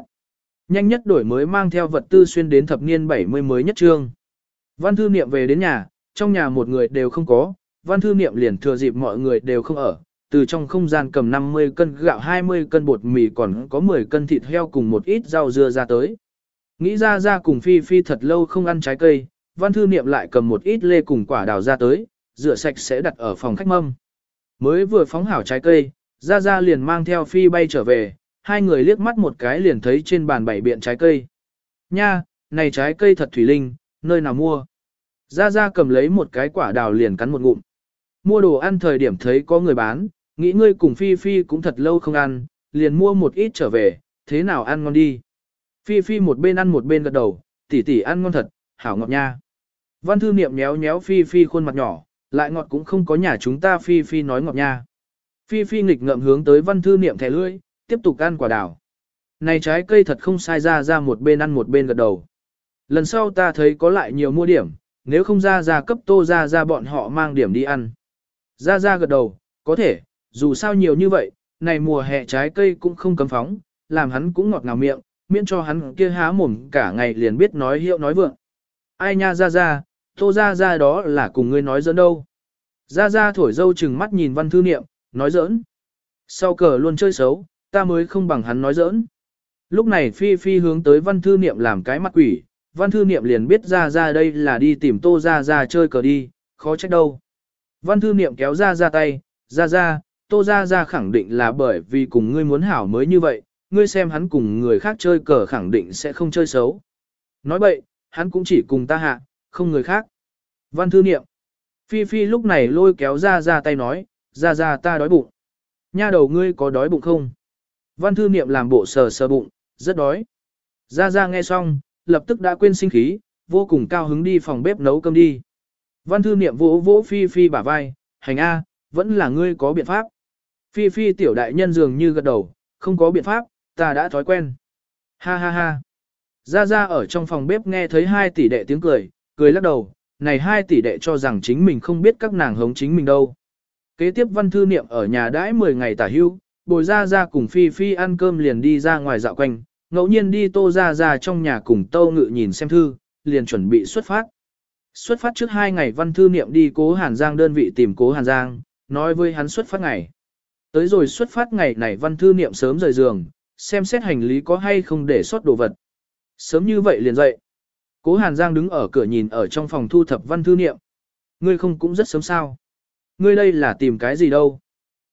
Nhanh nhất đổi mới mang theo vật tư xuyên đến thập niên 70 mới nhất trương. Văn thư niệm về đến nhà, trong nhà một người đều không có, văn thư niệm liền thừa dịp mọi người đều không ở, từ trong không gian cầm 50 cân gạo 20 cân bột mì còn có 10 cân thịt heo cùng một ít rau dưa ra tới. Nghĩ ra ra cùng Phi Phi thật lâu không ăn trái cây, văn thư niệm lại cầm một ít lê cùng quả đào ra tới, rửa sạch sẽ đặt ở phòng khách mâm. Mới vừa phóng hảo trái cây, ra ra liền mang theo Phi bay trở về, hai người liếc mắt một cái liền thấy trên bàn bảy biện trái cây. Nha, này trái cây thật thủy linh, nơi nào mua? Ra ra cầm lấy một cái quả đào liền cắn một ngụm. Mua đồ ăn thời điểm thấy có người bán, nghĩ ngươi cùng Phi Phi cũng thật lâu không ăn, liền mua một ít trở về, thế nào ăn ngon đi. Phi Phi một bên ăn một bên gật đầu, tỉ tỉ ăn ngon thật, hảo ngọt nha. Văn thư niệm nhéo nhéo Phi Phi khuôn mặt nhỏ, lại ngọt cũng không có nhà chúng ta Phi Phi nói ngọt nha. Phi Phi nghịch ngợm hướng tới văn thư niệm thẻ lưỡi, tiếp tục ăn quả đào. Này trái cây thật không sai ra ra một bên ăn một bên gật đầu. Lần sau ta thấy có lại nhiều mua điểm, nếu không ra ra cấp tô ra ra bọn họ mang điểm đi ăn. Ra ra gật đầu, có thể, dù sao nhiều như vậy, này mùa hè trái cây cũng không cấm phóng, làm hắn cũng ngọt ngào miệng, miễn cho hắn kia há mồm cả ngày liền biết nói hiệu nói vượng. Ai nha ra ra, tô ra ra đó là cùng ngươi nói giỡn đâu. Ra ra thổi dâu chừng mắt nhìn văn thư niệm, nói giỡn. Sau cờ luôn chơi xấu, ta mới không bằng hắn nói giỡn. Lúc này Phi Phi hướng tới văn thư niệm làm cái mặt quỷ, văn thư niệm liền biết ra ra đây là đi tìm tô ra ra chơi cờ đi, khó trách đâu. Văn thư niệm kéo ra ra tay, ra ra, tô ra ra khẳng định là bởi vì cùng ngươi muốn hảo mới như vậy, ngươi xem hắn cùng người khác chơi cờ khẳng định sẽ không chơi xấu. Nói vậy, hắn cũng chỉ cùng ta hạ, không người khác. Văn thư niệm. Phi Phi lúc này lôi kéo ra ra tay nói, ra ra ta đói bụng. Nha đầu ngươi có đói bụng không? Văn thư niệm làm bộ sờ sờ bụng, rất đói. Ra ra nghe xong, lập tức đã quên sinh khí, vô cùng cao hứng đi phòng bếp nấu cơm đi. Văn thư niệm vỗ vỗ Phi Phi bả vai, hành A, vẫn là ngươi có biện pháp. Phi Phi tiểu đại nhân dường như gật đầu, không có biện pháp, ta đã thói quen. Ha ha ha. Ra ra ở trong phòng bếp nghe thấy hai tỷ đệ tiếng cười, cười lắc đầu, này hai tỷ đệ cho rằng chính mình không biết các nàng hống chính mình đâu. Kế tiếp văn thư niệm ở nhà đãi 10 ngày tả hưu, bồi ra ra cùng Phi Phi ăn cơm liền đi ra ngoài dạo quanh, ngẫu nhiên đi tô ra ra trong nhà cùng tâu ngự nhìn xem thư, liền chuẩn bị xuất phát. Xuất phát trước hai ngày văn thư niệm đi cố Hàn Giang đơn vị tìm cố Hàn Giang, nói với hắn xuất phát ngày. Tới rồi xuất phát ngày này văn thư niệm sớm rời giường, xem xét hành lý có hay không để sót đồ vật. Sớm như vậy liền dậy. Cố Hàn Giang đứng ở cửa nhìn ở trong phòng thu thập văn thư niệm. Ngươi không cũng rất sớm sao. Ngươi đây là tìm cái gì đâu.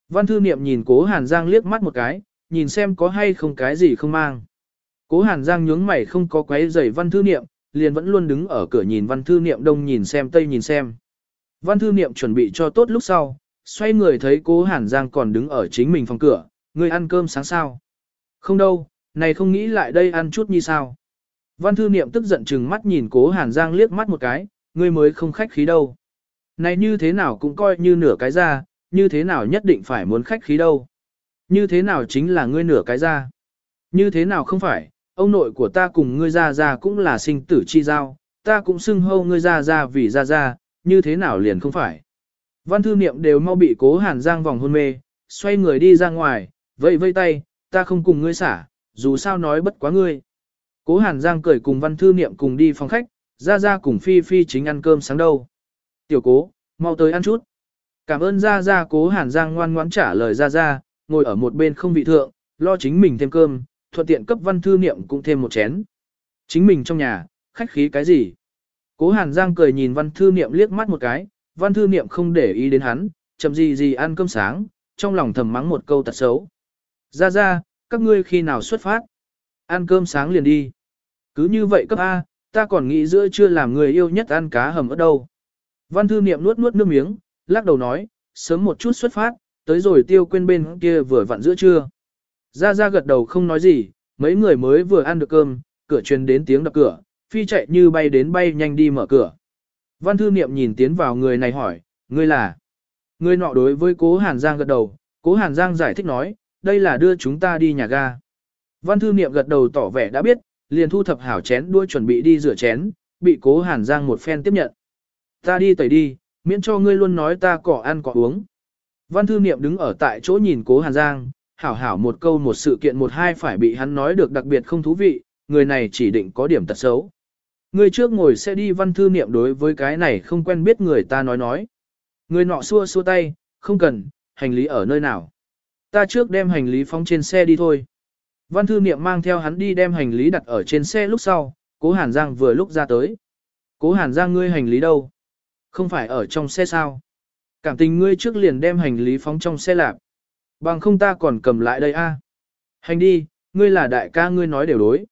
Văn thư niệm nhìn cố Hàn Giang liếc mắt một cái, nhìn xem có hay không cái gì không mang. Cố Hàn Giang nhướng mày không có quấy giày văn thư niệm, liền vẫn luôn đứng ở cửa nhìn văn thư niệm đông nhìn xem tây nhìn xem. Văn thư niệm chuẩn bị cho tốt lúc sau, xoay người thấy cố Hàn Giang còn đứng ở chính mình phòng cửa, ngươi ăn cơm sáng sao. Không đâu, này không nghĩ lại đây ăn chút như sao. Văn thư niệm tức giận chừng mắt nhìn cố Hàn Giang liếc mắt một cái, ngươi mới không khách khí đâu. Này như thế nào cũng coi như nửa cái ra, như thế nào nhất định phải muốn khách khí đâu. Như thế nào chính là ngươi nửa cái ra. Như thế nào không phải, ông nội của ta cùng ngươi ra ra cũng là sinh tử chi giao, ta cũng xưng hâu ngươi ra ra vì ra ra, như thế nào liền không phải. Văn thư niệm đều mau bị cố hàn giang vòng hôn mê, xoay người đi ra ngoài, vẫy vây tay, ta không cùng ngươi xả, dù sao nói bất quá ngươi. Cố hàn giang cười cùng văn thư niệm cùng đi phòng khách, ra ra cùng phi phi chính ăn cơm sáng đâu. Tiểu cố, mau tới ăn chút. Cảm ơn ra ra cố hàn giang ngoan ngoãn trả lời ra ra, ngồi ở một bên không vị thượng, lo chính mình thêm cơm, thuận tiện cấp văn thư niệm cũng thêm một chén. Chính mình trong nhà, khách khí cái gì? Cố hàn giang cười nhìn văn thư niệm liếc mắt một cái, văn thư niệm không để ý đến hắn, chậm gì gì ăn cơm sáng, trong lòng thầm mắng một câu tật xấu. Ra ra, các ngươi khi nào xuất phát? Ăn cơm sáng liền đi. Cứ như vậy cấp A, ta còn nghĩ giữa chưa làm người yêu nhất ăn cá hầm ở đâu. Văn thư niệm nuốt nuốt nước miếng, lắc đầu nói, sớm một chút xuất phát, tới rồi tiêu quên bên kia vừa vặn giữa trưa. Ra ra gật đầu không nói gì, mấy người mới vừa ăn được cơm, cửa truyền đến tiếng đập cửa, phi chạy như bay đến bay nhanh đi mở cửa. Văn thư niệm nhìn tiến vào người này hỏi, ngươi là? Ngươi nọ đối với cố Hàn Giang gật đầu, cố Hàn Giang giải thích nói, đây là đưa chúng ta đi nhà ga. Văn thư niệm gật đầu tỏ vẻ đã biết, liền thu thập hảo chén đuôi chuẩn bị đi rửa chén, bị cố Hàn Giang một phen tiếp nhận. Ta đi tẩy đi, miễn cho ngươi luôn nói ta cỏ ăn cỏ uống. Văn thư niệm đứng ở tại chỗ nhìn cố Hàn Giang, hảo hảo một câu một sự kiện một hai phải bị hắn nói được đặc biệt không thú vị, người này chỉ định có điểm tật xấu. Người trước ngồi sẽ đi văn thư niệm đối với cái này không quen biết người ta nói nói. Người nọ xua xua tay, không cần, hành lý ở nơi nào. Ta trước đem hành lý phóng trên xe đi thôi. Văn thư niệm mang theo hắn đi đem hành lý đặt ở trên xe lúc sau, cố Hàn Giang vừa lúc ra tới. Cố Hàn Giang ngươi hành lý đâu? Không phải ở trong xe sao? Cảm tình ngươi trước liền đem hành lý phóng trong xe lạp. Bằng không ta còn cầm lại đây a. Hành đi, ngươi là đại ca ngươi nói đều đối.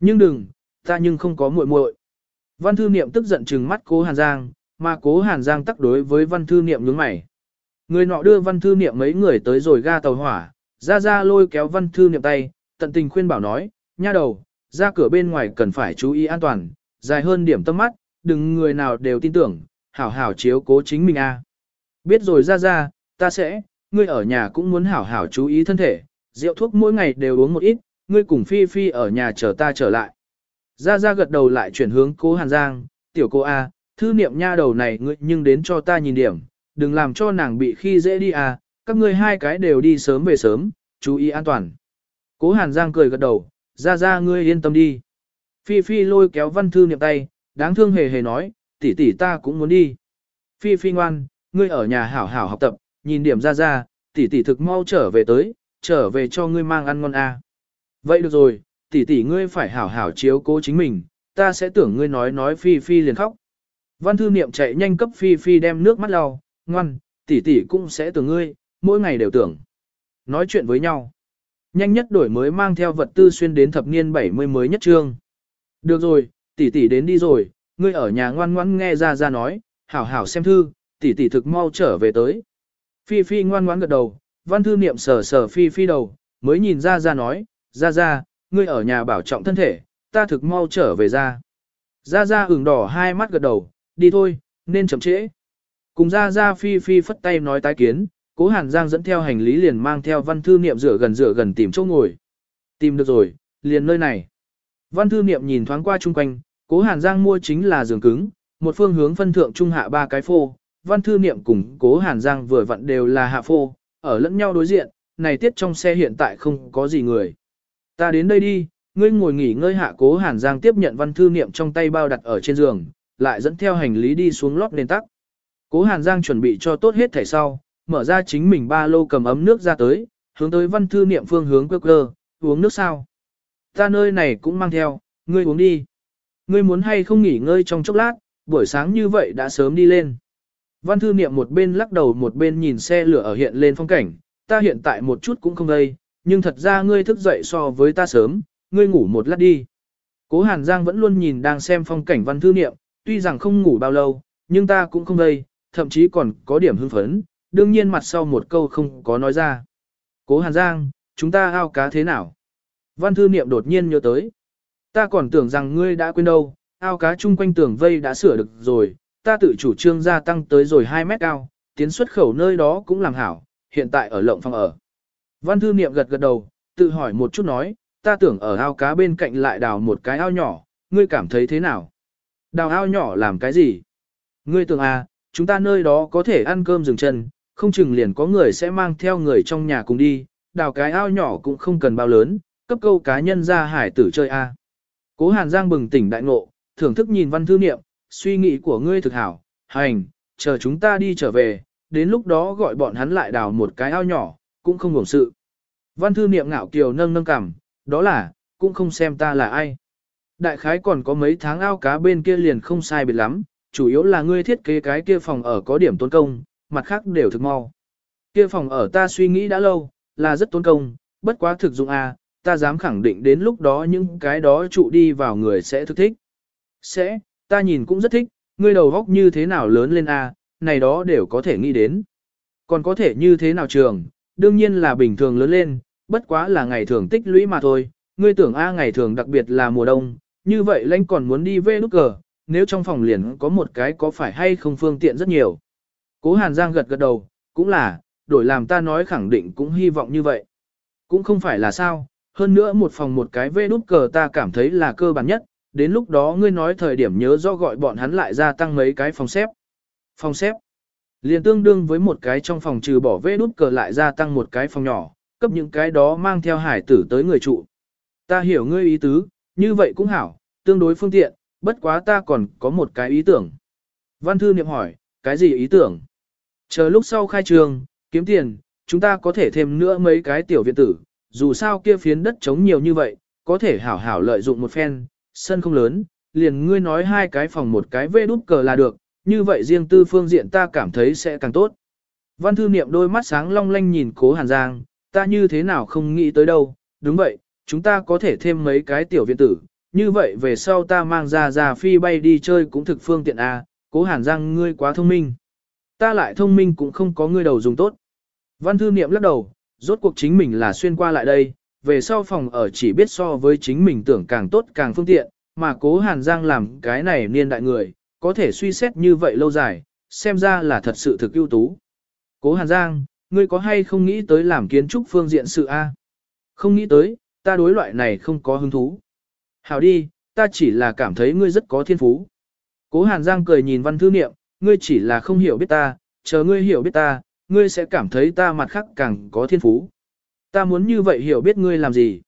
Nhưng đừng, ta nhưng không có muội muội. Văn thư niệm tức giận trừng mắt cố Hàn Giang, mà cố Hàn Giang tắc đối với văn thư niệm nhướng mày. Người nọ đưa văn thư niệm mấy người tới rồi ga tàu hỏa, ra ra lôi kéo văn thư niệm tay, tận tình khuyên bảo nói, nha đầu, ra cửa bên ngoài cần phải chú ý an toàn, dài hơn điểm tâm mắt, đừng người nào đều tin tưởng, hảo hảo chiếu cố chính mình a. Biết rồi ra ra, ta sẽ, ngươi ở nhà cũng muốn hảo hảo chú ý thân thể, rượu thuốc mỗi ngày đều uống một ít, ngươi cùng Phi Phi ở nhà chờ ta trở lại. Ra ra gật đầu lại chuyển hướng cố Hàn Giang, tiểu cô A, thư niệm nha đầu này ngươi nhưng đến cho ta nhìn điểm, đừng làm cho nàng bị khi dễ đi à, các ngươi hai cái đều đi sớm về sớm, chú ý an toàn. Cố Hàn Giang cười gật đầu, ra ra ngươi yên tâm đi. Phi Phi lôi kéo văn thư niệm tay, đáng thương hề hề nói, tỷ tỷ ta cũng muốn đi. Phi Phi ngoan, ngươi ở nhà hảo hảo học tập, nhìn điểm ra ra, tỷ tỷ thực mau trở về tới, trở về cho ngươi mang ăn ngon a. À. Vậy được rồi, tỷ tỷ ngươi phải hảo hảo chiếu cố chính mình, ta sẽ tưởng ngươi nói nói Phi Phi liền khóc. Văn thư niệm chạy nhanh cấp Phi Phi đem nước mắt lau, ngoan, tỷ tỷ cũng sẽ tưởng ngươi, mỗi ngày đều tưởng. Nói chuyện với nhau. Nhanh nhất đổi mới mang theo vật tư xuyên đến thập niên 70 mới nhất trương. Được rồi, tỷ tỷ đến đi rồi, ngươi ở nhà ngoan ngoãn nghe ra ra nói, hảo hảo xem thư, tỷ tỷ thực mau trở về tới. Phi Phi ngoan ngoãn gật đầu, văn thư niệm sờ sờ Phi Phi đầu, mới nhìn ra ra nói, ra ra, ngươi ở nhà bảo trọng thân thể, ta thực mau trở về ra. Ra ra ửng đỏ hai mắt gật đầu, đi thôi, nên chậm trễ. Cùng ra ra Phi Phi phất tay nói tái kiến, cố Hàn Giang dẫn theo hành lý liền mang theo văn thư niệm rửa gần rửa gần tìm chỗ ngồi. Tìm được rồi, liền nơi này. Văn thư niệm nhìn thoáng qua chung quanh, cố Hàn Giang mua chính là giường cứng, một phương hướng phân thượng trung hạ ba cái phô, văn thư niệm cùng cố Hàn Giang vừa vặn đều là hạ phô, ở lẫn nhau đối diện, này tiết trong xe hiện tại không có gì người. Ta đến đây đi, ngươi ngồi nghỉ ngơi hạ cố Hàn Giang tiếp nhận văn thư niệm trong tay bao đặt ở trên giường, lại dẫn theo hành lý đi xuống lót nền tắc. Cố Hàn Giang chuẩn bị cho tốt hết thẻ sau, mở ra chính mình ba lô cầm ấm nước ra tới, hướng tới văn thư niệm phương hướng quơ quơ, uống nước sao. Ta nơi này cũng mang theo, ngươi uống đi. Ngươi muốn hay không nghỉ ngơi trong chốc lát, buổi sáng như vậy đã sớm đi lên. Văn thư niệm một bên lắc đầu một bên nhìn xe lửa ở hiện lên phong cảnh, ta hiện tại một chút cũng không đây, nhưng thật ra ngươi thức dậy so với ta sớm, ngươi ngủ một lát đi. Cố Hàn Giang vẫn luôn nhìn đang xem phong cảnh văn thư niệm, tuy rằng không ngủ bao lâu, nhưng ta cũng không đây, thậm chí còn có điểm hưng phấn, đương nhiên mặt sau một câu không có nói ra. Cố Hàn Giang, chúng ta ao cá thế nào? Văn thư niệm đột nhiên nhớ tới. Ta còn tưởng rằng ngươi đã quên đâu, ao cá chung quanh tường vây đã sửa được rồi, ta tự chủ trương gia tăng tới rồi 2 mét cao, tiến xuất khẩu nơi đó cũng làm hảo, hiện tại ở lộng phòng ở. Văn thư niệm gật gật đầu, tự hỏi một chút nói, ta tưởng ở ao cá bên cạnh lại đào một cái ao nhỏ, ngươi cảm thấy thế nào? Đào ao nhỏ làm cái gì? Ngươi tưởng à, chúng ta nơi đó có thể ăn cơm dừng chân, không chừng liền có người sẽ mang theo người trong nhà cùng đi, đào cái ao nhỏ cũng không cần bao lớn, cấp câu cá nhân ra hải tử chơi a. À. Cố Hàn Giang bừng tỉnh đại ngộ, thưởng thức nhìn văn thư niệm, suy nghĩ của ngươi thực hảo, hành, chờ chúng ta đi trở về, đến lúc đó gọi bọn hắn lại đào một cái ao nhỏ, cũng không ngủng sự. Văn thư niệm ngạo kiều nâng nâng cằm, đó là, cũng không xem ta là ai. Đại khái còn có mấy tháng ao cá bên kia liền không sai biệt lắm, chủ yếu là ngươi thiết kế cái kia phòng ở có điểm tốn công, mặt khác đều thực mau. Kia phòng ở ta suy nghĩ đã lâu, là rất tốn công, bất quá thực dụng a, à, ta dám khẳng định đến lúc đó những cái đó trụ đi vào người sẽ thực thích. Sẽ, ta nhìn cũng rất thích, ngươi đầu góc như thế nào lớn lên a, này đó đều có thể nghĩ đến. Còn có thể như thế nào trường, đương nhiên là bình thường lớn lên, bất quá là ngày thường tích lũy mà thôi, ngươi tưởng a ngày thường đặc biệt là mùa đông, như vậy lãnh còn muốn đi về nút cờ, nếu trong phòng liền có một cái có phải hay không phương tiện rất nhiều. Cố Hàn Giang gật gật đầu, cũng là, đổi làm ta nói khẳng định cũng hy vọng như vậy. Cũng không phải là sao, hơn nữa một phòng một cái vê đút cờ ta cảm thấy là cơ bản nhất, đến lúc đó ngươi nói thời điểm nhớ do gọi bọn hắn lại gia tăng mấy cái phòng xếp. Phòng xếp liền tương đương với một cái trong phòng trừ bỏ vế nút cờ lại gia tăng một cái phòng nhỏ, cấp những cái đó mang theo hải tử tới người trụ. Ta hiểu ngươi ý tứ, như vậy cũng hảo, tương đối phương tiện, bất quá ta còn có một cái ý tưởng. Văn thư niệm hỏi, cái gì ý tưởng? Chờ lúc sau khai trường, kiếm tiền, chúng ta có thể thêm nữa mấy cái tiểu viện tử, dù sao kia phiến đất trống nhiều như vậy, có thể hảo hảo lợi dụng một phen, sân không lớn, liền ngươi nói hai cái phòng một cái vê đút cờ là được, như vậy riêng tư phương diện ta cảm thấy sẽ càng tốt. Văn thư niệm đôi mắt sáng long lanh nhìn cố hàn giang, ta như thế nào không nghĩ tới đâu, đúng vậy, chúng ta có thể thêm mấy cái tiểu viện tử, như vậy về sau ta mang ra ra phi bay đi chơi cũng thực phương tiện a. À, cố hàn giang ngươi quá thông minh. Ta lại thông minh cũng không có ngươi đầu dùng tốt. Văn thư niệm lắc đầu, rốt cuộc chính mình là xuyên qua lại đây, về sau phòng ở chỉ biết so với chính mình tưởng càng tốt càng phương tiện, mà cố hàn giang làm cái này niên đại người, có thể suy xét như vậy lâu dài, xem ra là thật sự thực ưu tú. Cố hàn giang, ngươi có hay không nghĩ tới làm kiến trúc phương diện sự A? Không nghĩ tới, ta đối loại này không có hứng thú. Hảo đi, ta chỉ là cảm thấy ngươi rất có thiên phú. Cố Hàn Giang cười nhìn văn thư niệm, ngươi chỉ là không hiểu biết ta, chờ ngươi hiểu biết ta, ngươi sẽ cảm thấy ta mặt khác càng có thiên phú. Ta muốn như vậy hiểu biết ngươi làm gì.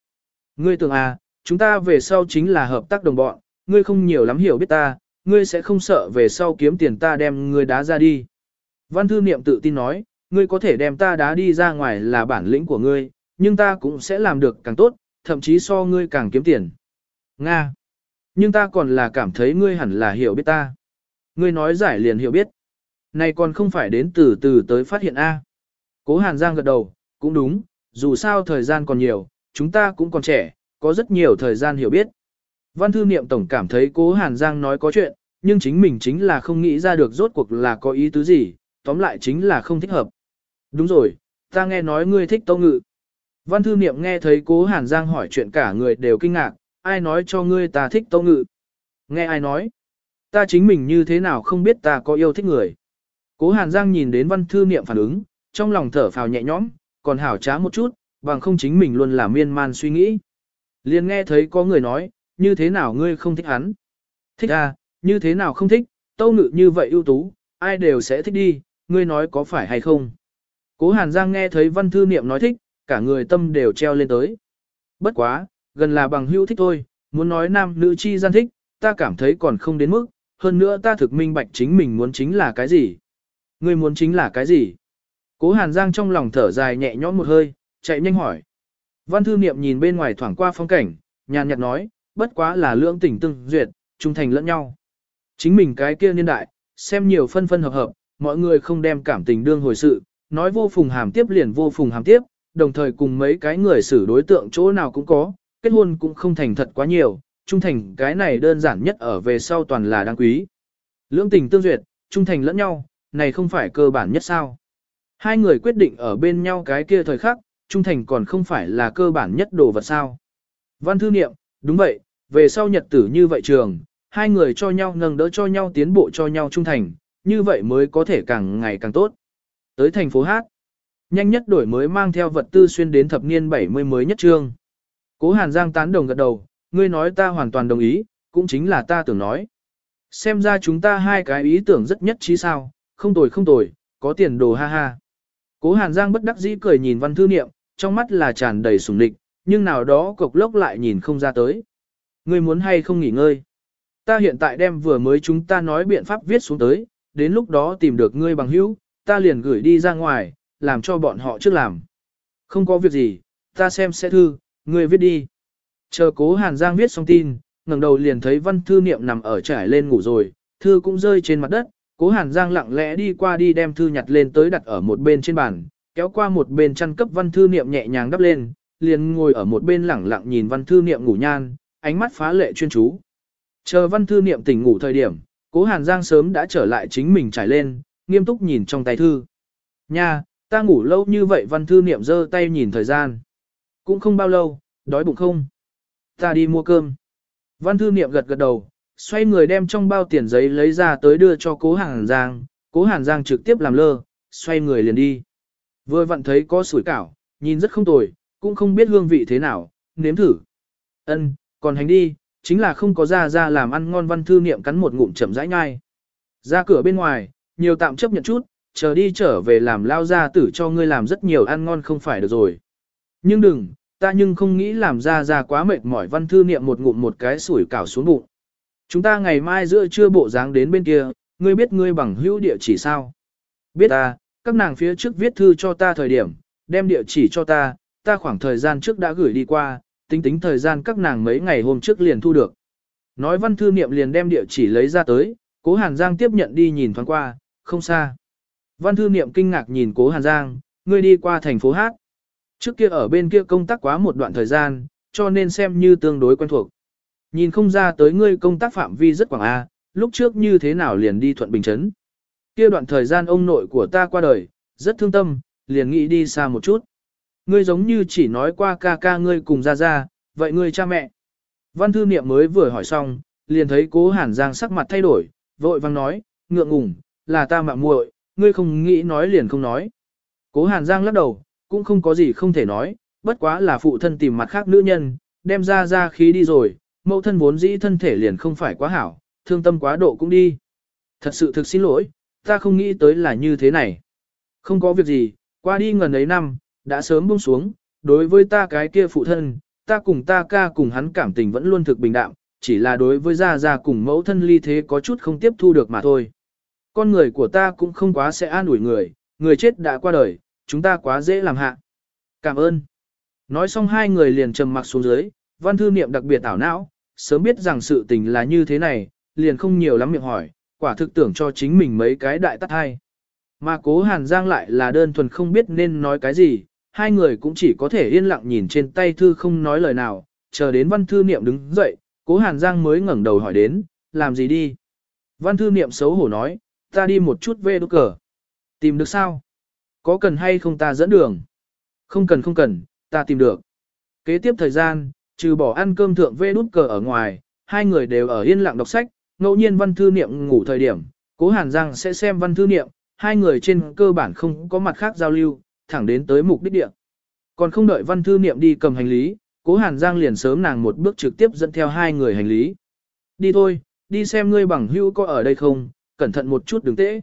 Ngươi tưởng à, chúng ta về sau chính là hợp tác đồng bọn, ngươi không nhiều lắm hiểu biết ta, ngươi sẽ không sợ về sau kiếm tiền ta đem ngươi đá ra đi. Văn thư niệm tự tin nói, ngươi có thể đem ta đá đi ra ngoài là bản lĩnh của ngươi, nhưng ta cũng sẽ làm được càng tốt, thậm chí so ngươi càng kiếm tiền. Nga. Nhưng ta còn là cảm thấy ngươi hẳn là hiểu biết ta. Ngươi nói giải liền hiểu biết. Này còn không phải đến từ từ tới phát hiện A. Cố Hàn Giang gật đầu, cũng đúng, dù sao thời gian còn nhiều, chúng ta cũng còn trẻ, có rất nhiều thời gian hiểu biết. Văn thư niệm tổng cảm thấy cố Hàn Giang nói có chuyện, nhưng chính mình chính là không nghĩ ra được rốt cuộc là có ý tứ gì, tóm lại chính là không thích hợp. Đúng rồi, ta nghe nói ngươi thích tâu ngự. Văn thư niệm nghe thấy cố Hàn Giang hỏi chuyện cả người đều kinh ngạc, ai nói cho ngươi ta thích tâu ngự? Nghe ai nói? Ta chính mình như thế nào không biết ta có yêu thích người. Cố Hàn Giang nhìn đến văn thư niệm phản ứng, trong lòng thở phào nhẹ nhõm, còn hảo trá một chút, bằng không chính mình luôn là miên man suy nghĩ. Liền nghe thấy có người nói, như thế nào ngươi không thích hắn? Thích à, như thế nào không thích, tâu ngự như vậy ưu tú, ai đều sẽ thích đi, ngươi nói có phải hay không? Cố Hàn Giang nghe thấy văn thư niệm nói thích, cả người tâm đều treo lên tới. Bất quá, gần là bằng hữu thích thôi, muốn nói nam nữ chi gian thích, ta cảm thấy còn không đến mức, hơn nữa ta thực minh bạch chính mình muốn chính là cái gì. Ngươi muốn chính là cái gì? Cố Hàn Giang trong lòng thở dài nhẹ nhõm một hơi, chạy nhanh hỏi. Văn thư niệm nhìn bên ngoài thoảng qua phong cảnh, nhàn nhạt nói, bất quá là lưỡng tình tương duyệt, trung thành lẫn nhau. Chính mình cái kia niên đại, xem nhiều phân phân hợp hợp, mọi người không đem cảm tình đương hồi sự, nói vô phùng hàm tiếp liền vô phùng hàm tiếp, đồng thời cùng mấy cái người xử đối tượng chỗ nào cũng có, kết hôn cũng không thành thật quá nhiều, trung thành cái này đơn giản nhất ở về sau toàn là đáng quý. Lưỡng tình tương duyệt, trung thành lẫn nhau, này không phải cơ bản nhất sao. Hai người quyết định ở bên nhau cái kia thời khắc, trung thành còn không phải là cơ bản nhất đồ vật sao. Văn thư niệm, đúng vậy, về sau nhật tử như vậy trường, hai người cho nhau nâng đỡ cho nhau tiến bộ cho nhau trung thành, như vậy mới có thể càng ngày càng tốt. Tới thành phố Hát, nhanh nhất đổi mới mang theo vật tư xuyên đến thập niên 70 mới nhất trương. Cố Hàn Giang tán đồng gật đầu, ngươi nói ta hoàn toàn đồng ý, cũng chính là ta tưởng nói. Xem ra chúng ta hai cái ý tưởng rất nhất trí sao, không tồi không tồi, có tiền đồ ha ha. Cố Hàn Giang bất đắc dĩ cười nhìn văn thư niệm, trong mắt là tràn đầy sùng địch, nhưng nào đó cục lốc lại nhìn không ra tới. Ngươi muốn hay không nghỉ ngơi? Ta hiện tại đem vừa mới chúng ta nói biện pháp viết xuống tới, đến lúc đó tìm được ngươi bằng hữu, ta liền gửi đi ra ngoài, làm cho bọn họ trước làm. Không có việc gì, ta xem sẽ thư, ngươi viết đi. Chờ cố Hàn Giang viết xong tin, ngẩng đầu liền thấy văn thư niệm nằm ở trải lên ngủ rồi, thư cũng rơi trên mặt đất, cố Hàn Giang lặng lẽ đi qua đi đem thư nhặt lên tới đặt ở một bên trên bàn, kéo qua một bên chăn cấp văn thư niệm nhẹ nhàng đắp lên, liền ngồi ở một bên lẳng lặng nhìn văn thư niệm ngủ nhan, ánh mắt phá lệ chuyên chú. Chờ văn thư niệm tỉnh ngủ thời điểm, cố Hàn Giang sớm đã trở lại chính mình trải lên, nghiêm túc nhìn trong tay thư. Nha, ta ngủ lâu như vậy văn thư niệm giơ tay nhìn thời gian. Cũng không bao lâu, đói bụng không? Ta đi mua cơm. Văn thư niệm gật gật đầu, xoay người đem trong bao tiền giấy lấy ra tới đưa cho cố Hàn Giang, cố Hàn Giang trực tiếp làm lơ, xoay người liền đi. Vừa vặn thấy có sủi cảo, nhìn rất không tồi, cũng không biết hương vị thế nào, nếm thử. Ân, còn hành đi, chính là không có ra ra làm ăn ngon văn thư niệm cắn một ngụm chậm rãi nhai. Ra cửa bên ngoài, nhiều tạm chấp nhận chút, chờ đi trở về làm lao ra tử cho ngươi làm rất nhiều ăn ngon không phải được rồi. Nhưng đừng, ta nhưng không nghĩ làm ra ra quá mệt mỏi văn thư niệm một ngụm một cái sủi cảo xuống bụng. Chúng ta ngày mai giữa trưa bộ dáng đến bên kia, ngươi biết ngươi bằng hữu địa chỉ sao? Biết ta, các nàng phía trước viết thư cho ta thời điểm, đem địa chỉ cho ta, ta khoảng thời gian trước đã gửi đi qua, tính tính thời gian các nàng mấy ngày hôm trước liền thu được. Nói văn thư niệm liền đem địa chỉ lấy ra tới, cố Hàn Giang tiếp nhận đi nhìn thoáng qua, không xa. Văn thư niệm kinh ngạc nhìn cố Hàn Giang, ngươi đi qua thành phố Hát. Trước kia ở bên kia công tác quá một đoạn thời gian, cho nên xem như tương đối quen thuộc. Nhìn không ra tới ngươi công tác phạm vi rất quảng A, lúc trước như thế nào liền đi thuận bình chấn. Kia đoạn thời gian ông nội của ta qua đời, rất thương tâm, liền nghĩ đi xa một chút. Ngươi giống như chỉ nói qua ca ca ngươi cùng ra ra, vậy ngươi cha mẹ. Văn thư niệm mới vừa hỏi xong, liền thấy cố hàn giang sắc mặt thay đổi, vội vang nói, ngượng ngùng, là ta mạ muội, ngươi không nghĩ nói liền không nói. Cố hàn giang lắc đầu, cũng không có gì không thể nói, bất quá là phụ thân tìm mặt khác nữ nhân, đem ra ra khí đi rồi, mẫu thân vốn dĩ thân thể liền không phải quá hảo, thương tâm quá độ cũng đi. Thật sự thực xin lỗi, ta không nghĩ tới là như thế này. Không có việc gì, qua đi ngần ấy năm, đã sớm buông xuống, đối với ta cái kia phụ thân, ta cùng ta ca cùng hắn cảm tình vẫn luôn thực bình đạm, chỉ là đối với gia gia cùng mẫu thân ly thế có chút không tiếp thu được mà thôi. Con người của ta cũng không quá sẽ an ủi người, người chết đã qua đời, chúng ta quá dễ làm hạ. Cảm ơn. Nói xong hai người liền trầm mặc xuống dưới, văn thư niệm đặc biệt ảo não, sớm biết rằng sự tình là như thế này, liền không nhiều lắm miệng hỏi, quả thực tưởng cho chính mình mấy cái đại tắt hai. Mà cố Hàn Giang lại là đơn thuần không biết nên nói cái gì, hai người cũng chỉ có thể yên lặng nhìn trên tay thư không nói lời nào, chờ đến văn thư niệm đứng dậy, cố Hàn Giang mới ngẩng đầu hỏi đến, làm gì đi? Văn thư niệm xấu hổ nói, ta đi một chút về đốt cờ. Tìm được sao? Có cần hay không ta dẫn đường? Không cần không cần, ta tìm được. Kế tiếp thời gian, trừ bỏ ăn cơm thượng vê đút cờ ở ngoài, hai người đều ở yên lặng đọc sách, ngẫu nhiên văn thư niệm ngủ thời điểm, cố Hàn Giang sẽ xem văn thư niệm, hai người trên cơ bản không có mặt khác giao lưu, thẳng đến tới mục đích địa. Còn không đợi văn thư niệm đi cầm hành lý, cố Hàn Giang liền sớm nàng một bước trực tiếp dẫn theo hai người hành lý. Đi thôi, đi xem ngươi bằng hữu có ở đây không, cẩn thận một chút đừng tễ.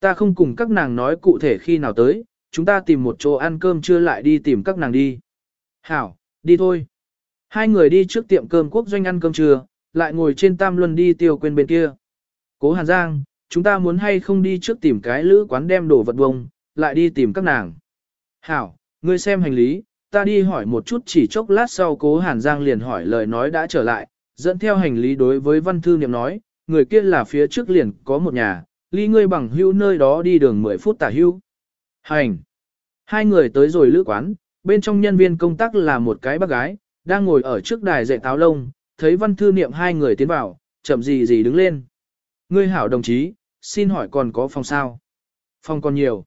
Ta không cùng các nàng nói cụ thể khi nào tới, chúng ta tìm một chỗ ăn cơm trưa lại đi tìm các nàng đi. Hảo, đi thôi. Hai người đi trước tiệm cơm quốc doanh ăn cơm trưa, lại ngồi trên tam luân đi tiêu quên bên kia. Cố Hàn Giang, chúng ta muốn hay không đi trước tìm cái lữ quán đem đồ vật bông, lại đi tìm các nàng. Hảo, ngươi xem hành lý, ta đi hỏi một chút chỉ chốc lát sau cố Hàn Giang liền hỏi lời nói đã trở lại, dẫn theo hành lý đối với văn thư niệm nói, người kia là phía trước liền có một nhà, ly ngươi bằng hưu nơi đó đi đường 10 phút tả hưu. Hành! Hai người tới rồi lữ quán, bên trong nhân viên công tác là một cái bác gái, đang ngồi ở trước đài dạy táo lông, thấy văn thư niệm hai người tiến vào, chậm gì gì đứng lên. Ngươi hảo đồng chí, xin hỏi còn có phòng sao? Phòng còn nhiều.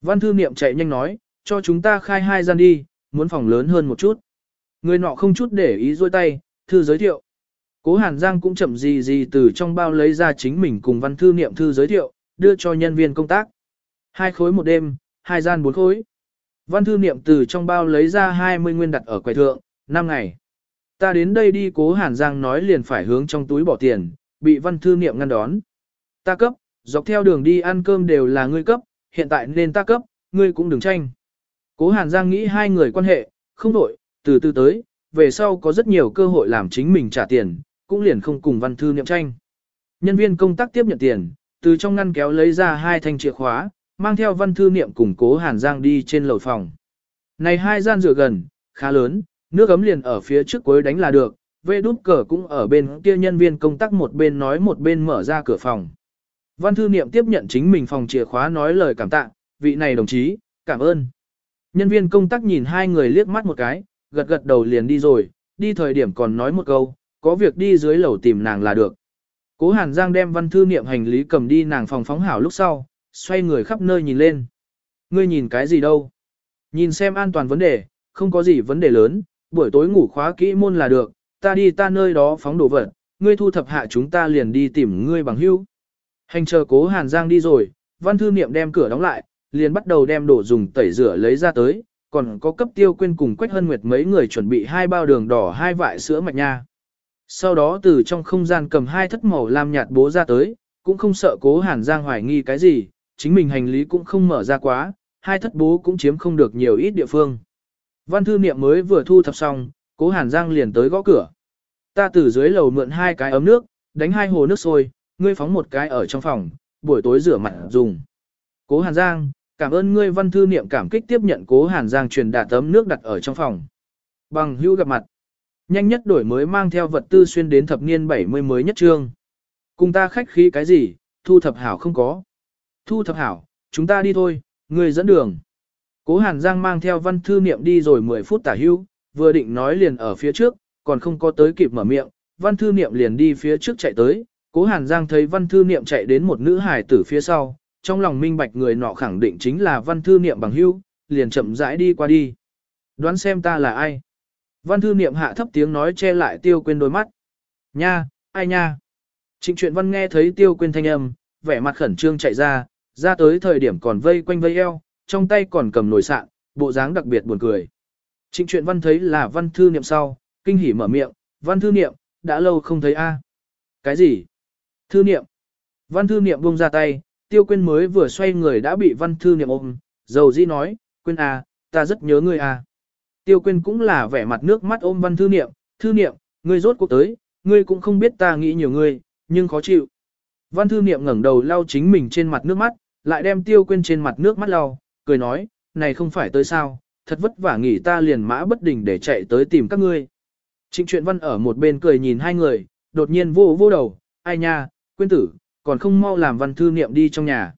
Văn thư niệm chạy nhanh nói, cho chúng ta khai hai gian đi, muốn phòng lớn hơn một chút. Người nọ không chút để ý dôi tay, thư giới thiệu. Cố Hàn Giang cũng chậm gì gì từ trong bao lấy ra chính mình cùng văn thư niệm thư giới thiệu, đưa cho nhân viên công tác. Hai khối một đêm, hai gian bốn khối. Văn thư niệm từ trong bao lấy ra 20 nguyên đặt ở quầy thượng, 5 ngày. Ta đến đây đi cố Hàn Giang nói liền phải hướng trong túi bỏ tiền, bị văn thư niệm ngăn đón. Ta cấp, dọc theo đường đi ăn cơm đều là ngươi cấp, hiện tại nên ta cấp, ngươi cũng đừng tranh. Cố Hàn Giang nghĩ hai người quan hệ, không đổi, từ từ tới, về sau có rất nhiều cơ hội làm chính mình trả tiền, cũng liền không cùng văn thư niệm tranh. Nhân viên công tác tiếp nhận tiền, từ trong ngăn kéo lấy ra hai thanh chìa khóa, mang theo văn thư niệm cùng cố Hàn Giang đi trên lầu phòng. Này hai gian rửa gần, khá lớn, nước ấm liền ở phía trước cuối đánh là được, vê đút cờ cũng ở bên kia nhân viên công tác một bên nói một bên mở ra cửa phòng. Văn thư niệm tiếp nhận chính mình phòng chìa khóa nói lời cảm tạ, vị này đồng chí, cảm ơn. Nhân viên công tác nhìn hai người liếc mắt một cái, gật gật đầu liền đi rồi, đi thời điểm còn nói một câu, có việc đi dưới lầu tìm nàng là được. Cố Hàn Giang đem văn thư niệm hành lý cầm đi nàng phòng phóng hảo lúc sau, xoay người khắp nơi nhìn lên. Ngươi nhìn cái gì đâu? Nhìn xem an toàn vấn đề, không có gì vấn đề lớn, buổi tối ngủ khóa kỹ môn là được, ta đi ta nơi đó phóng đồ vật, ngươi thu thập hạ chúng ta liền đi tìm ngươi bằng hữu. Hành chờ cố Hàn Giang đi rồi, văn thư niệm đem cửa đóng lại, liền bắt đầu đem đồ dùng tẩy rửa lấy ra tới, còn có cấp tiêu quên cùng Quách Hân Nguyệt mấy người chuẩn bị hai bao đường đỏ hai vại sữa mạch nha. Sau đó từ trong không gian cầm hai thất màu lam nhạt bố ra tới, cũng không sợ cố Hàn Giang hoài nghi cái gì, chính mình hành lý cũng không mở ra quá, hai thất bố cũng chiếm không được nhiều ít địa phương. Văn thư niệm mới vừa thu thập xong, cố Hàn Giang liền tới gõ cửa. Ta từ dưới lầu mượn hai cái ấm nước, đánh hai hồ nước sôi, ngươi phóng một cái ở trong phòng, buổi tối rửa mặt dùng. Cố Hàn Giang, cảm ơn ngươi văn thư niệm cảm kích tiếp nhận cố Hàn Giang truyền đạt tấm nước đặt ở trong phòng. Bằng hữu gặp mặt. Nhanh nhất đổi mới mang theo vật tư xuyên đến thập niên 70 mới nhất trương. Cùng ta khách khí cái gì, thu thập hảo không có. Thu thập hảo, chúng ta đi thôi, ngươi dẫn đường. Cố Hàn Giang mang theo văn thư niệm đi rồi 10 phút tả hưu, vừa định nói liền ở phía trước, còn không có tới kịp mở miệng, văn thư niệm liền đi phía trước chạy tới. Cố Hàn Giang thấy văn thư niệm chạy đến một nữ hài tử phía sau, trong lòng minh bạch người nọ khẳng định chính là văn thư niệm bằng hưu, liền chậm rãi đi qua đi. Đoán xem ta là ai? Văn thư niệm hạ thấp tiếng nói che lại tiêu quên đôi mắt. Nha, ai nha? Trịnh truyện văn nghe thấy tiêu quên thanh âm, vẻ mặt khẩn trương chạy ra, ra tới thời điểm còn vây quanh vây eo, trong tay còn cầm nồi sạn, bộ dáng đặc biệt buồn cười. Trịnh truyện văn thấy là văn thư niệm sau, kinh hỉ mở miệng, văn thư niệm, đã lâu không thấy a. Cái gì? Thư niệm. Văn thư niệm buông ra tay, tiêu quên mới vừa xoay người đã bị văn thư niệm ôm, dầu di nói, quên a, à, ta rất nhớ ngươi a. Tiêu quên cũng là vẻ mặt nước mắt ôm văn thư niệm, thư niệm, ngươi rốt cuộc tới, ngươi cũng không biết ta nghĩ nhiều ngươi, nhưng khó chịu. Văn thư niệm ngẩng đầu lau chính mình trên mặt nước mắt, lại đem tiêu quên trên mặt nước mắt lau, cười nói, này không phải tới sao, thật vất vả nghỉ ta liền mã bất đình để chạy tới tìm các ngươi. Trịnh truyện văn ở một bên cười nhìn hai người, đột nhiên vô vô đầu, ai nha, quên tử, còn không mau làm văn thư niệm đi trong nhà.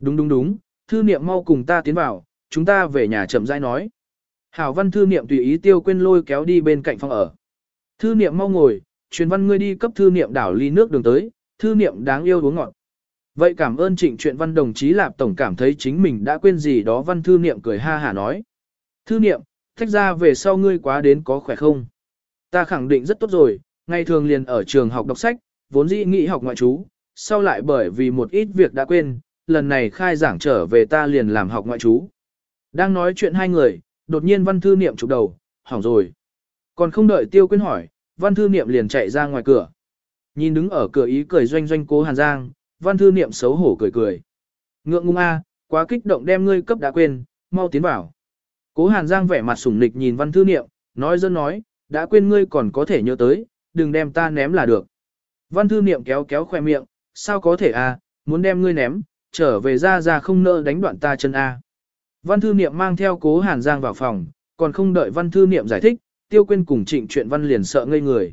Đúng đúng đúng, thư niệm mau cùng ta tiến vào, chúng ta về nhà chậm rãi nói. Hảo văn thư niệm tùy ý tiêu quên lôi kéo đi bên cạnh phòng ở. Thư niệm mau ngồi, truyền văn ngươi đi cấp thư niệm đảo ly nước đường tới, thư niệm đáng yêu uống ngọt. Vậy cảm ơn trịnh truyện văn đồng chí Lạp Tổng cảm thấy chính mình đã quên gì đó văn thư niệm cười ha hả nói. Thư niệm, thách ra về sau ngươi quá đến có khỏe không? Ta khẳng định rất tốt rồi, ngày thường liền ở trường học đọc sách, vốn dĩ nghĩ học ngoại trú, sau lại bởi vì một ít việc đã quên, lần này khai giảng trở về ta liền làm học ngoại trú. Đang nói chuyện hai người, đột nhiên văn thư niệm chụp đầu, hỏng rồi. Còn không đợi tiêu quyên hỏi, văn thư niệm liền chạy ra ngoài cửa. Nhìn đứng ở cửa ý cười doanh doanh cố Hàn Giang, văn thư niệm xấu hổ cười cười. Ngượng ngung a, quá kích động đem ngươi cấp đã quên, mau tiến vào. Cố Hàn Giang vẻ mặt sủng nịch nhìn văn thư niệm, nói dân nói, đã quên ngươi còn có thể nhớ tới, đừng đem ta ném là được. Văn thư niệm kéo kéo khoe miệng, sao có thể a, muốn đem ngươi ném, trở về ra ra không nỡ đánh đoạn ta chân a. Văn thư niệm mang theo cố Hàn Giang vào phòng, còn không đợi văn thư niệm giải thích, tiêu quên cùng trịnh chuyện văn liền sợ ngây người.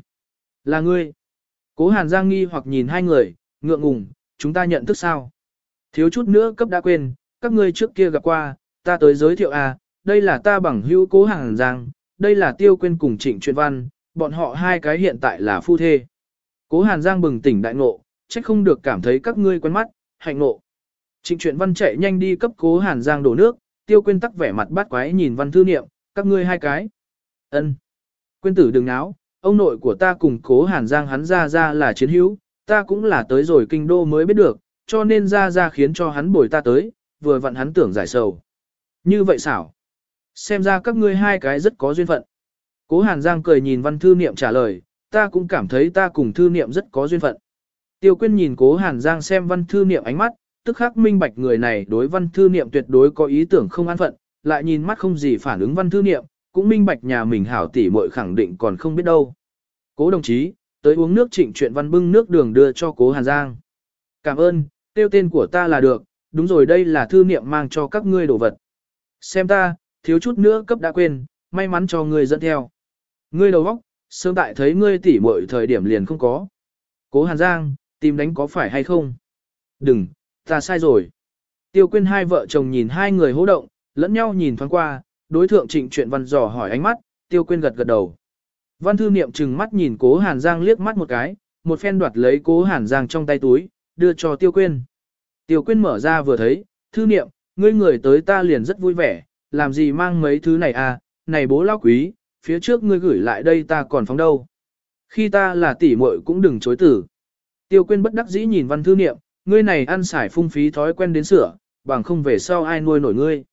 Là ngươi. Cố Hàn Giang nghi hoặc nhìn hai người, ngượng ngùng, chúng ta nhận thức sao? Thiếu chút nữa cấp đã quên, các ngươi trước kia gặp qua, ta tới giới thiệu à, đây là ta bằng hữu cố Hàn Giang, đây là tiêu quên cùng trịnh chuyện văn, bọn họ hai cái hiện tại là phu thê. Cố Hàn Giang bừng tỉnh đại ngộ, trách không được cảm thấy các ngươi quen mắt, hạnh ngộ. Trịnh chuyện văn chạy nhanh đi cấp cố Hàn Giang đổ nước, tiêu quên tắc vẻ mặt bát quái nhìn văn thư niệm, các ngươi hai cái. ân Quên tử đừng náo, ông nội của ta cùng cố hàn giang hắn ra ra là chiến hữu, ta cũng là tới rồi kinh đô mới biết được, cho nên ra ra khiến cho hắn bồi ta tới, vừa vặn hắn tưởng giải sầu. Như vậy xảo. Xem ra các ngươi hai cái rất có duyên phận. Cố hàn giang cười nhìn văn thư niệm trả lời, ta cũng cảm thấy ta cùng thư niệm rất có duyên phận. Tiêu quyên nhìn cố hàn giang xem văn thư niệm ánh mắt, tức khắc minh bạch người này đối văn thư niệm tuyệt đối có ý tưởng không an phận, lại nhìn mắt không gì phản ứng văn thư niệm, cũng minh bạch nhà mình hảo tỷ muội khẳng định còn không biết đâu. Cố đồng chí, tới uống nước trịnh chuyện văn bưng nước đường đưa cho cố Hàn Giang. Cảm ơn, tiêu tên của ta là được, đúng rồi đây là thư niệm mang cho các ngươi đồ vật. Xem ta, thiếu chút nữa cấp đã quên, may mắn cho ngươi dẫn theo. Ngươi đầu óc, sớm tại thấy ngươi tỉ muội thời điểm liền không có. Cố Hàn Giang, tìm đánh có phải hay không? Đừng, ta sai rồi. Tiêu quyên hai vợ chồng nhìn hai người hỗ động, lẫn nhau nhìn thoáng qua, đối thượng trịnh chuyện văn dò hỏi ánh mắt, tiêu quyên gật gật đầu. Văn thư niệm chừng mắt nhìn cố Hàn Giang liếc mắt một cái, một phen đoạt lấy cố Hàn Giang trong tay túi, đưa cho tiêu quyên. Tiêu quyên mở ra vừa thấy, thư niệm, ngươi người tới ta liền rất vui vẻ, làm gì mang mấy thứ này à, này bố lao quý, phía trước ngươi gửi lại đây ta còn phóng đâu. Khi ta là tỷ muội cũng đừng chối tử. Tiêu quyên bất đắc dĩ nhìn văn thư niệm, ngươi này ăn xài phung phí thói quen đến sửa, bằng không về sau ai nuôi nổi ngươi.